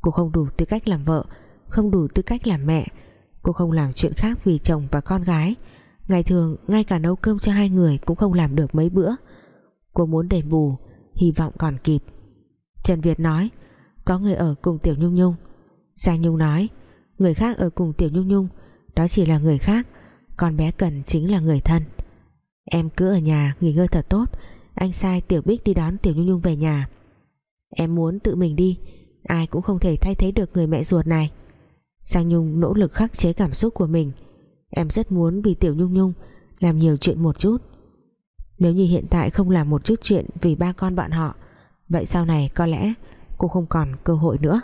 Cô không đủ tư cách làm vợ, không đủ tư cách làm mẹ. Cô không làm chuyện khác vì chồng và con gái. Ngày thường, ngay cả nấu cơm cho hai người cũng không làm được mấy bữa cô muốn đền bù, hy vọng còn kịp. Trần Việt nói, có người ở cùng Tiểu Nhung Nhung. Giang Nhung nói, người khác ở cùng Tiểu Nhung Nhung, đó chỉ là người khác, con bé cần chính là người thân. Em cứ ở nhà nghỉ ngơi thật tốt, anh sai Tiểu Bích đi đón Tiểu Nhung Nhung về nhà. Em muốn tự mình đi, ai cũng không thể thay thế được người mẹ ruột này. Giang Nhung nỗ lực khắc chế cảm xúc của mình. Em rất muốn vì Tiểu Nhung Nhung làm nhiều chuyện một chút nếu như hiện tại không làm một chút chuyện vì ba con bọn họ, vậy sau này có lẽ cô không còn cơ hội nữa.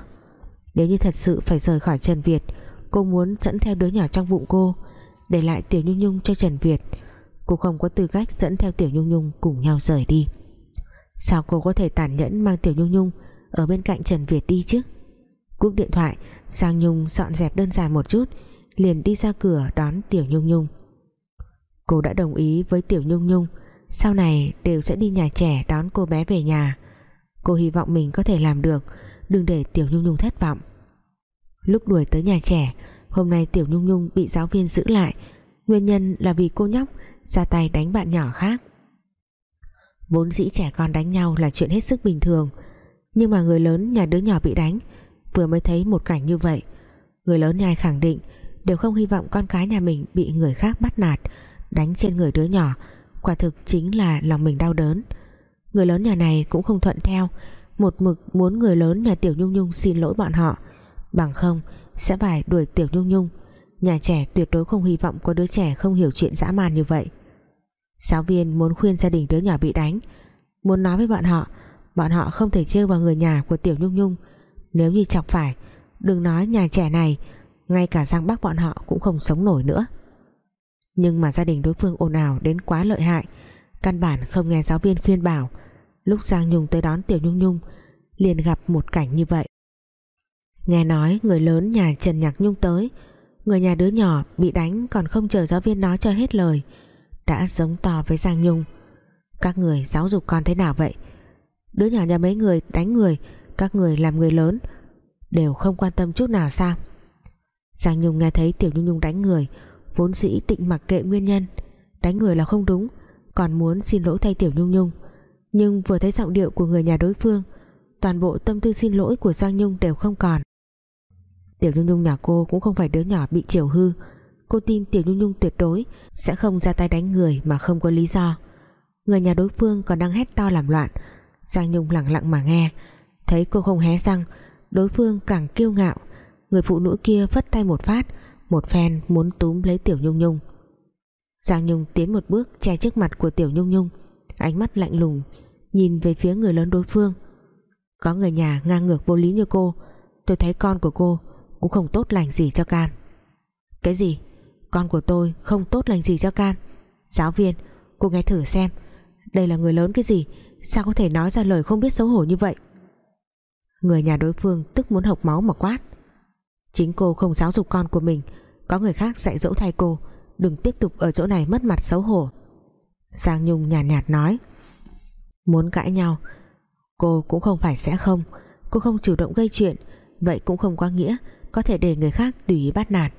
Nếu như thật sự phải rời khỏi Trần Việt, cô muốn dẫn theo đứa nhỏ trong bụng cô, để lại Tiểu Nhung Nhung cho Trần Việt. Cô không có tư cách dẫn theo Tiểu Nhung Nhung cùng nhau rời đi. Sao cô có thể tàn nhẫn mang Tiểu Nhung Nhung ở bên cạnh Trần Việt đi chứ? Cúp điện thoại, Giang Nhung dọn dẹp đơn giản một chút, liền đi ra cửa đón Tiểu Nhung Nhung. Cô đã đồng ý với Tiểu Nhung Nhung sau này đều sẽ đi nhà trẻ đón cô bé về nhà. Cô hy vọng mình có thể làm được, đừng để Tiểu Nhung Nhung thất vọng. Lúc đuổi tới nhà trẻ, hôm nay Tiểu Nhung Nhung bị giáo viên giữ lại. Nguyên nhân là vì cô nhóc ra tay đánh bạn nhỏ khác. Vốn dĩ trẻ con đánh nhau là chuyện hết sức bình thường, nhưng mà người lớn nhà đứa nhỏ bị đánh, vừa mới thấy một cảnh như vậy. Người lớn nhà khẳng định đều không hy vọng con cái nhà mình bị người khác bắt nạt, đánh trên người đứa nhỏ quả thực chính là lòng mình đau đớn. Người lớn nhà này cũng không thuận theo. Một mực muốn người lớn nhà Tiểu Nhung Nhung xin lỗi bọn họ. Bằng không, sẽ phải đuổi Tiểu Nhung Nhung. Nhà trẻ tuyệt đối không hy vọng có đứa trẻ không hiểu chuyện dã man như vậy. Giáo viên muốn khuyên gia đình đứa nhỏ bị đánh. Muốn nói với bọn họ bọn họ không thể trêu vào người nhà của Tiểu Nhung Nhung. Nếu như chọc phải, đừng nói nhà trẻ này, ngay cả Giang Bắc bọn họ cũng không sống nổi nữa nhưng mà gia đình đối phương ồn ào đến quá lợi hại. Căn bản không nghe giáo viên khuyên bảo. Lúc Giang Nhung tới đón Tiểu Nhung Nhung, liền gặp một cảnh như vậy. Nghe nói người lớn nhà Trần Nhạc Nhung tới. Người nhà đứa nhỏ bị đánh còn không chờ giáo viên nói cho hết lời. Đã giống to với Giang Nhung. Các người giáo dục con thế nào vậy? Đứa nhỏ nhà mấy người đánh người, các người làm người lớn. Đều không quan tâm chút nào sao? Giang Nhung nghe thấy Tiểu Nhung Nhung đánh người vốn dĩ định mặc kệ nguyên nhân, đánh người là không đúng, còn muốn xin lỗi thay Tiểu Nhung Nhung. Nhưng vừa thấy giọng điệu của người nhà đối phương, toàn bộ tâm tư xin lỗi của Giang Nhung đều không còn. Tiểu Nhung Nhung nhà cô cũng không phải đứa nhỏ bị chiều hư. Cô tin Tiểu Nhung Nhung tuyệt đối sẽ không ra tay đánh người mà không có lý do. Người nhà đối phương còn đang hét to làm loạn. Giang Nhung lặng lặng mà nghe. Thấy cô không hé răng, đối phương càng kiêu ngạo. Người phụ nữ kia vất tay một phát một phen muốn túm lấy Tiểu Nhung Nhung. Giang Nhung tiến một bước che trước mặt của Tiểu Nhung Nhung. Ánh mắt lạnh lùng, nhìn về phía người lớn đối phương. Có người nhà ngang ngược vô lý như cô. Tôi thấy con của cô cũng không tốt lành gì cho Cam. Cái gì? Con của tôi không tốt lành gì cho Cam. Giáo viên, cô nghe thử xem. Đây là người lớn cái gì? Sao có thể nói ra lời không biết xấu hổ như vậy? Người nhà đối phương tức muốn hộc máu mà quát. Chính cô không giáo dục con của mình có người khác dạy dỗ thay cô. Đừng tiếp tục ở chỗ này mất mặt xấu hổ. Giang Nhung nhàn nhạt, nhạt nói. Muốn cãi nhau cô cũng không phải sẽ không. Cô không chủ động gây chuyện vậy cũng không có nghĩa có thể để người khác tùy ý bắt nạt.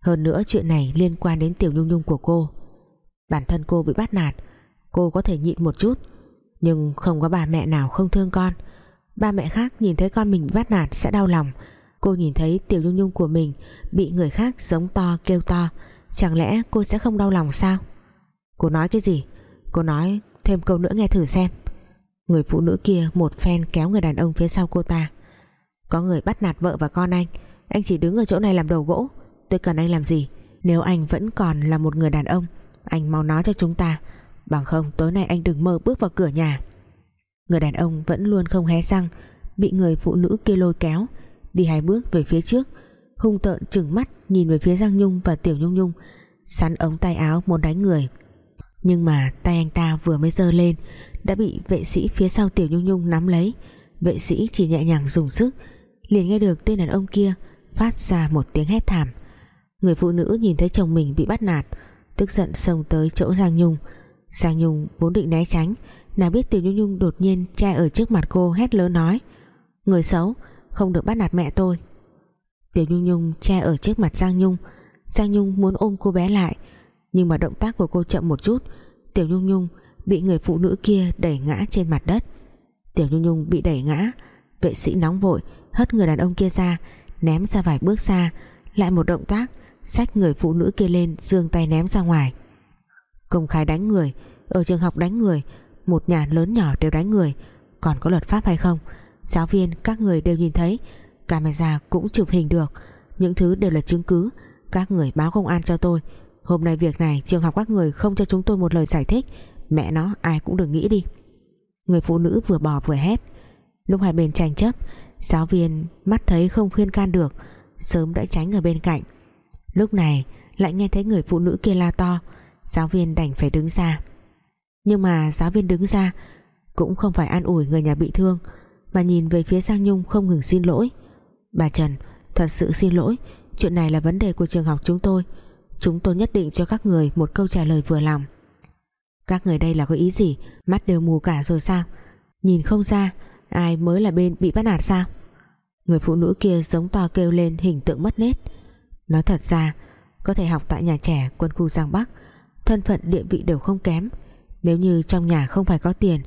Hơn nữa chuyện này liên quan đến tiểu nhung nhung của cô. Bản thân cô bị bắt nạt cô có thể nhịn một chút. Nhưng không có bà mẹ nào không thương con. Ba mẹ khác nhìn thấy con mình bị bắt nạt sẽ đau lòng cô nhìn thấy tiểu nhung nhung của mình bị người khác giống to, kêu to, chẳng lẽ cô sẽ không đau lòng sao? Cô nói cái gì? Cô nói thêm câu nữa nghe thử xem. Người phụ nữ kia một phen kéo người đàn ông phía sau cô ta. Có người bắt nạt vợ và con anh. Anh chỉ đứng ở chỗ này làm đầu gỗ. Tôi cần anh làm gì? Nếu anh vẫn còn là một người đàn ông, anh mau nói cho chúng ta. Bằng không, tối nay anh đừng mơ bước vào cửa nhà. Người đàn ông vẫn luôn không hé răng, bị người phụ nữ kia lôi kéo đi hai bước về phía trước. Hung tợn chừng mắt nhìn về phía Giang Nhung và Tiểu Nhung Nhung, sắn ống tay áo muốn đánh người. Nhưng mà tay anh ta vừa mới giơ lên, đã bị vệ sĩ phía sau Tiểu Nhung Nhung nắm lấy. Vệ sĩ chỉ nhẹ nhàng dùng sức, liền nghe được tên đàn ông kia phát ra một tiếng hét thảm. Người phụ nữ nhìn thấy chồng mình bị bắt nạt, tức giận xông tới chỗ Giang Nhung. Giang Nhung vốn định né tránh nào biết Tiểu Nhung Nhung đột nhiên che ở trước mặt cô hét lớn nói, người xấu không được bắt nạt mẹ tôi. Tiểu Nhung Nhung che ở trước mặt Giang Nhung. Giang Nhung muốn ôm cô bé lại, nhưng mà động tác của cô chậm một chút. Tiểu Nhung Nhung bị người phụ nữ kia đẩy ngã trên mặt đất. Tiểu Nhung Nhung bị đẩy ngã. Vệ sĩ nóng vội, hất người đàn ông kia ra, ném ra vài bước xa. Lại một động tác, xách người phụ nữ kia lên, giương tay ném ra ngoài. Công khai đánh người. Ở trường học đánh người, một nhà lớn nhỏ đều đánh người. Còn có luật pháp hay không? Giáo viên, các người đều nhìn thấy. Camera cũng chụp hình được. Những thứ đều là chứng cứ. Các người báo công an cho tôi. Hôm nay việc này, trường học các người không cho chúng tôi một lời giải thích. Mẹ nó, ai cũng đừng nghĩ đi. Người phụ nữ vừa bò vừa hét. Lúc hai bên tranh chấp, giáo viên mắt thấy không khuyên can được. Sớm đã tránh ở bên cạnh. Lúc này, lại nghe thấy người phụ nữ kia la to. Giáo viên đành phải đứng ra. Nhưng mà giáo viên đứng ra, cũng không phải an ủi người nhà bị thương. Bà nhìn về phía Giang Nhung không ngừng xin lỗi. Bà Trần, Thật sự xin lỗi. Chuyện này là vấn đề của trường học chúng tôi. Chúng tôi nhất định cho các người một câu trả lời vừa lòng. Các người đây là có ý gì? Mắt đều mù cả rồi sao? Nhìn không ra, Ai mới là bên bị bắt nạt sao? Người phụ nữ kia giống to kêu lên, hình tượng mất nết Nói thật ra, Có thể học tại nhà trẻ, quân khu Giang Bắc, Thân phận địa vị đều không kém. Nếu như trong nhà không phải có tiền,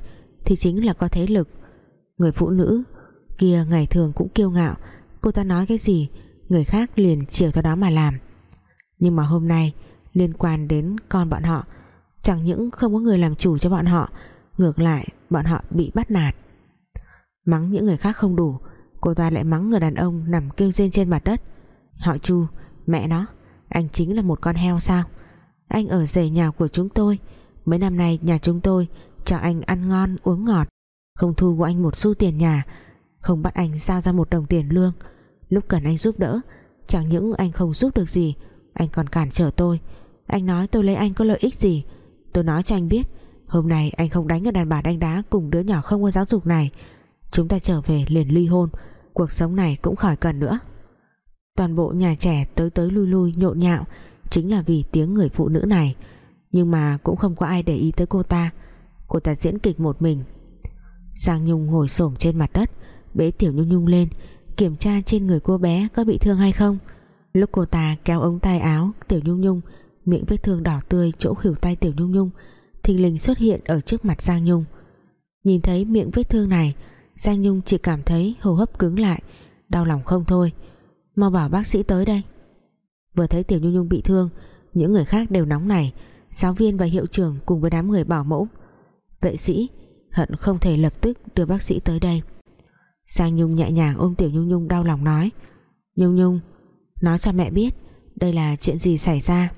Thì chính là có thế lực Người phụ nữ kia ngày thường cũng kiêu ngạo. Cô ta nói cái gì Người khác liền chiều theo đó mà làm. Nhưng mà hôm nay Liên quan đến con bọn họ Chẳng những không có người làm chủ cho bọn họ Ngược lại bọn họ bị bắt nạt. Mắng những người khác không đủ Cô ta lại mắng người đàn ông Nằm kêu rên trên mặt đất. Họ chu, mẹ nó Anh chính là một con heo sao? Anh ở rể nhà của chúng tôi Mấy năm nay nhà chúng tôi cho anh ăn ngon uống ngọt. Không thu của anh một xu tiền nhà, Không bắt anh giao ra một đồng tiền lương. Lúc cần anh giúp đỡ, Chẳng những anh không giúp được gì, Anh còn cản trở tôi. Anh nói tôi lấy anh có lợi ích gì? Tôi nói cho anh biết, Hôm nay anh không đánh ở đàn bà đánh đá Cùng đứa nhỏ không có giáo dục này. Chúng ta trở về liền ly hôn, Cuộc sống này cũng khỏi cần nữa. Toàn bộ nhà trẻ tới tới lui lui nhộn nhạo, Chính là vì tiếng người phụ nữ này. Nhưng mà cũng không có ai để ý tới cô ta. Cô ta diễn kịch một mình Giang Nhung ngồi xổm trên mặt đất, Bế Tiểu Nhung Nhung lên, Kiểm tra trên người cô bé có bị thương hay không. Lúc cô ta kéo ống tay áo Tiểu Nhung Nhung, Miệng vết thương đỏ tươi chỗ khỉu tay Tiểu Nhung Nhung, Thình lình xuất hiện ở trước mặt Giang Nhung. Nhìn thấy miệng vết thương này, Giang Nhung chỉ cảm thấy hô hấp cứng lại, Đau lòng không thôi. Mau bảo bác sĩ tới đây. Vừa thấy Tiểu Nhung Nhung bị thương, Những người khác đều nóng nảy, Giáo viên và hiệu trưởng cùng với đám người bảo mẫu. Vệ sĩ Hận không thể lập tức đưa bác sĩ tới đây. Giang Nhung nhẹ nhàng ôm Tiểu Nhung Nhung đau lòng nói, Nhung Nhung, Nói cho mẹ biết Đây là chuyện gì xảy ra.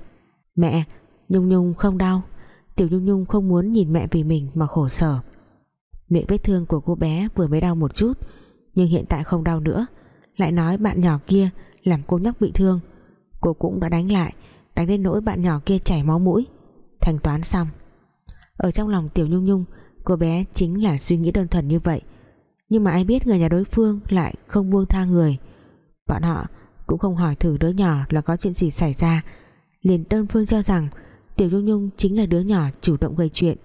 Mẹ, Nhung Nhung không đau. Tiểu Nhung Nhung không muốn nhìn mẹ vì mình mà khổ sở. Miệng vết thương của cô bé vừa mới đau một chút, Nhưng hiện tại không đau nữa. Lại nói bạn nhỏ kia Làm cô nhóc bị thương. Cô cũng đã đánh lại, Đánh đến nỗi bạn nhỏ kia chảy máu mũi. Thanh toán xong. Ở trong lòng Tiểu Nhung Nhung Cô bé chính là suy nghĩ đơn thuần như vậy. Nhưng mà ai biết người nhà đối phương Lại không buông tha người. Bọn họ cũng không hỏi thử đứa nhỏ Là có chuyện gì xảy ra. Liền đơn phương cho rằng Tiểu Nhung Nhung chính là đứa nhỏ chủ động gây chuyện.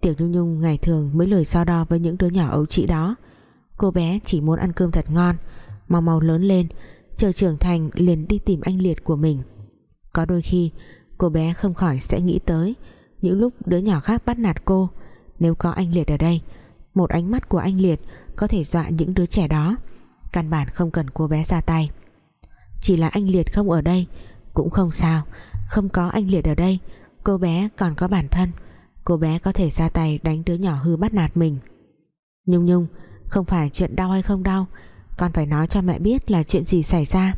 Tiểu Nhung Nhung ngày thường mới lời so đo với những đứa nhỏ ấu trĩ đó. Cô bé chỉ muốn ăn cơm thật ngon, Mau mau lớn lên, Chờ trưởng thành liền đi tìm anh Liệt của mình. Có đôi khi, Cô bé không khỏi sẽ nghĩ tới Những lúc đứa nhỏ khác bắt nạt cô nếu có anh Liệt ở đây, Một ánh mắt của anh Liệt Có thể dọa những đứa trẻ đó. Căn bản không cần cô bé ra tay. Chỉ là anh Liệt không ở đây, Cũng không sao. Không có anh Liệt ở đây, Cô bé còn có bản thân. Cô bé có thể ra tay đánh đứa nhỏ hư bắt nạt mình. Nhung Nhung, Không phải chuyện đau hay không đau, Con phải nói cho mẹ biết là chuyện gì xảy ra.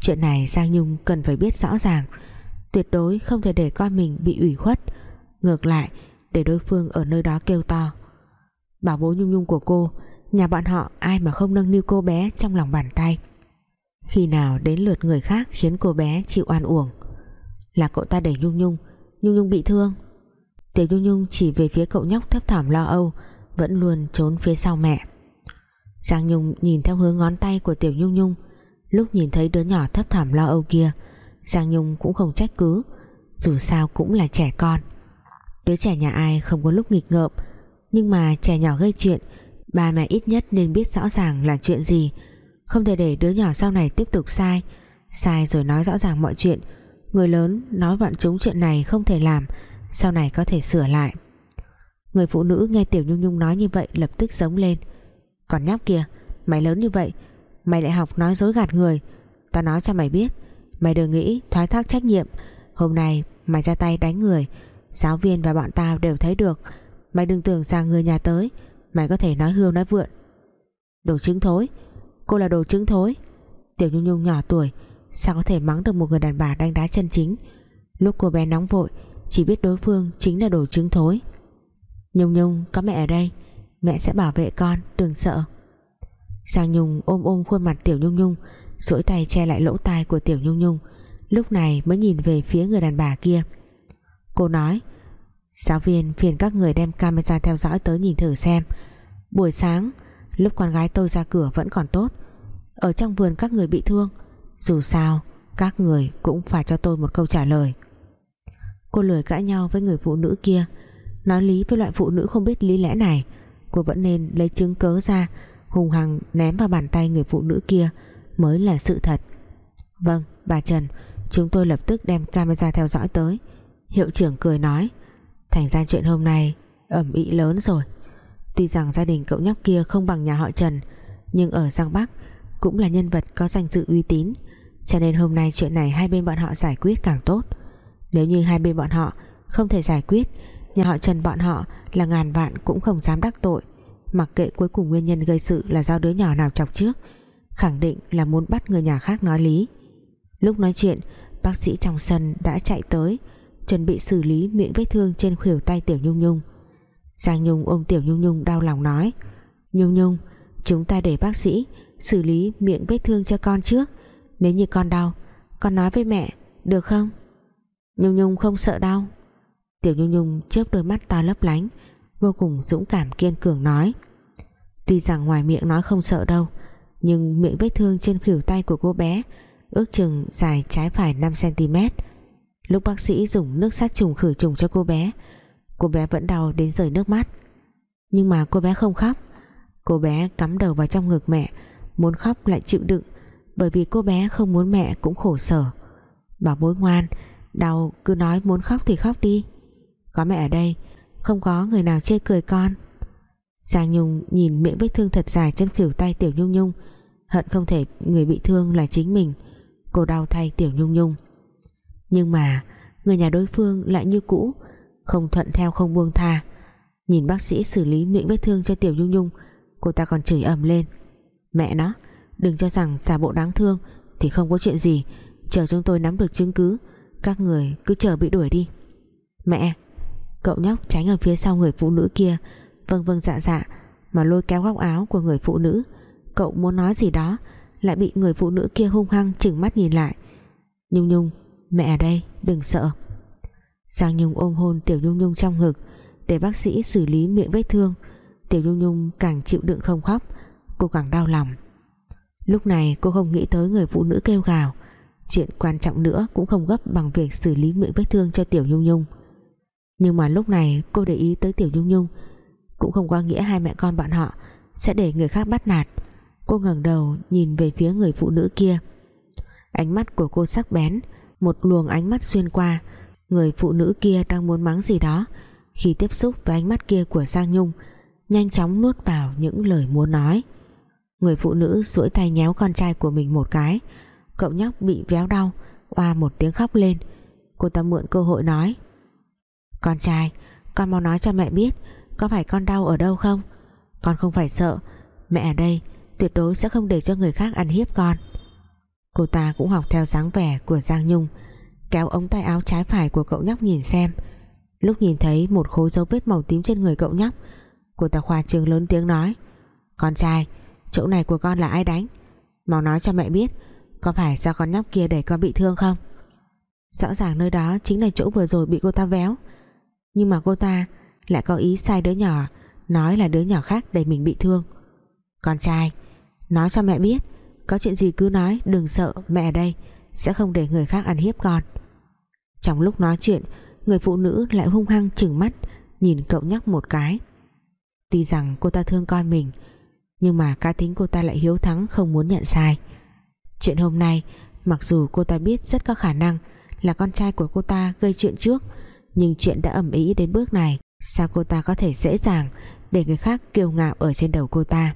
Chuyện này Giang Nhung cần phải biết rõ ràng. Tuyệt đối không thể để con mình bị ủy khuất. Ngược lại để đối phương ở nơi đó kêu to. Bảo bố Nhung Nhung của cô, Nhà bọn họ ai mà không nâng niu cô bé Trong lòng bàn tay. Khi nào đến lượt người khác khiến cô bé chịu oan uổng? Là cậu ta đẩy Nhung Nhung. Nhung Nhung bị thương. Tiểu Nhung Nhung chỉ về phía cậu nhóc thấp thỏm lo âu, Vẫn luôn trốn phía sau mẹ. Giang Nhung nhìn theo hướng ngón tay của Tiểu Nhung Nhung. Lúc nhìn thấy đứa nhỏ thấp thỏm lo âu kia, Giang Nhung cũng không trách cứ, Dù sao cũng là trẻ con. Đứa trẻ nhà ai không có lúc nghịch ngợm. Nhưng mà trẻ nhỏ gây chuyện, Ba mẹ ít nhất nên biết rõ ràng là chuyện gì. Không thể để đứa nhỏ sau này tiếp tục sai. Sai rồi nói rõ ràng mọi chuyện. Người lớn nói vặn chúng chuyện này không thể làm, sau này có thể sửa lại. Người phụ nữ nghe Tiểu Nhung Nhung nói như vậy lập tức giống lên. Còn nhóc kia mày lớn như vậy, mày lại học nói dối gạt người. Tao nói cho mày biết, mày đừng nghĩ thoái thác trách nhiệm. Hôm nay mày ra tay đánh người giáo viên và bọn tao đều thấy được. Mày đừng tưởng rằng người nhà tới. Mày có thể nói hưu nói vượn. Đồ trứng thối. Cô là đồ trứng thối. Tiểu Nhung Nhung nhỏ tuổi. Sao có thể mắng được một người đàn bà đánh đá chân chính? Lúc cô bé nóng vội, chỉ biết đối phương chính là đồ trứng thối. Nhung Nhung, có mẹ ở đây. Mẹ sẽ bảo vệ con, đừng sợ. Giang Nhung ôm ôm khuôn mặt Tiểu Nhung Nhung, duỗi tay che lại lỗ tai của Tiểu Nhung Nhung. Lúc này mới nhìn về phía người đàn bà kia. Cô nói. Giáo viên phiền các người đem camera theo dõi tới nhìn thử xem. Buổi sáng, lúc con gái tôi ra cửa vẫn còn tốt. Ở trong vườn các người bị thương. Dù sao, các người cũng phải cho tôi một câu trả lời. Cô lười cãi nhau với người phụ nữ kia. Nói lý với loại phụ nữ không biết lý lẽ này. Cô vẫn nên lấy chứng cớ ra, hùng hằng ném vào bàn tay người phụ nữ kia mới là sự thật. Vâng bà Trần, chúng tôi lập tức đem camera theo dõi tới hiệu trưởng cười nói, thành ra chuyện hôm nay ẩm ị lớn rồi. Tuy rằng gia đình cậu nhóc kia không bằng nhà họ Trần, nhưng ở Giang Bắc cũng là nhân vật có danh dự uy tín, cho nên hôm nay chuyện này hai bên bọn họ giải quyết càng tốt. Nếu như hai bên bọn họ không thể giải quyết, nhà họ Trần bọn họ là ngàn vạn cũng không dám đắc tội, mặc kệ cuối cùng nguyên nhân gây sự là do đứa nhỏ nào chọc trước, khẳng định là muốn bắt người nhà khác nói lý. Lúc nói chuyện, bác sĩ trong sân đã chạy tới chuẩn bị xử lý miệng vết thương trên khuỷu tay Tiểu Nhung Nhung. Giang Nhung ôm Tiểu Nhung Nhung đau lòng nói, Nhung Nhung, chúng ta để bác sĩ xử lý miệng vết thương cho con trước. Nếu như con đau, con nói với mẹ, được không? Nhung Nhung không sợ đau. Tiểu Nhung Nhung chớp đôi mắt to lấp lánh, vô cùng dũng cảm kiên cường nói, tuy rằng ngoài miệng nói không sợ đâu, nhưng miệng vết thương trên khuỷu tay của cô bé ước chừng dài trái phải 5cm lúc bác sĩ dùng nước sát trùng khử trùng cho cô bé cô bé vẫn đau đến rời nước mắt. Nhưng mà cô bé không khóc. Cô bé cắm đầu vào trong ngực mẹ, muốn khóc lại chịu đựng, bởi vì cô bé không muốn mẹ cũng khổ sở. Bảo bối ngoan, đau cứ nói muốn khóc thì khóc đi. Có mẹ ở đây, không có người nào chê cười con. Giang Nhung nhìn miệng vết thương thật dài trên khỉu tay Tiểu Nhung Nhung, hận không thể người bị thương là chính mình. Cô đau thay Tiểu Nhung Nhung nhưng mà, người nhà đối phương lại như cũ, không thuận theo không buông tha. Nhìn bác sĩ xử lý miệng vết thương cho Tiểu Nhung Nhung, cô ta còn chửi ầm lên. Mẹ nó, đừng cho rằng giả bộ đáng thương thì không có chuyện gì, chờ chúng tôi nắm được chứng cứ, các người cứ chờ bị đuổi đi. Mẹ, cậu nhóc tránh ở phía sau người phụ nữ kia vâng vâng dạ dạ mà lôi kéo góc áo của người phụ nữ. Cậu muốn nói gì đó, lại bị người phụ nữ kia hung hăng chừng mắt nhìn lại. Nhung Nhung mẹ ở đây, đừng sợ. Giang Nhung ôm hôn Tiểu Nhung Nhung trong ngực, để bác sĩ xử lý miệng vết thương. Tiểu Nhung Nhung càng chịu đựng không khóc, cô càng đau lòng. Lúc này, cô không nghĩ tới người phụ nữ kêu gào. Chuyện quan trọng nữa cũng không gấp bằng việc xử lý miệng vết thương cho Tiểu Nhung Nhung. Nhưng mà lúc này, cô để ý tới Tiểu Nhung Nhung. Cũng không có nghĩa hai mẹ con bọn họ sẽ để người khác bắt nạt. Cô ngẩng đầu nhìn về phía người phụ nữ kia. Ánh mắt của cô sắc bén một luồng ánh mắt xuyên qua. Người phụ nữ kia đang muốn mắng gì đó. Khi tiếp xúc với ánh mắt kia của Giang Nhung, nhanh chóng nuốt vào những lời muốn nói. Người phụ nữ duỗi tay nhéo con trai của mình một cái. Cậu nhóc bị véo đau, oa một tiếng khóc lên. Cô ta mượn cơ hội nói, con trai, con mau nói cho mẹ biết, có phải con đau ở đâu không? Con không phải sợ, mẹ ở đây tuyệt đối sẽ không để cho người khác ăn hiếp con cô ta cũng học theo dáng vẻ của Giang Nhung. Kéo ống tay áo trái phải của cậu nhóc nhìn xem. Lúc nhìn thấy một khối dấu vết màu tím trên người cậu nhóc, cô ta khoa trương lớn tiếng nói, con trai, chỗ này của con là ai đánh? Mau nói cho mẹ biết, có phải do con nhóc kia để con bị thương không? Rõ ràng nơi đó chính là chỗ vừa rồi bị cô ta véo. Nhưng mà cô ta lại có ý sai đứa nhỏ, nói là đứa nhỏ khác để mình bị thương. Con trai, nói cho mẹ biết có chuyện gì cứ nói, đừng sợ, mẹ ở đây, sẽ không để người khác ăn hiếp con. Trong lúc nói chuyện, người phụ nữ lại hung hăng chừng mắt, nhìn cậu nhóc một cái. Tuy rằng cô ta thương con mình, nhưng mà cá tính cô ta lại hiếu thắng, không muốn nhận sai. Chuyện hôm nay, mặc dù cô ta biết rất có khả năng là con trai của cô ta gây chuyện trước, nhưng chuyện đã ẩm ý đến bước này, sao cô ta có thể dễ dàng để người khác kiêu ngạo ở trên đầu cô ta?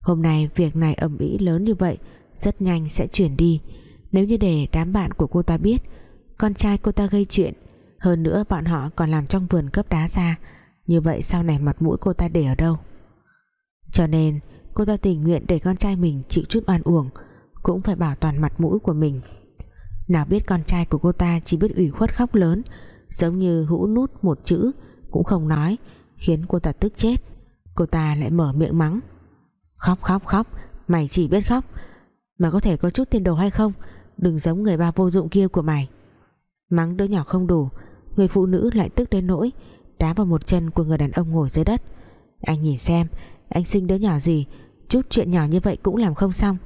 Hôm nay việc này ầm ĩ lớn như vậy, rất nhanh sẽ chuyển đi. Nếu như để đám bạn của cô ta biết, con trai cô ta gây chuyện, hơn nữa bọn họ còn làm trong vườn cấp đá ra, như vậy sau này mặt mũi cô ta để ở đâu? Cho nên, cô ta tình nguyện để con trai mình chịu chút oan uổng, cũng phải bảo toàn mặt mũi của mình. Nào biết con trai của cô ta chỉ biết ủy khuất khóc lớn, giống như hũ nút một chữ cũng không nói, khiến cô ta tức chết. Cô ta lại mở miệng mắng khóc khóc khóc. Mày chỉ biết khóc. Mà có thể có chút tiền đồ hay không, đừng giống người ba vô dụng kia của mày. Mắng đứa nhỏ không đủ, người phụ nữ lại tức đến nỗi đá vào một chân của người đàn ông ngồi dưới đất. Anh nhìn xem, Anh sinh đứa nhỏ gì, Chút chuyện nhỏ như vậy cũng làm không xong.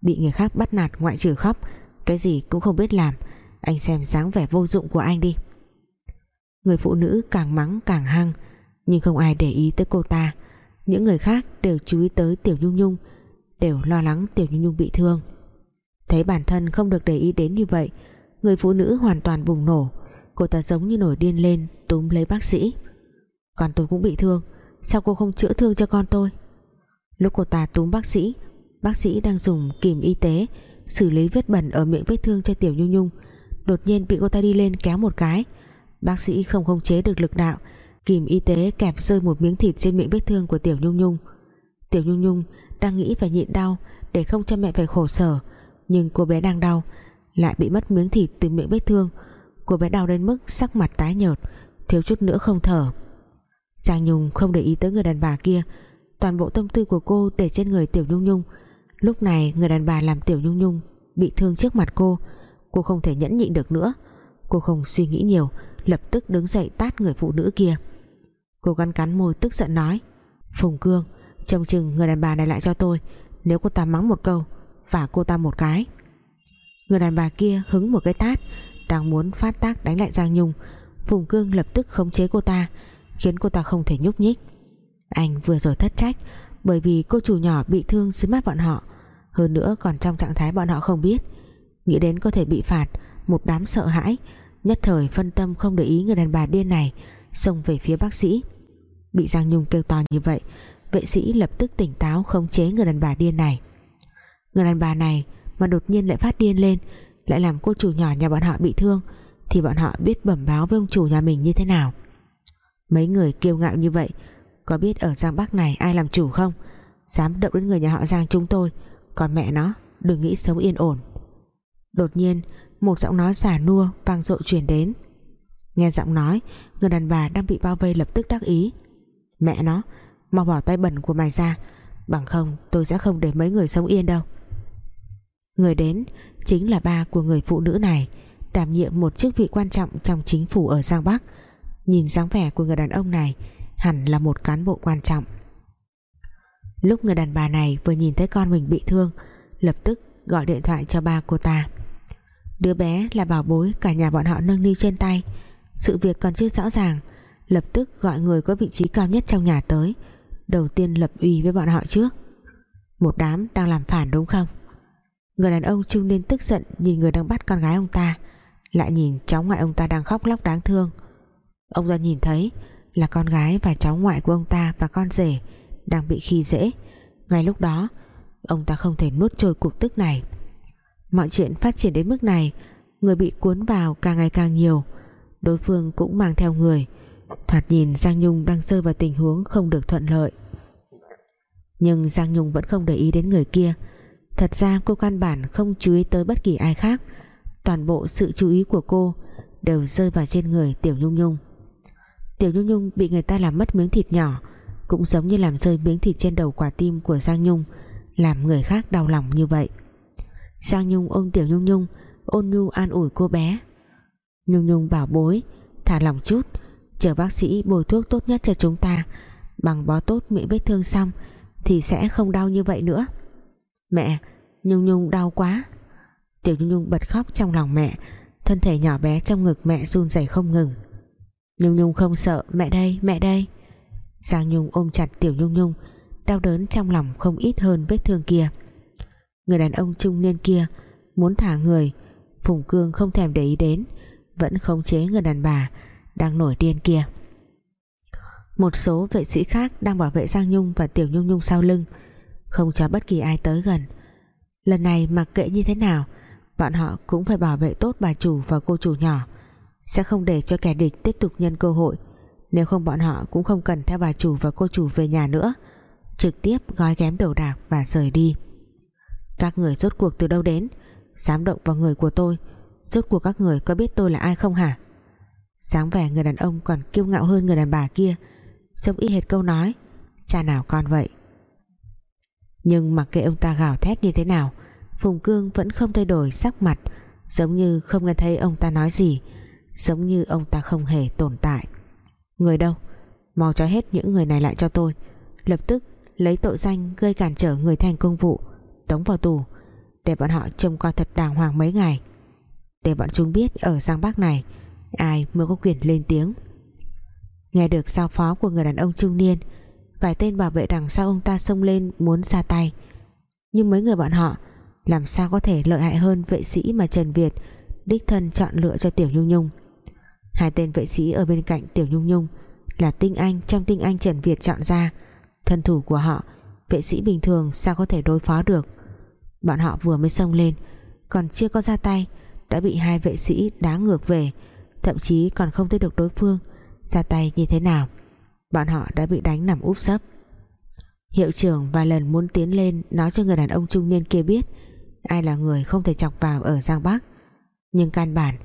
Bị người khác bắt nạt ngoại trừ khóc, Cái gì cũng không biết làm. Anh xem dáng vẻ vô dụng của anh đi. Người phụ nữ càng mắng càng hăng, Nhưng không ai để ý tới cô ta. Những người khác đều chú ý tới Tiểu Nhung Nhung, Đều lo lắng Tiểu Nhung Nhung bị thương. Thấy bản thân không được để ý đến như vậy, Người phụ nữ hoàn toàn bùng nổ. Cô ta giống như nổi điên lên, Túm lấy bác sĩ. Còn tôi cũng bị thương, Sao cô không chữa thương cho con tôi? Lúc cô ta túm bác sĩ Bác sĩ đang dùng kìm y tế Xử lý vết bẩn ở miệng vết thương cho Tiểu Nhung Nhung, Đột nhiên bị cô ta đi lên kéo một cái. Bác sĩ không khống chế được lực đạo Kìm y tế kẹp rơi một miếng thịt trên miệng vết thương của Tiểu Nhung Nhung. Tiểu Nhung Nhung đang nghĩ phải nhịn đau Để không cho mẹ phải khổ sở, Nhưng cô bé đang đau Lại bị mất miếng thịt từ miệng vết thương. Cô bé đau đến mức sắc mặt tái nhợt, Thiếu chút nữa không thở. Trang Nhung không để ý tới người đàn bà kia, Toàn bộ tâm tư của cô để trên người Tiểu Nhung Nhung. Lúc này người đàn bà làm Tiểu Nhung Nhung Bị thương trước mặt cô Cô không thể nhẫn nhịn được nữa. Cô không suy nghĩ nhiều, Lập tức đứng dậy tát người phụ nữ kia. Cô gắn cắn môi tức giận nói, Phùng Cương, Trông chừng người đàn bà này lại cho tôi. Nếu cô ta mắng một câu Và cô ta một cái. Người đàn bà kia hứng một cái tát, Đang muốn phát tác đánh lại Giang Nhung. Phùng Cương lập tức khống chế cô ta, Khiến cô ta không thể nhúc nhích. Anh vừa rồi thất trách, Bởi vì cô chủ nhỏ bị thương dưới mắt bọn họ. Hơn nữa còn trong trạng thái bọn họ không biết. Nghĩ đến có thể bị phạt, Một đám sợ hãi, Nhất thời phân tâm không để ý người đàn bà điên này, Xông về phía bác sĩ. Bị Giang Nhung kêu to như vậy, Vệ sĩ lập tức tỉnh táo khống chế người đàn bà điên này. Người đàn bà này Mà đột nhiên lại phát điên lên, Lại làm cô chủ nhỏ nhà bọn họ bị thương, Thì bọn họ biết bẩm báo với ông chủ nhà mình như thế nào? Mấy người kiêu ngạo như vậy, Có biết ở Giang Bắc này ai làm chủ không? Dám động đến người nhà họ Giang chúng tôi, Còn mẹ nó, đừng nghĩ sống yên ổn. Đột nhiên, Một giọng nói giả nua vang dội truyền đến. Nghe giọng nói, Người đàn bà đang bị bao vây lập tức đắc ý. Mẹ nó, Mau bỏ tay bẩn của mày ra. Bằng không, tôi sẽ không để mấy người sống yên đâu. Người đến Chính là ba của người phụ nữ này, Đảm nhiệm một chức vị quan trọng Trong chính phủ ở Giang Bắc. Nhìn dáng vẻ của người đàn ông này, Hẳn là một cán bộ quan trọng. Lúc người đàn bà này vừa nhìn thấy con mình bị thương, Lập tức gọi điện thoại cho ba cô ta. Đứa bé là bảo bối Cả nhà bọn họ nâng niu trên tay. Sự việc còn chưa rõ ràng Lập tức gọi người có vị trí cao nhất trong nhà tới. Đầu tiên lập uy với bọn họ trước. Một đám đang làm phản đúng không? Người đàn ông trung niên tức giận Nhìn người đang bắt con gái ông ta, Lại nhìn cháu ngoại ông ta đang khóc lóc đáng thương. Ông ta nhìn thấy Là con gái và cháu ngoại của ông ta Và con rể đang bị khi dễ. Ngay lúc đó, Ông ta không thể nuốt trôi cuộc tức này. Mọi chuyện phát triển đến mức này, Người bị cuốn vào càng ngày càng nhiều. Đối phương cũng mang theo người Thoạt nhìn Giang Nhung đang rơi vào tình huống không được thuận lợi. Nhưng Giang Nhung vẫn không để ý đến người kia. Thật ra cô căn bản không chú ý tới bất kỳ ai khác. Toàn bộ sự chú ý của cô Đều rơi vào trên người Tiểu Nhung Nhung. Tiểu Nhung Nhung bị người ta làm mất miếng thịt nhỏ, Cũng giống như làm rơi miếng thịt trên đầu quả tim của Giang Nhung, Làm người khác đau lòng như vậy. Giang Nhung ôm Tiểu Nhung Nhung, Ôn nhu an ủi cô bé. Nhung Nhung bảo bối, Thả lòng chút Chờ bác sĩ bồi thuốc tốt nhất cho chúng ta. Bằng bó tốt miệng vết thương xong, Thì sẽ không đau như vậy nữa. Mẹ, Nhung Nhung đau quá. Tiểu Nhung Nhung bật khóc trong lòng mẹ. Thân thể nhỏ bé trong ngực mẹ run rẩy không ngừng. Nhung Nhung không sợ, Mẹ đây mẹ đây. Giang Nhung ôm chặt Tiểu Nhung Nhung, Đau đớn trong lòng không ít hơn vết thương kia. Người đàn ông trung niên kia Muốn thả người, Phùng Cương không thèm để ý đến, Vẫn khống chế người đàn bà. Đang nổi điên kia. Một số vệ sĩ khác đang bảo vệ Giang Nhung Và Tiểu Nhung Nhung sau lưng, Không cho bất kỳ ai tới gần. Lần này mặc kệ như thế nào, Bọn họ cũng phải bảo vệ tốt bà chủ và cô chủ nhỏ, Sẽ không để cho kẻ địch tiếp tục nhân cơ hội. Nếu không bọn họ cũng không cần theo bà chủ và cô chủ về nhà nữa, Trực tiếp gói ghém đồ đạc và rời đi. Các người rốt cuộc từ đâu đến? Dám động vào người của tôi. Rốt cuộc các người có biết tôi là ai không hả? Sáng vẻ người đàn ông còn kiêu ngạo hơn người đàn bà kia. Giống y hệt câu nói, Cha nào con vậy? Nhưng mặc kệ ông ta gào thét như thế nào, Phùng Cương vẫn không thay đổi sắc mặt, Giống như không nghe thấy ông ta nói gì, Giống như ông ta không hề tồn tại. Người đâu? Mau cho hết những người này lại cho tôi. Lập tức lấy tội danh gây cản trở người thành công vụ, tống vào tù, để bọn họ trông coi thật đàng hoàng mấy ngày. Để bọn chúng biết ở Giang Bắc này ai mới có quyền lên tiếng? Nghe được sao phó của người đàn ông trung niên, vài tên bảo vệ đằng sau ông ta xông lên muốn ra tay. Nhưng mấy người bọn họ, làm sao có thể lợi hại hơn vệ sĩ mà Trần Việt đích thân chọn lựa cho Tiểu Nhung Nhung? Hai tên vệ sĩ ở bên cạnh Tiểu Nhung Nhung là tinh anh, trong tinh anh Trần Việt chọn ra. Thân thủ của họ, vệ sĩ bình thường sao có thể đối phó được? Bọn họ vừa mới xông lên, còn chưa có ra tay, đã bị hai vệ sĩ đá ngược về thậm chí còn không thấy được đối phương, ra tay như thế nào. Bọn họ đã bị đánh nằm úp sấp. Hiệu trưởng vài lần muốn tiến lên nói cho người đàn ông trung niên kia biết, ai là người không thể chọc vào ở Giang Bắc. Nhưng căn bản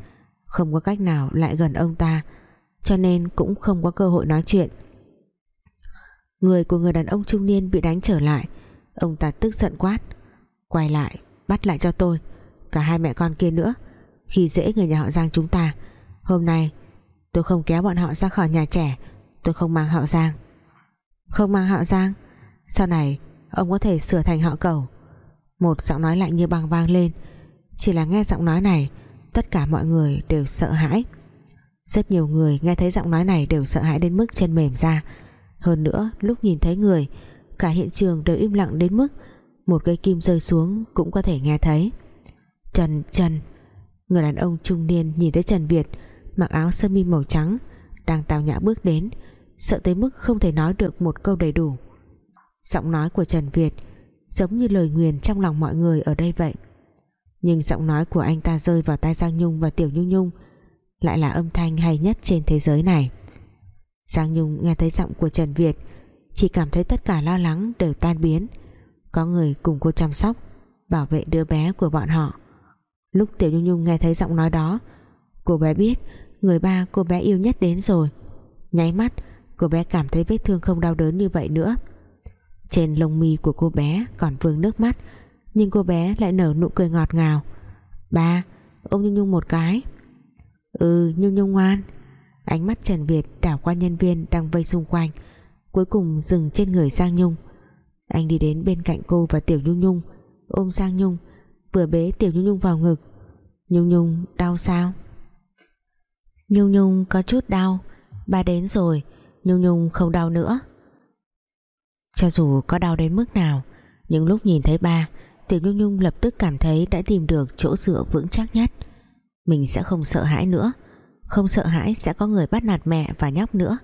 không có cách nào lại gần ông ta, cho nên cũng không có cơ hội nói chuyện. Người của người đàn ông trung niên bị đánh trở lại, ông ta tức giận quát, quay lại, bắt lại cho tôi, cả hai mẹ con kia nữa, khi dễ người nhà họ Giang chúng ta hôm nay, tôi không kéo bọn họ ra khỏi nhà trẻ, tôi không mang họ Giang. Không mang họ Giang? Sau này, ông có thể sửa thành họ cầu. Một giọng nói lạnh như băng vang lên. Chỉ là nghe giọng nói này, tất cả mọi người đều sợ hãi. Rất nhiều người nghe thấy giọng nói này đều sợ hãi đến mức chân mềm ra. Hơn nữa, lúc nhìn thấy người, cả hiện trường đều im lặng đến mức một cây kim rơi xuống cũng có thể nghe thấy. Trần Trần. Người đàn ông trung niên nhìn thấy Trần Việt mặc áo sơ mi màu trắng, đang tào nhã bước đến, sợ tới mức không thể nói được một câu đầy đủ. Giọng nói của Trần Việt giống như lời nguyền trong lòng mọi người ở đây vậy. Nhưng giọng nói của anh ta rơi vào tai Giang Nhung và Tiểu Nhung Nhung lại là âm thanh hay nhất trên thế giới này. Giang Nhung nghe thấy giọng của Trần Việt, chỉ cảm thấy tất cả lo lắng đều tan biến. Có người cùng cô chăm sóc, bảo vệ đứa bé của bọn họ. Lúc Tiểu Nhung Nhung nghe thấy giọng nói đó, cô bé biết người ba cô bé yêu nhất đến rồi. Nháy mắt, cô bé cảm thấy vết thương không đau đớn như vậy nữa. Trên lông mi của cô bé còn vương nước mắt, nhưng cô bé lại nở nụ cười ngọt ngào. Ba, ôm Nhung Nhung một cái. Ừ Nhung Nhung ngoan. Ánh mắt Trần Việt đảo qua nhân viên đang vây xung quanh, cuối cùng dừng trên người Giang Nhung. Anh đi đến bên cạnh cô và Tiểu Nhung Nhung, ôm Giang Nhung, vừa bế Tiểu Nhung Nhung vào ngực. Nhung Nhung, đau sao? Nhung Nhung có chút đau. Ba đến rồi, Nhung Nhung không đau nữa. Cho dù có đau đến mức nào Nhưng lúc nhìn thấy ba Tiểu Nhung Nhung lập tức cảm thấy đã tìm được chỗ dựa vững chắc nhất. Mình sẽ không sợ hãi nữa. Không sợ hãi sẽ có người bắt nạt mẹ và nhóc nữa.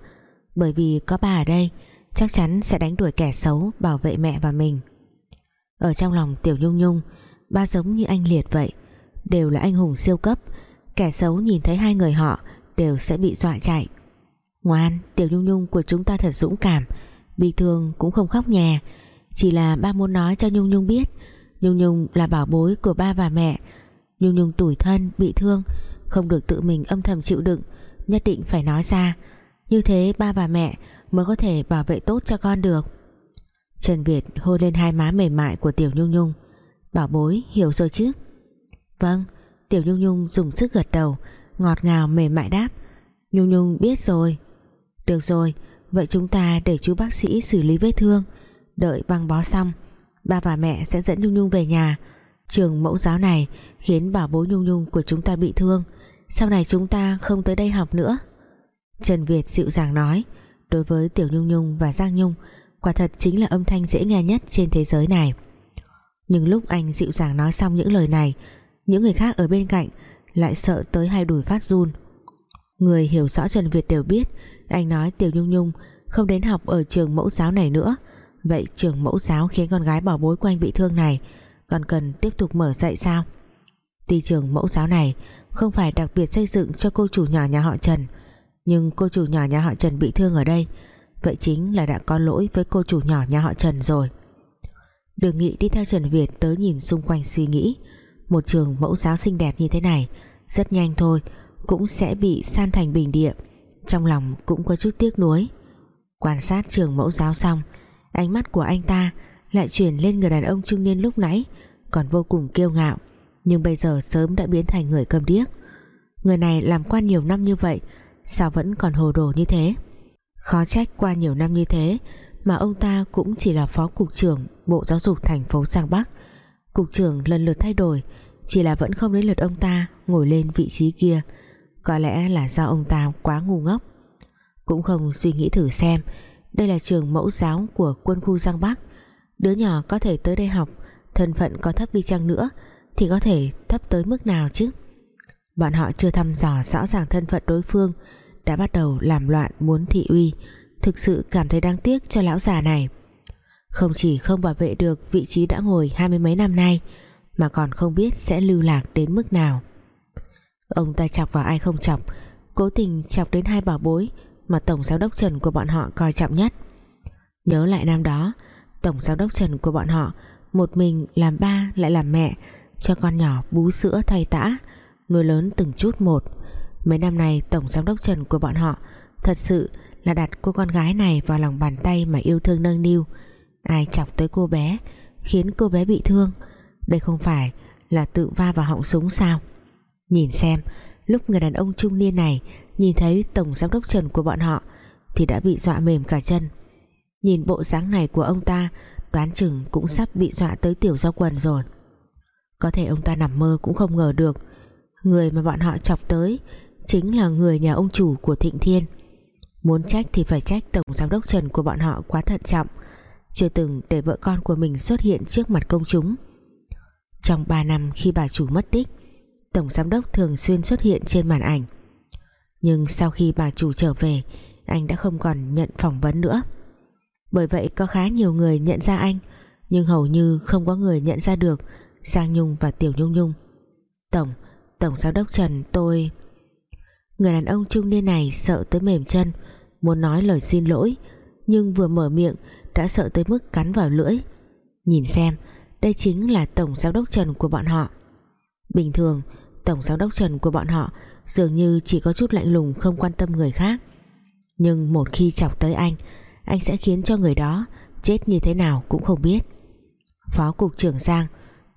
Bởi vì có ba ở đây, Chắc chắn sẽ đánh đuổi kẻ xấu, Bảo vệ mẹ và mình. Ở trong lòng Tiểu Nhung Nhung, Ba giống như anh Liệt vậy. Đều là anh hùng siêu cấp. Kẻ xấu nhìn thấy hai người họ Đều sẽ bị dọa chạy. Ngoan, Tiểu Nhung Nhung của chúng ta thật dũng cảm Bị thương cũng không khóc nhè. Chỉ là ba muốn nói cho Nhung Nhung biết, Nhung Nhung là bảo bối của ba và mẹ. Nhung Nhung tủi thân, Bị thương, Không được tự mình âm thầm chịu đựng, Nhất định phải nói ra. Như thế ba và mẹ mới có thể bảo vệ tốt cho con được. Trần Việt hôn lên hai má mềm mại của Tiểu Nhung Nhung. Bảo bối, hiểu rồi chứ? Vâng Tiểu Nhung Nhung dùng sức gật đầu. Ngọt ngào mềm mại đáp. Nhung Nhung biết rồi. Được rồi, Vậy chúng ta để chú bác sĩ xử lý vết thương. Đợi băng bó xong, Ba và mẹ sẽ dẫn Nhung Nhung về nhà. Trường mẫu giáo này Khiến bảo bố Nhung Nhung của chúng ta bị thương. Sau này chúng ta không tới đây học nữa. Trần Việt dịu dàng nói, Đối với Tiểu Nhung Nhung và Giang Nhung, Quả thật chính là âm thanh dễ nghe nhất trên thế giới này. Nhưng lúc anh dịu dàng nói xong những lời này, những người khác ở bên cạnh lại sợ tới hai đùi phát run. Người hiểu rõ Trần Việt đều biết, anh nói Tiểu Nhung Nhung không đến học ở trường mẫu giáo này nữa. Vậy trường mẫu giáo khiến con gái bỏ bối của anh bị thương này, còn cần tiếp tục mở dạy sao? Tuy trường mẫu giáo này không phải đặc biệt xây dựng cho cô chủ nhỏ nhà họ Trần, nhưng cô chủ nhỏ nhà họ Trần bị thương ở đây. Vậy chính là đã có lỗi với cô chủ nhỏ nhà họ Trần rồi. Đường Nghị đi theo Trần Việt tới nhìn xung quanh suy nghĩ. Một trường mẫu giáo xinh đẹp như thế này, Rất nhanh thôi, Cũng sẽ bị san thành bình địa. Trong lòng cũng có chút tiếc nuối. Quan sát trường mẫu giáo xong, Ánh mắt của anh ta Lại chuyển lên người đàn ông trung niên lúc nãy, Còn vô cùng kiêu ngạo, Nhưng bây giờ sớm đã biến thành người cầm điếc. Người này làm quan nhiều năm như vậy, Sao vẫn còn hồ đồ như thế? Khó trách qua nhiều năm như thế mà ông ta cũng chỉ là phó cục trưởng Bộ Giáo dục thành phố Giang Bắc cục trưởng lần lượt thay đổi, chỉ là vẫn không đến lượt ông ta ngồi lên vị trí kia. Có lẽ là do ông ta quá ngu ngốc. Cũng không suy nghĩ thử xem, đây là trường mẫu giáo của quân khu Giang Bắc. Đứa nhỏ có thể tới đây học, thân phận có thấp đi chăng nữa, thì có thể thấp tới mức nào chứ? Bọn họ chưa thăm dò rõ ràng thân phận đối phương, đã bắt đầu làm loạn muốn thị uy. Thực sự cảm thấy đáng tiếc cho lão già này không chỉ không bảo vệ được vị trí đã ngồi hai mươi mấy năm nay, mà còn không biết sẽ lưu lạc đến mức nào. Ông ta chọc vào ai không chọc, cố tình chọc đến hai bảo bối mà tổng giám đốc Trần của bọn họ coi trọng nhất. Nhớ lại năm đó, tổng giám đốc Trần của bọn họ một mình làm ba lại làm mẹ, cho con nhỏ bú sữa thay tã, nuôi lớn từng chút một. Mấy năm nay tổng giám đốc Trần của bọn họ thật sự là đặt cô con gái này vào lòng bàn tay mà yêu thương nâng niu ai chọc tới cô bé, khiến cô bé bị thương. Đây không phải là tự va vào họng súng sao? Nhìn xem, lúc người đàn ông trung niên này nhìn thấy tổng giám đốc Trần của bọn họ thì đã bị dọa mềm cả chân. Nhìn bộ dáng này của ông ta, đoán chừng cũng sắp bị dọa tới tiểu do quần rồi. Có thể ông ta nằm mơ cũng không ngờ được, người mà bọn họ chọc tới chính là người nhà ông chủ của Thịnh Thiên. Muốn trách thì phải trách tổng giám đốc Trần của bọn họ quá thận trọng chưa từng để vợ con của mình xuất hiện trước mặt công chúng. Trong 3 năm khi bà chủ mất tích tổng giám đốc thường xuyên xuất hiện trên màn ảnh. Nhưng sau khi bà chủ trở về anh đã không còn nhận phỏng vấn nữa. Bởi vậy có khá nhiều người nhận ra anh nhưng hầu như không có người nhận ra được Giang Nhung và Tiểu Nhung Nhung. Tổng, Tổng Giám đốc Trần tôi Người đàn ông trung niên này sợ tới mềm chân Muốn nói lời xin lỗi Nhưng vừa mở miệng đã sợ tới mức cắn vào lưỡi. Nhìn xem, Đây chính là Tổng Giám đốc Trần của bọn họ. Bình thường, Tổng Giám đốc Trần của bọn họ Dường như chỉ có chút lạnh lùng không quan tâm người khác. Nhưng một khi chọc tới anh Anh sẽ khiến cho người đó Chết như thế nào cũng không biết. Phó Cục trưởng Giang,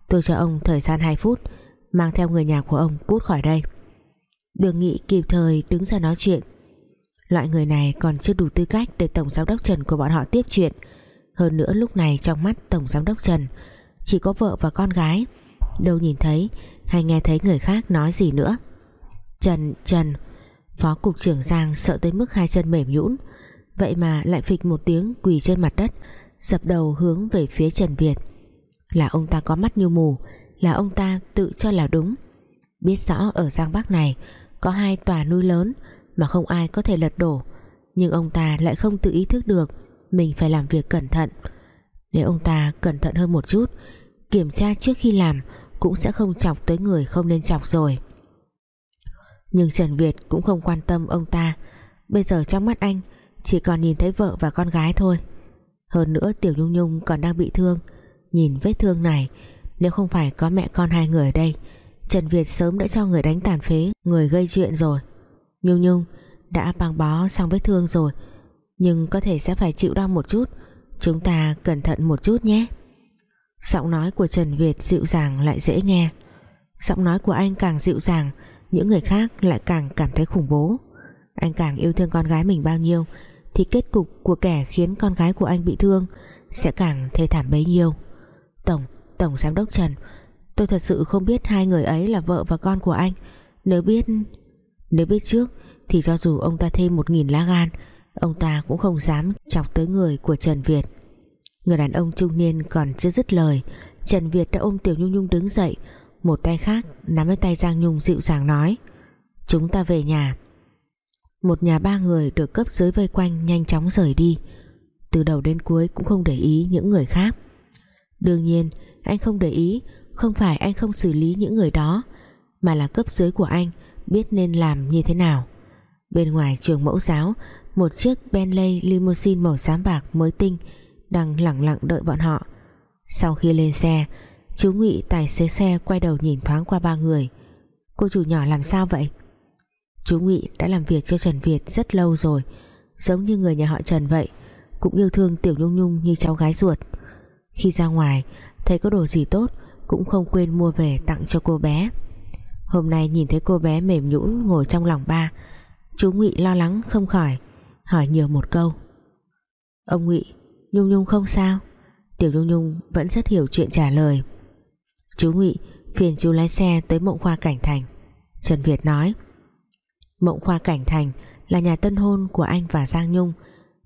Tôi cho ông thời gian 2 phút, Mang theo người nhà của ông cút khỏi đây. Đường Nghị kịp thời đứng ra nói chuyện. Loại người này còn chưa đủ tư cách Để Tổng Giám đốc Trần của bọn họ tiếp chuyện. Hơn nữa lúc này trong mắt Tổng Giám đốc Trần Chỉ có vợ và con gái. Đâu nhìn thấy hay nghe thấy người khác nói gì nữa. Trần, Trần Phó Cục trưởng Giang sợ tới mức hai chân mềm nhũn. Vậy mà lại phịch một tiếng quỳ trên mặt đất Dập đầu hướng về phía Trần Việt. Là ông ta có mắt như mù Là ông ta tự cho là đúng. Biết rõ ở Giang Bắc này Có hai tòa núi lớn mà không ai có thể lật đổ. Nhưng ông ta lại không tự ý thức được Mình phải làm việc cẩn thận. Nếu ông ta cẩn thận hơn một chút, Kiểm tra trước khi làm Cũng sẽ không chọc tới người không nên chọc rồi. Nhưng Trần Việt cũng không quan tâm ông ta. Bây giờ trong mắt anh, Chỉ còn nhìn thấy vợ và con gái thôi. Hơn nữa Tiểu Nhung Nhung còn đang bị thương. Nhìn vết thương này, Nếu không phải có mẹ con hai người ở đây, Trần Việt sớm đã cho người đánh tàn phế, Người gây chuyện rồi. Nhung Nhung đã băng bó xong vết thương rồi Nhưng có thể sẽ phải chịu đau một chút. Chúng ta cẩn thận một chút nhé. Giọng nói của Trần Việt dịu dàng lại dễ nghe. Giọng nói của anh càng dịu dàng Những người khác lại càng cảm thấy khủng bố. Anh càng yêu thương con gái mình bao nhiêu Thì kết cục của kẻ khiến con gái của anh bị thương Sẽ càng thê thảm bấy nhiêu. Tổng, Tổng Giám đốc Trần Tôi thật sự không biết hai người ấy là vợ và con của anh. Nếu biết nếu biết trước, Thì cho dù ông ta thêm một nghìn lá gan, Ông ta cũng không dám chọc tới người của Trần Việt. Người đàn ông trung niên còn chưa dứt lời, Trần Việt đã ôm Tiểu Nhung Nhung đứng dậy, Một tay khác nắm lấy tay Giang Nhung dịu dàng nói, Chúng ta về nhà. Một nhà ba người được cấp dưới vây quanh Nhanh chóng rời đi. Từ đầu đến cuối cũng không để ý những người khác. Đương nhiên, anh không để ý, không phải anh không xử lý những người đó, mà là cấp dưới của anh biết nên làm như thế nào. Bên ngoài trường mẫu giáo, một chiếc Bentley limousine màu xám bạc mới tinh đang lặng lặng đợi bọn họ. Sau khi lên xe, chú Ngụy tài xế xe quay đầu nhìn thoáng qua ba người. Cô chủ nhỏ làm sao vậy? Chú Ngụy đã làm việc cho Trần Việt rất lâu rồi, giống như người nhà họ Trần vậy, cũng yêu thương Tiểu Nhung Nhung như cháu gái ruột. Khi ra ngoài, thấy có đồ gì tốt, cũng không quên mua về tặng cho cô bé hôm nay nhìn thấy cô bé mềm nhũn ngồi trong lòng ba, chú Ngụy lo lắng không khỏi, hỏi nhiều một câu. Ông Ngụy, Nhung Nhung không sao? Tiểu Nhung Nhung vẫn rất hiểu chuyện trả lời. Chú Ngụy, phiền chú lái xe tới Mộng Khoa Cảnh Thành. Trần Việt nói, Mộng Khoa Cảnh Thành là nhà tân hôn của anh và Giang Nhung.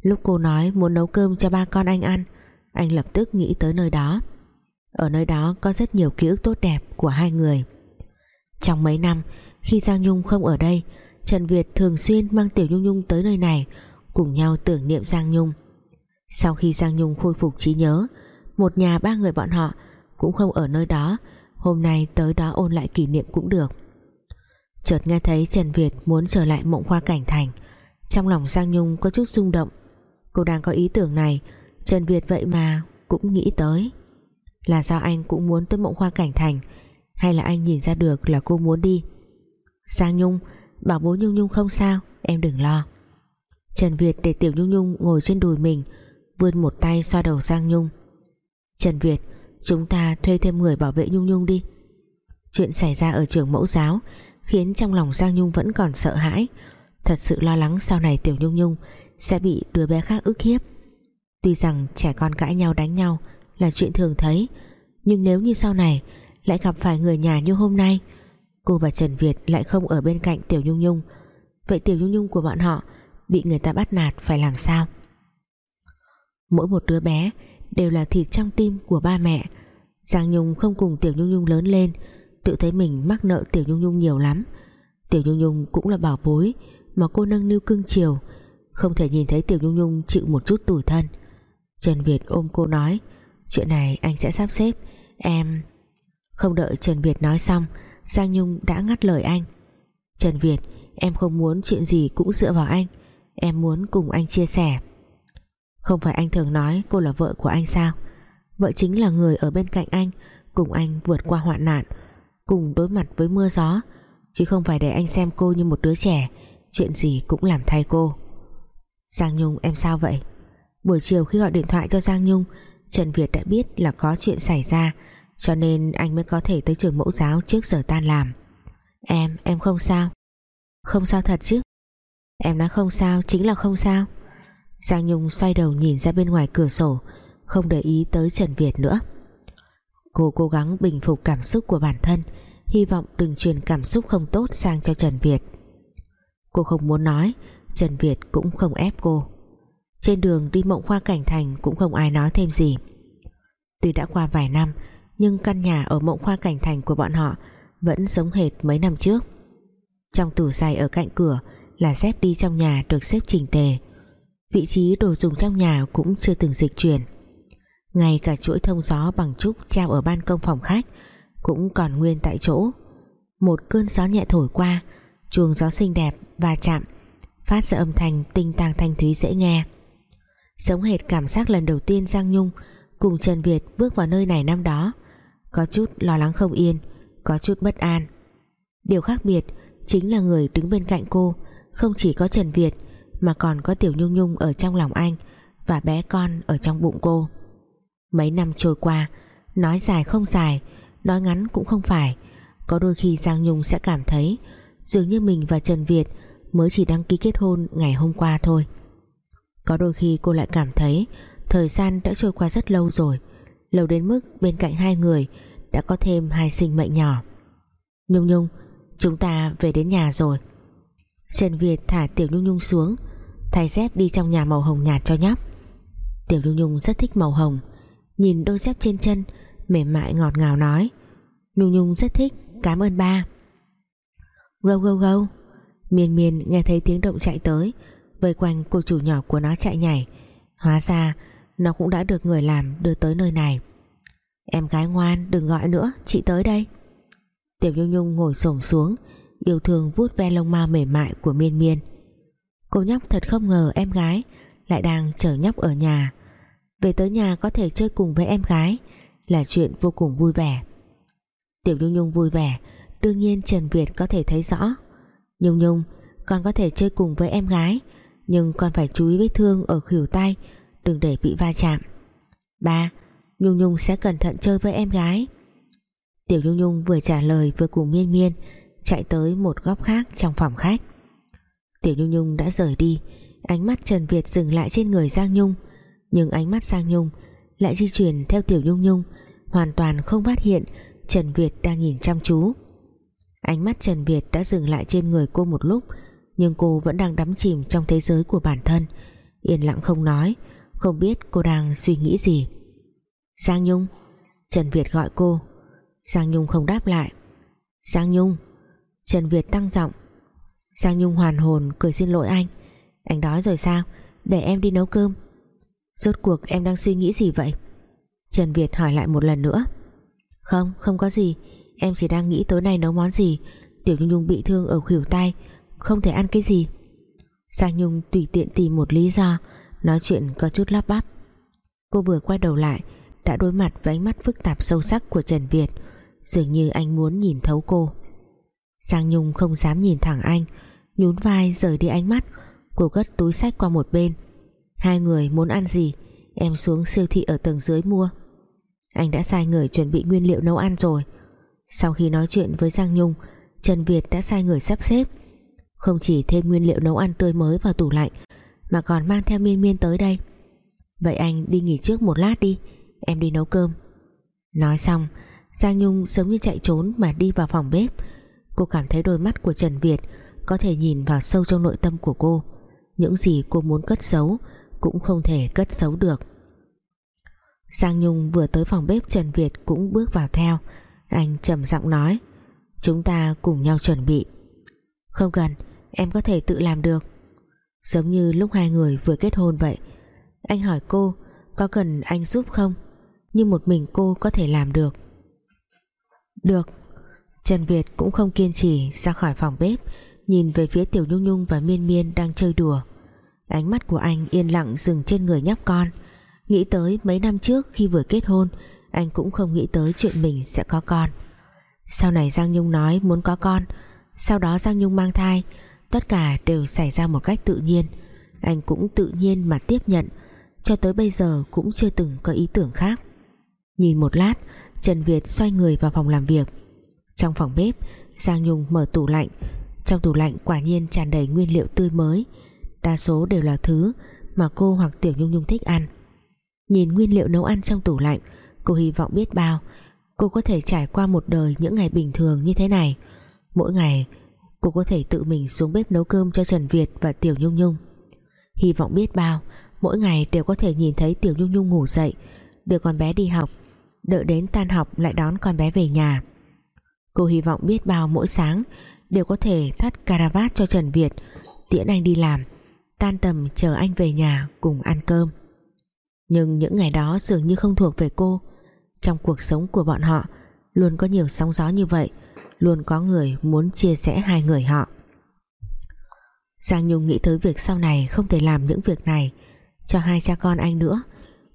Lúc cô nói muốn nấu cơm cho ba con anh ăn, anh lập tức nghĩ tới nơi đó. Ở nơi đó có rất nhiều ký ức tốt đẹp của hai người trong mấy năm. Khi Giang Nhung không ở đây, Trần Việt thường xuyên mang Tiểu Nhung Nhung tới nơi này, cùng nhau tưởng niệm Giang Nhung. Sau khi Giang Nhung khôi phục trí nhớ, một nhà ba người bọn họ cũng không ở nơi đó, hôm nay tới đó ôn lại kỷ niệm cũng được. Chợt nghe thấy Trần Việt muốn trở lại mộng khoa cảnh thành, trong lòng Giang Nhung có chút rung động. Cô đang có ý tưởng này, Trần Việt vậy mà cũng nghĩ tới. Là do anh cũng muốn tới mộng khoa cảnh thành hay là anh nhìn ra được là cô muốn đi? Giang Nhung, bảo bố Nhung Nhung không sao, em đừng lo. Trần Việt để Tiểu Nhung Nhung ngồi trên đùi mình, vươn một tay xoa đầu Giang Nhung. Trần Việt, chúng ta thuê thêm người bảo vệ Nhung Nhung đi. Chuyện xảy ra ở trường mẫu giáo khiến trong lòng Giang Nhung vẫn còn sợ hãi. Thật sự lo lắng sau này Tiểu Nhung Nhung sẽ bị đứa bé khác ức hiếp. Tuy rằng trẻ con cãi nhau đánh nhau là chuyện thường thấy, nhưng nếu như sau này lại gặp phải người nhà như hôm nay. Cô và Trần Việt lại không ở bên cạnh Tiểu Nhung Nhung. Vậy Tiểu Nhung Nhung của bọn họ bị người ta bắt nạt phải làm sao? Mỗi một đứa bé đều là thịt trong tim của ba mẹ. Giang Nhung không cùng Tiểu Nhung Nhung lớn lên, tự thấy mình mắc nợ Tiểu Nhung Nhung nhiều lắm. Tiểu Nhung Nhung cũng là bảo bối mà cô nâng niu cưng chiều, không thể nhìn thấy Tiểu Nhung Nhung chịu một chút tủi thân. Trần Việt ôm cô nói, chuyện này anh sẽ sắp xếp. Em không đợi Trần Việt nói xong, Giang Nhung đã ngắt lời anh. Trần Việt, em không muốn chuyện gì cũng dựa vào anh. Em muốn cùng anh chia sẻ. Không phải anh thường nói cô là vợ của anh sao? Vợ chính là người ở bên cạnh anh, cùng anh vượt qua hoạn nạn, cùng đối mặt với mưa gió. Chứ không phải để anh xem cô như một đứa trẻ, chuyện gì cũng làm thay cô. Giang Nhung, em sao vậy? Buổi chiều khi gọi điện thoại cho Giang Nhung, Trần Việt đã biết là có chuyện xảy ra cho nên anh mới có thể tới trường mẫu giáo trước giờ tan làm. Em, em không sao. Không sao thật chứ? Em nói không sao chính là không sao. Giang Nhung xoay đầu nhìn ra bên ngoài cửa sổ không để ý tới Trần Việt nữa. Cô cố gắng bình phục cảm xúc của bản thân hy vọng đừng truyền cảm xúc không tốt sang cho Trần Việt. Cô không muốn nói Trần Việt cũng không ép cô. Trên đường đi mộng khoa cảnh thành cũng không ai nói thêm gì. Tuy đã qua vài năm nhưng căn nhà ở mộng khoa cảnh thành của bọn họ vẫn giống hệt mấy năm trước. Trong tủ giày ở cạnh cửa là dép đi trong nhà được xếp chỉnh tề, vị trí đồ dùng trong nhà cũng chưa từng dịch chuyển. Ngay cả chuỗi thông gió bằng trúc treo ở ban công phòng khách cũng còn nguyên tại chỗ. Một cơn gió nhẹ thổi qua chuông gió xinh đẹp và chạm, phát ra âm thanh tinh tang thanh thúy dễ nghe. Giống hệt cảm giác lần đầu tiên Giang Nhung cùng Trần Việt bước vào nơi này năm đó có chút lo lắng không yên, có chút bất an. Điều khác biệt chính là người đứng bên cạnh cô không chỉ có Trần Việt mà còn có Tiểu Nhung Nhung ở trong lòng anh và bé con ở trong bụng cô. Mấy năm trôi qua, nói dài không dài, nói ngắn cũng không phải. Có đôi khi Giang Nhung sẽ cảm thấy dường như mình và Trần Việt mới chỉ đăng ký kết hôn ngày hôm qua thôi. Có đôi khi cô lại cảm thấy thời gian đã trôi qua rất lâu rồi lâu đến mức bên cạnh hai người đã có thêm hai sinh mệnh nhỏ. Nhung Nhung, chúng ta về đến nhà rồi. Trần Việt thả Tiểu Nhung Nhung xuống, thay dép đi trong nhà màu hồng nhạt cho nhóc. Tiểu Nhung Nhung rất thích màu hồng, nhìn đôi dép trên chân, mềm mại ngọt ngào nói, Nhung Nhung rất thích, cảm ơn ba. Gâu gâu gâu. Miên miên nghe thấy tiếng động chạy tới, vây quanh cô chủ nhỏ của nó chạy nhảy. Hóa ra nó cũng đã được người làm đưa tới nơi này. Em gái ngoan, đừng gọi nữa, chị tới đây. Tiểu nhung nhung ngồi xổm xuống, yêu thương vuốt ve lông ma mềm mại của miên miên. Cô nhóc thật không ngờ em gái lại đang chờ nhóc ở nhà. Về tới nhà có thể chơi cùng với em gái là chuyện vô cùng vui vẻ. Tiểu nhung nhung vui vẻ, đương nhiên trần việt có thể thấy rõ. Nhung nhung, con có thể chơi cùng với em gái, nhưng con phải chú ý vết thương ở khuỷu tay đừng để bị va chạm. Ba, nhung nhung sẽ cẩn thận chơi với em gái. Tiểu nhung nhung vừa trả lời vừa cùng miên miên chạy tới một góc khác trong phòng khách. Tiểu Nhung Nhung đã rời đi, Ánh mắt Trần Việt dừng lại trên người Giang Nhung, nhưng ánh mắt Giang Nhung lại di chuyển theo Tiểu Nhung Nhung, hoàn toàn không phát hiện Trần Việt đang nhìn chăm chú. Ánh mắt Trần Việt đã dừng lại trên người cô một lúc, nhưng cô vẫn đang đắm chìm trong thế giới của bản thân, yên lặng không nói không biết cô đang suy nghĩ gì. Giang Nhung, Trần Việt gọi cô. Giang Nhung không đáp lại. Giang Nhung, Trần Việt tăng giọng. Giang Nhung hoàn hồn cười xin lỗi anh. Anh đói rồi sao? Để em đi nấu cơm. Rốt cuộc em đang suy nghĩ gì vậy? Trần Việt hỏi lại một lần nữa. Không không có gì. Em chỉ đang nghĩ tối nay nấu món gì. Tiểu Nhung Nhung bị thương ở khỉu tay, Không thể ăn cái gì. Giang Nhung tùy tiện tìm một lý do. Nói chuyện có chút lắp bắp. Cô vừa quay đầu lại, Đã đối mặt với ánh mắt phức tạp sâu sắc của Trần Việt, Dường như anh muốn nhìn thấu cô. Giang Nhung không dám nhìn thẳng anh, Nhún vai rời đi ánh mắt, Cô cất túi sách qua một bên. Hai người muốn ăn gì, Em xuống siêu thị ở tầng dưới mua. Anh đã sai người chuẩn bị nguyên liệu nấu ăn rồi. Sau khi nói chuyện với Giang Nhung, Trần Việt đã sai người sắp xếp. Không chỉ thêm nguyên liệu nấu ăn tươi mới vào tủ lạnh mà còn mang theo miên miên tới đây. Vậy anh đi nghỉ trước một lát đi, Em đi nấu cơm. Nói xong, Giang Nhung giống như chạy trốn mà đi vào phòng bếp. Cô cảm thấy đôi mắt của Trần Việt Có thể nhìn vào sâu trong nội tâm của cô. Những gì cô muốn cất giấu Cũng không thể cất giấu được. Giang Nhung vừa tới phòng bếp, Trần Việt cũng bước vào theo. Anh trầm giọng nói, Chúng ta cùng nhau chuẩn bị. Không cần, Em có thể tự làm được. Giống như lúc hai người vừa kết hôn vậy. Anh hỏi cô, Có cần anh giúp không? Nhưng một mình cô có thể làm được. Được. Trần Việt cũng không kiên trì ra khỏi phòng bếp, Nhìn về phía Tiểu Nhung Nhung và Miên Miên đang chơi đùa. Ánh mắt của anh yên lặng dừng trên người nhóc con. Nghĩ tới mấy năm trước khi vừa kết hôn, Anh cũng không nghĩ tới chuyện mình sẽ có con. Sau này Giang Nhung nói muốn có con, Sau đó Giang Nhung mang thai Tất cả đều xảy ra một cách tự nhiên. Anh cũng tự nhiên mà tiếp nhận, Cho tới bây giờ cũng chưa từng có ý tưởng khác. Nhìn một lát, Trần Việt xoay người vào phòng làm việc. Trong phòng bếp, Giang Nhung mở tủ lạnh. Trong tủ lạnh quả nhiên tràn đầy nguyên liệu tươi mới. Đa số đều là thứ Mà cô hoặc Tiểu Nhung Nhung thích ăn. Nhìn nguyên liệu nấu ăn trong tủ lạnh, Cô hy vọng biết bao. Cô có thể trải qua một đời những ngày bình thường như thế này. Mỗi ngày Cô có thể tự mình xuống bếp nấu cơm cho Trần Việt và Tiểu Nhung Nhung. Hy vọng biết bao, Mỗi ngày đều có thể nhìn thấy Tiểu Nhung Nhung ngủ dậy, Đưa con bé đi học, Đợi đến tan học lại đón con bé về nhà. Cô hy vọng biết bao mỗi sáng Đều có thể thắt caravat cho Trần Việt, Tiễn anh đi làm, Tan tầm chờ anh về nhà cùng ăn cơm. Nhưng những ngày đó dường như không thuộc về cô. Trong cuộc sống của bọn họ, Luôn có nhiều sóng gió như vậy Luôn có người muốn chia sẻ hai người họ. Giang Nhung nghĩ tới việc sau này Không thể làm những việc này Cho hai cha con anh nữa.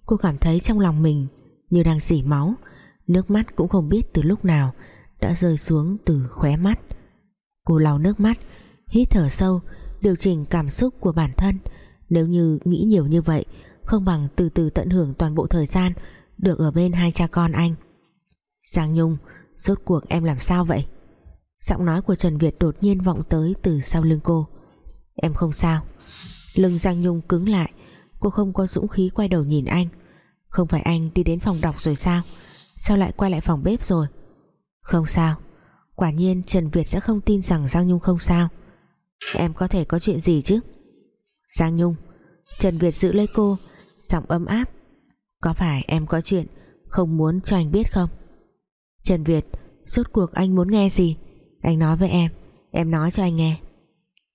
Cô cảm thấy trong lòng mình Như đang dỉ máu, Nước mắt cũng không biết từ lúc nào Đã rơi xuống từ khóe mắt. Cô lau nước mắt, Hít thở sâu, Điều chỉnh cảm xúc của bản thân. Nếu như nghĩ nhiều như vậy, Không bằng từ từ tận hưởng toàn bộ thời gian Được ở bên hai cha con anh. Giang Nhung, Rốt cuộc em làm sao vậy? Giọng nói của Trần Việt đột nhiên vọng tới Từ sau lưng cô. Em không sao. Lưng Giang Nhung cứng lại. Cô không có dũng khí quay đầu nhìn anh. Không phải anh đi đến phòng đọc rồi sao? Sao lại quay lại phòng bếp rồi? Không sao. Quả nhiên Trần Việt sẽ không tin rằng Giang Nhung không sao. Em có thể có chuyện gì chứ? Giang Nhung. Trần Việt giữ lấy cô, Giọng ấm áp. Có phải em có chuyện Không muốn cho anh biết không? Trần Việt, Rốt cuộc anh muốn nghe gì? Anh nói với em Em nói cho anh nghe.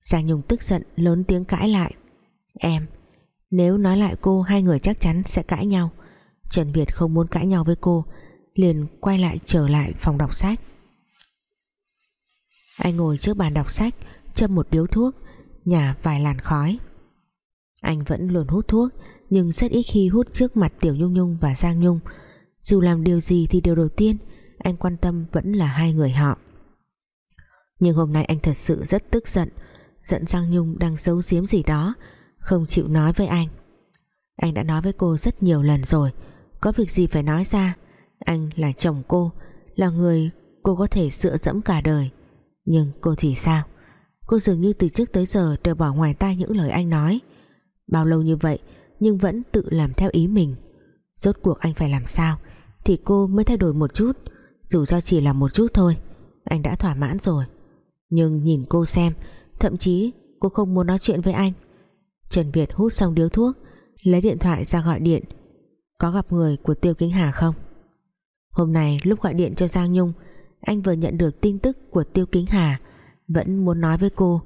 Giang Nhung tức giận, lớn tiếng cãi lại. Em, Nếu nói lại cô, hai người chắc chắn sẽ cãi nhau. Trần Việt không muốn cãi nhau với cô, Liền quay lại trở lại phòng đọc sách. Anh ngồi trước bàn đọc sách, Châm một điếu thuốc, Nhả vài làn khói. Anh vẫn luôn hút thuốc, Nhưng rất ít khi hút trước mặt Tiểu Nhung Nhung và Giang Nhung. Dù làm điều gì thì điều đầu tiên Anh quan tâm vẫn là hai người họ. Nhưng hôm nay anh thật sự rất tức giận. Giận Giang Nhung đang giấu giếm gì đó, Không chịu nói với anh. Anh đã nói với cô rất nhiều lần rồi. Có việc gì phải nói ra. Anh là chồng cô, Là người cô có thể dựa dẫm cả đời. Nhưng cô thì sao? Cô dường như từ trước tới giờ đều bỏ ngoài tai những lời anh nói. Bao lâu như vậy, nhưng vẫn tự làm theo ý mình. Rốt cuộc anh phải làm sao thì cô mới thay đổi một chút? Dù cho chỉ là một chút thôi, anh đã thỏa mãn rồi nhưng nhìn cô xem, thậm chí cô không muốn nói chuyện với anh. Trần Việt hút xong điếu thuốc, lấy điện thoại ra gọi điện. Có gặp người của Tiêu Kính Hà không? Hôm nay lúc gọi điện cho Giang Nhung, anh vừa nhận được tin tức của Tiêu Kính Hà, vẫn muốn nói với cô.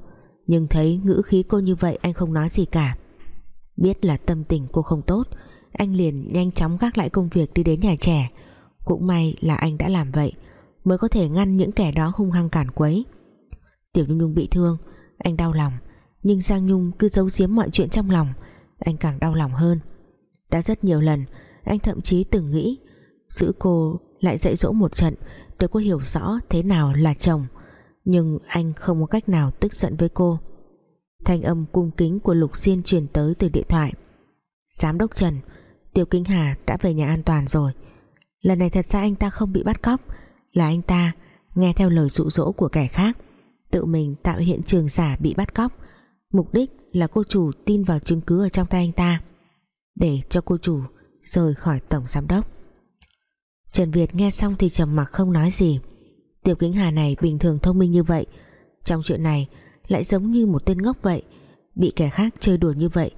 Nhưng thấy ngữ khí cô như vậy anh không nói gì cả. Biết là tâm tình cô không tốt, anh liền nhanh chóng gác lại công việc đi đến nhà trẻ. Cũng may là anh đã làm vậy, mới có thể ngăn những kẻ đó hung hăng cản quấy. Tiểu Nhung Nhung bị thương. Anh đau lòng, nhưng Giang Nhung cứ giấu giếm mọi chuyện trong lòng. Anh càng đau lòng hơn. Đã rất nhiều lần, anh thậm chí từng nghĩ, giữ cô lại dạy dỗ một trận, để cô hiểu rõ thế nào là chồng. Nhưng anh không có cách nào tức giận với cô. Thanh âm cung kính của Lục Diên truyền tới từ điện thoại. Giám đốc Trần Tiêu Kính Hà đã về nhà an toàn rồi. Lần này thật ra anh ta không bị bắt cóc, Là anh ta nghe theo lời dụ dỗ của kẻ khác. Tự mình tạo hiện trường giả bị bắt cóc. Mục đích là cô chủ tin vào chứng cứ ở trong tay anh ta, Để cho cô chủ rời khỏi tổng giám đốc. Trần Việt nghe xong thì trầm mặc không nói gì. Tiêu Kính Hà này bình thường thông minh như vậy, Trong chuyện này lại giống như một tên ngốc vậy, Bị kẻ khác chơi đùa như vậy,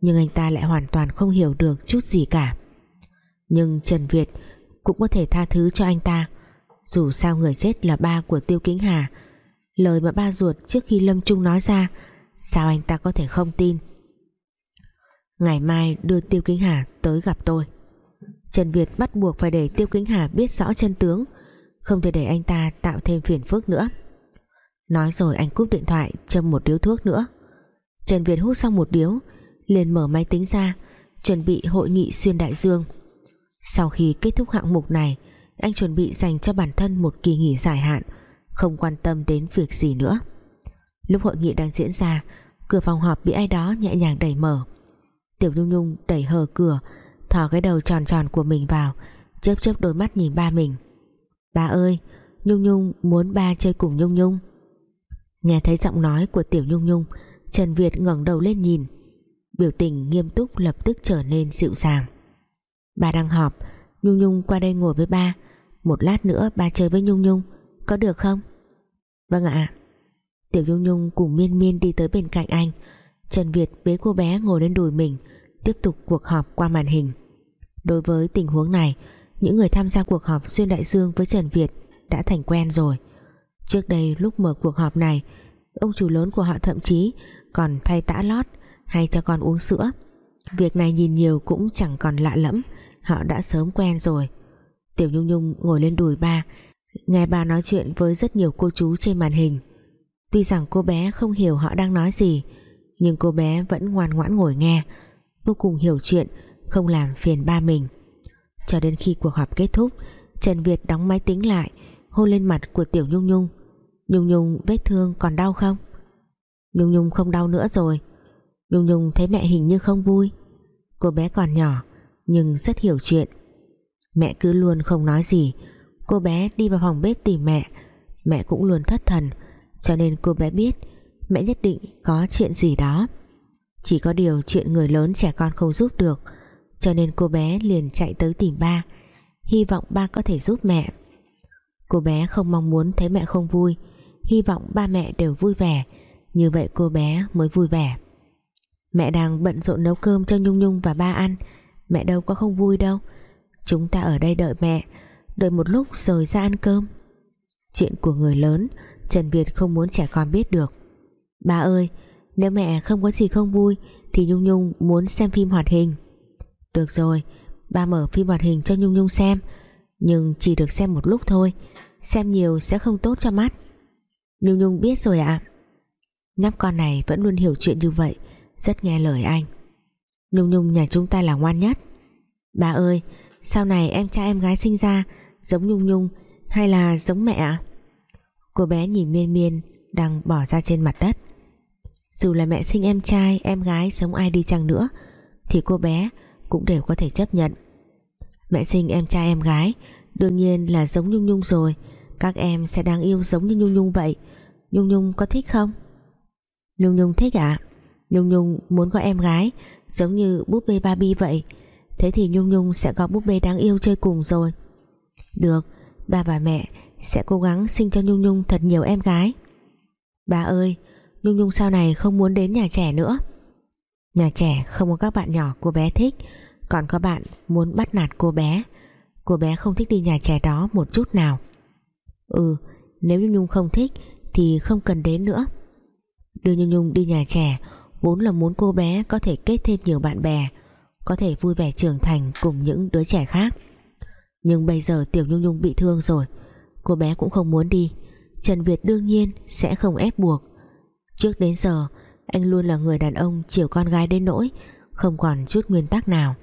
Nhưng anh ta lại hoàn toàn không hiểu được chút gì cả. Nhưng Trần Việt cũng có thể tha thứ cho anh ta, Dù sao người chết là ba của Tiêu Kính Hà Lời mà ba ruột trước khi Lâm Trung nói ra. Sao anh ta có thể không tin? Ngày mai đưa Tiêu Kính Hà tới gặp tôi. Trần Việt bắt buộc phải để Tiêu Kính Hà biết rõ chân tướng, Không thể để anh ta tạo thêm phiền phức nữa. Nói rồi anh cúp điện thoại, Châm một điếu thuốc nữa. Trần Việt hút xong một điếu, liền mở máy tính ra, Chuẩn bị hội nghị xuyên đại dương. Sau khi kết thúc hạng mục này, Anh chuẩn bị dành cho bản thân một kỳ nghỉ dài hạn không quan tâm đến việc gì nữa. Lúc hội nghị đang diễn ra, Cửa phòng họp bị ai đó nhẹ nhàng đẩy mở. Tiểu Nhung Nhung đẩy hờ cửa, Thò cái đầu tròn tròn của mình vào, Chớp chớp đôi mắt nhìn ba mình. Ba ơi, Nhung Nhung muốn ba chơi cùng Nhung Nhung. Nghe thấy giọng nói của Tiểu Nhung Nhung, Trần Việt ngẩng đầu lên nhìn. Biểu tình nghiêm túc lập tức trở nên dịu dàng. Ba đang họp, Nhung Nhung qua đây ngồi với ba. Một lát nữa ba chơi với Nhung Nhung, Có được không? Vâng ạ. Tiểu Nhung Nhung cùng miên miên đi tới bên cạnh anh. Trần Việt bế cô bé ngồi lên đùi mình, Tiếp tục cuộc họp qua màn hình. Đối với tình huống này, Những người tham gia cuộc họp xuyên đại dương với Trần Việt Đã thành quen rồi. Trước đây lúc mở cuộc họp này, Ông chủ lớn của họ thậm chí Còn thay tã lót hay cho con uống sữa. Việc này nhìn nhiều cũng chẳng còn lạ lẫm, Họ đã sớm quen rồi. Tiểu Nhung Nhung ngồi lên đùi ba Nghe bà nói chuyện với rất nhiều cô chú trên màn hình. Tuy rằng cô bé không hiểu họ đang nói gì, Nhưng cô bé vẫn ngoan ngoãn ngồi nghe, Vô cùng hiểu chuyện, Không làm phiền ba mình. Cho đến khi cuộc họp kết thúc, Trần Việt đóng máy tính lại, Hôn lên mặt của Tiểu Nhung Nhung. Nhung Nhung, vết thương còn đau không? Nhung Nhung không đau nữa rồi. Nhung Nhung thấy mẹ hình như không vui. Cô bé còn nhỏ, Nhưng rất hiểu chuyện. Mẹ cứ luôn không nói gì Cô bé đi vào phòng bếp tìm mẹ. Mẹ cũng luôn thất thần, Cho nên cô bé biết Mẹ nhất định có chuyện gì đó. Chỉ có điều chuyện người lớn trẻ con không giúp được, Cho nên cô bé liền chạy tới tìm ba, Hy vọng ba có thể giúp mẹ. Cô bé không mong muốn thấy mẹ không vui, hy vọng ba mẹ đều vui vẻ, như vậy cô bé mới vui vẻ. Mẹ đang bận rộn nấu cơm cho Nhung Nhung và ba ăn, mẹ đâu có không vui đâu. Chúng ta ở đây đợi mẹ đợi một lúc rồi ra ăn cơm. Chuyện của người lớn, Trần Việt không muốn trẻ con biết được. Ba ơi, nếu mẹ không có gì không vui, thì Nhung Nhung muốn xem phim hoạt hình. Được rồi, ba mở phim hoạt hình cho Nhung Nhung xem, nhưng chỉ được xem một lúc thôi. Xem nhiều sẽ không tốt cho mắt. Nhung Nhung biết rồi ạ. À? Nhóc con này vẫn luôn hiểu chuyện như vậy, Rất nghe lời anh. Nhung Nhung nhà chúng ta là ngoan nhất. Bà ơi, Sau này em trai em gái sinh ra Giống Nhung Nhung hay là giống mẹ ạ? Cô bé nhìn miên miên Đang bỏ ra trên mặt đất. Dù là mẹ sinh em trai, Em gái giống ai đi chăng nữa, Thì cô bé cũng đều có thể chấp nhận. Mẹ sinh em trai, em gái, Đương nhiên là giống Nhung Nhung rồi. Các em sẽ đang yêu giống như Nhung Nhung vậy. Nhung Nhung có thích không? Nhung Nhung thích ạ. À? Nhung Nhung muốn có em gái, giống như búp bê Barbie vậy. Thế thì Nhung Nhung sẽ có búp bê đáng yêu chơi cùng rồi được, ba và mẹ sẽ cố gắng sinh cho Nhung Nhung thật nhiều em gái. Ba ơi, Nhung Nhung sau này không muốn đến nhà trẻ nữa. Nhà trẻ không có các bạn nhỏ cô bé thích, Còn có bạn muốn bắt nạt cô bé. Cô bé không thích đi nhà trẻ đó một chút nào. Ừ Nếu Nhung Nhung không thích Thì không cần đến nữa. Đưa Nhung Nhung đi nhà trẻ Vốn là muốn cô bé có thể kết thêm nhiều bạn bè, Có thể vui vẻ trưởng thành Cùng những đứa trẻ khác. Nhưng bây giờ Tiểu Nhung Nhung bị thương rồi. Cô bé cũng không muốn đi. Trần Việt đương nhiên sẽ không ép buộc. Trước đến giờ, Anh luôn là người đàn ông chiều con gái đến nỗi, Không còn chút nguyên tắc nào.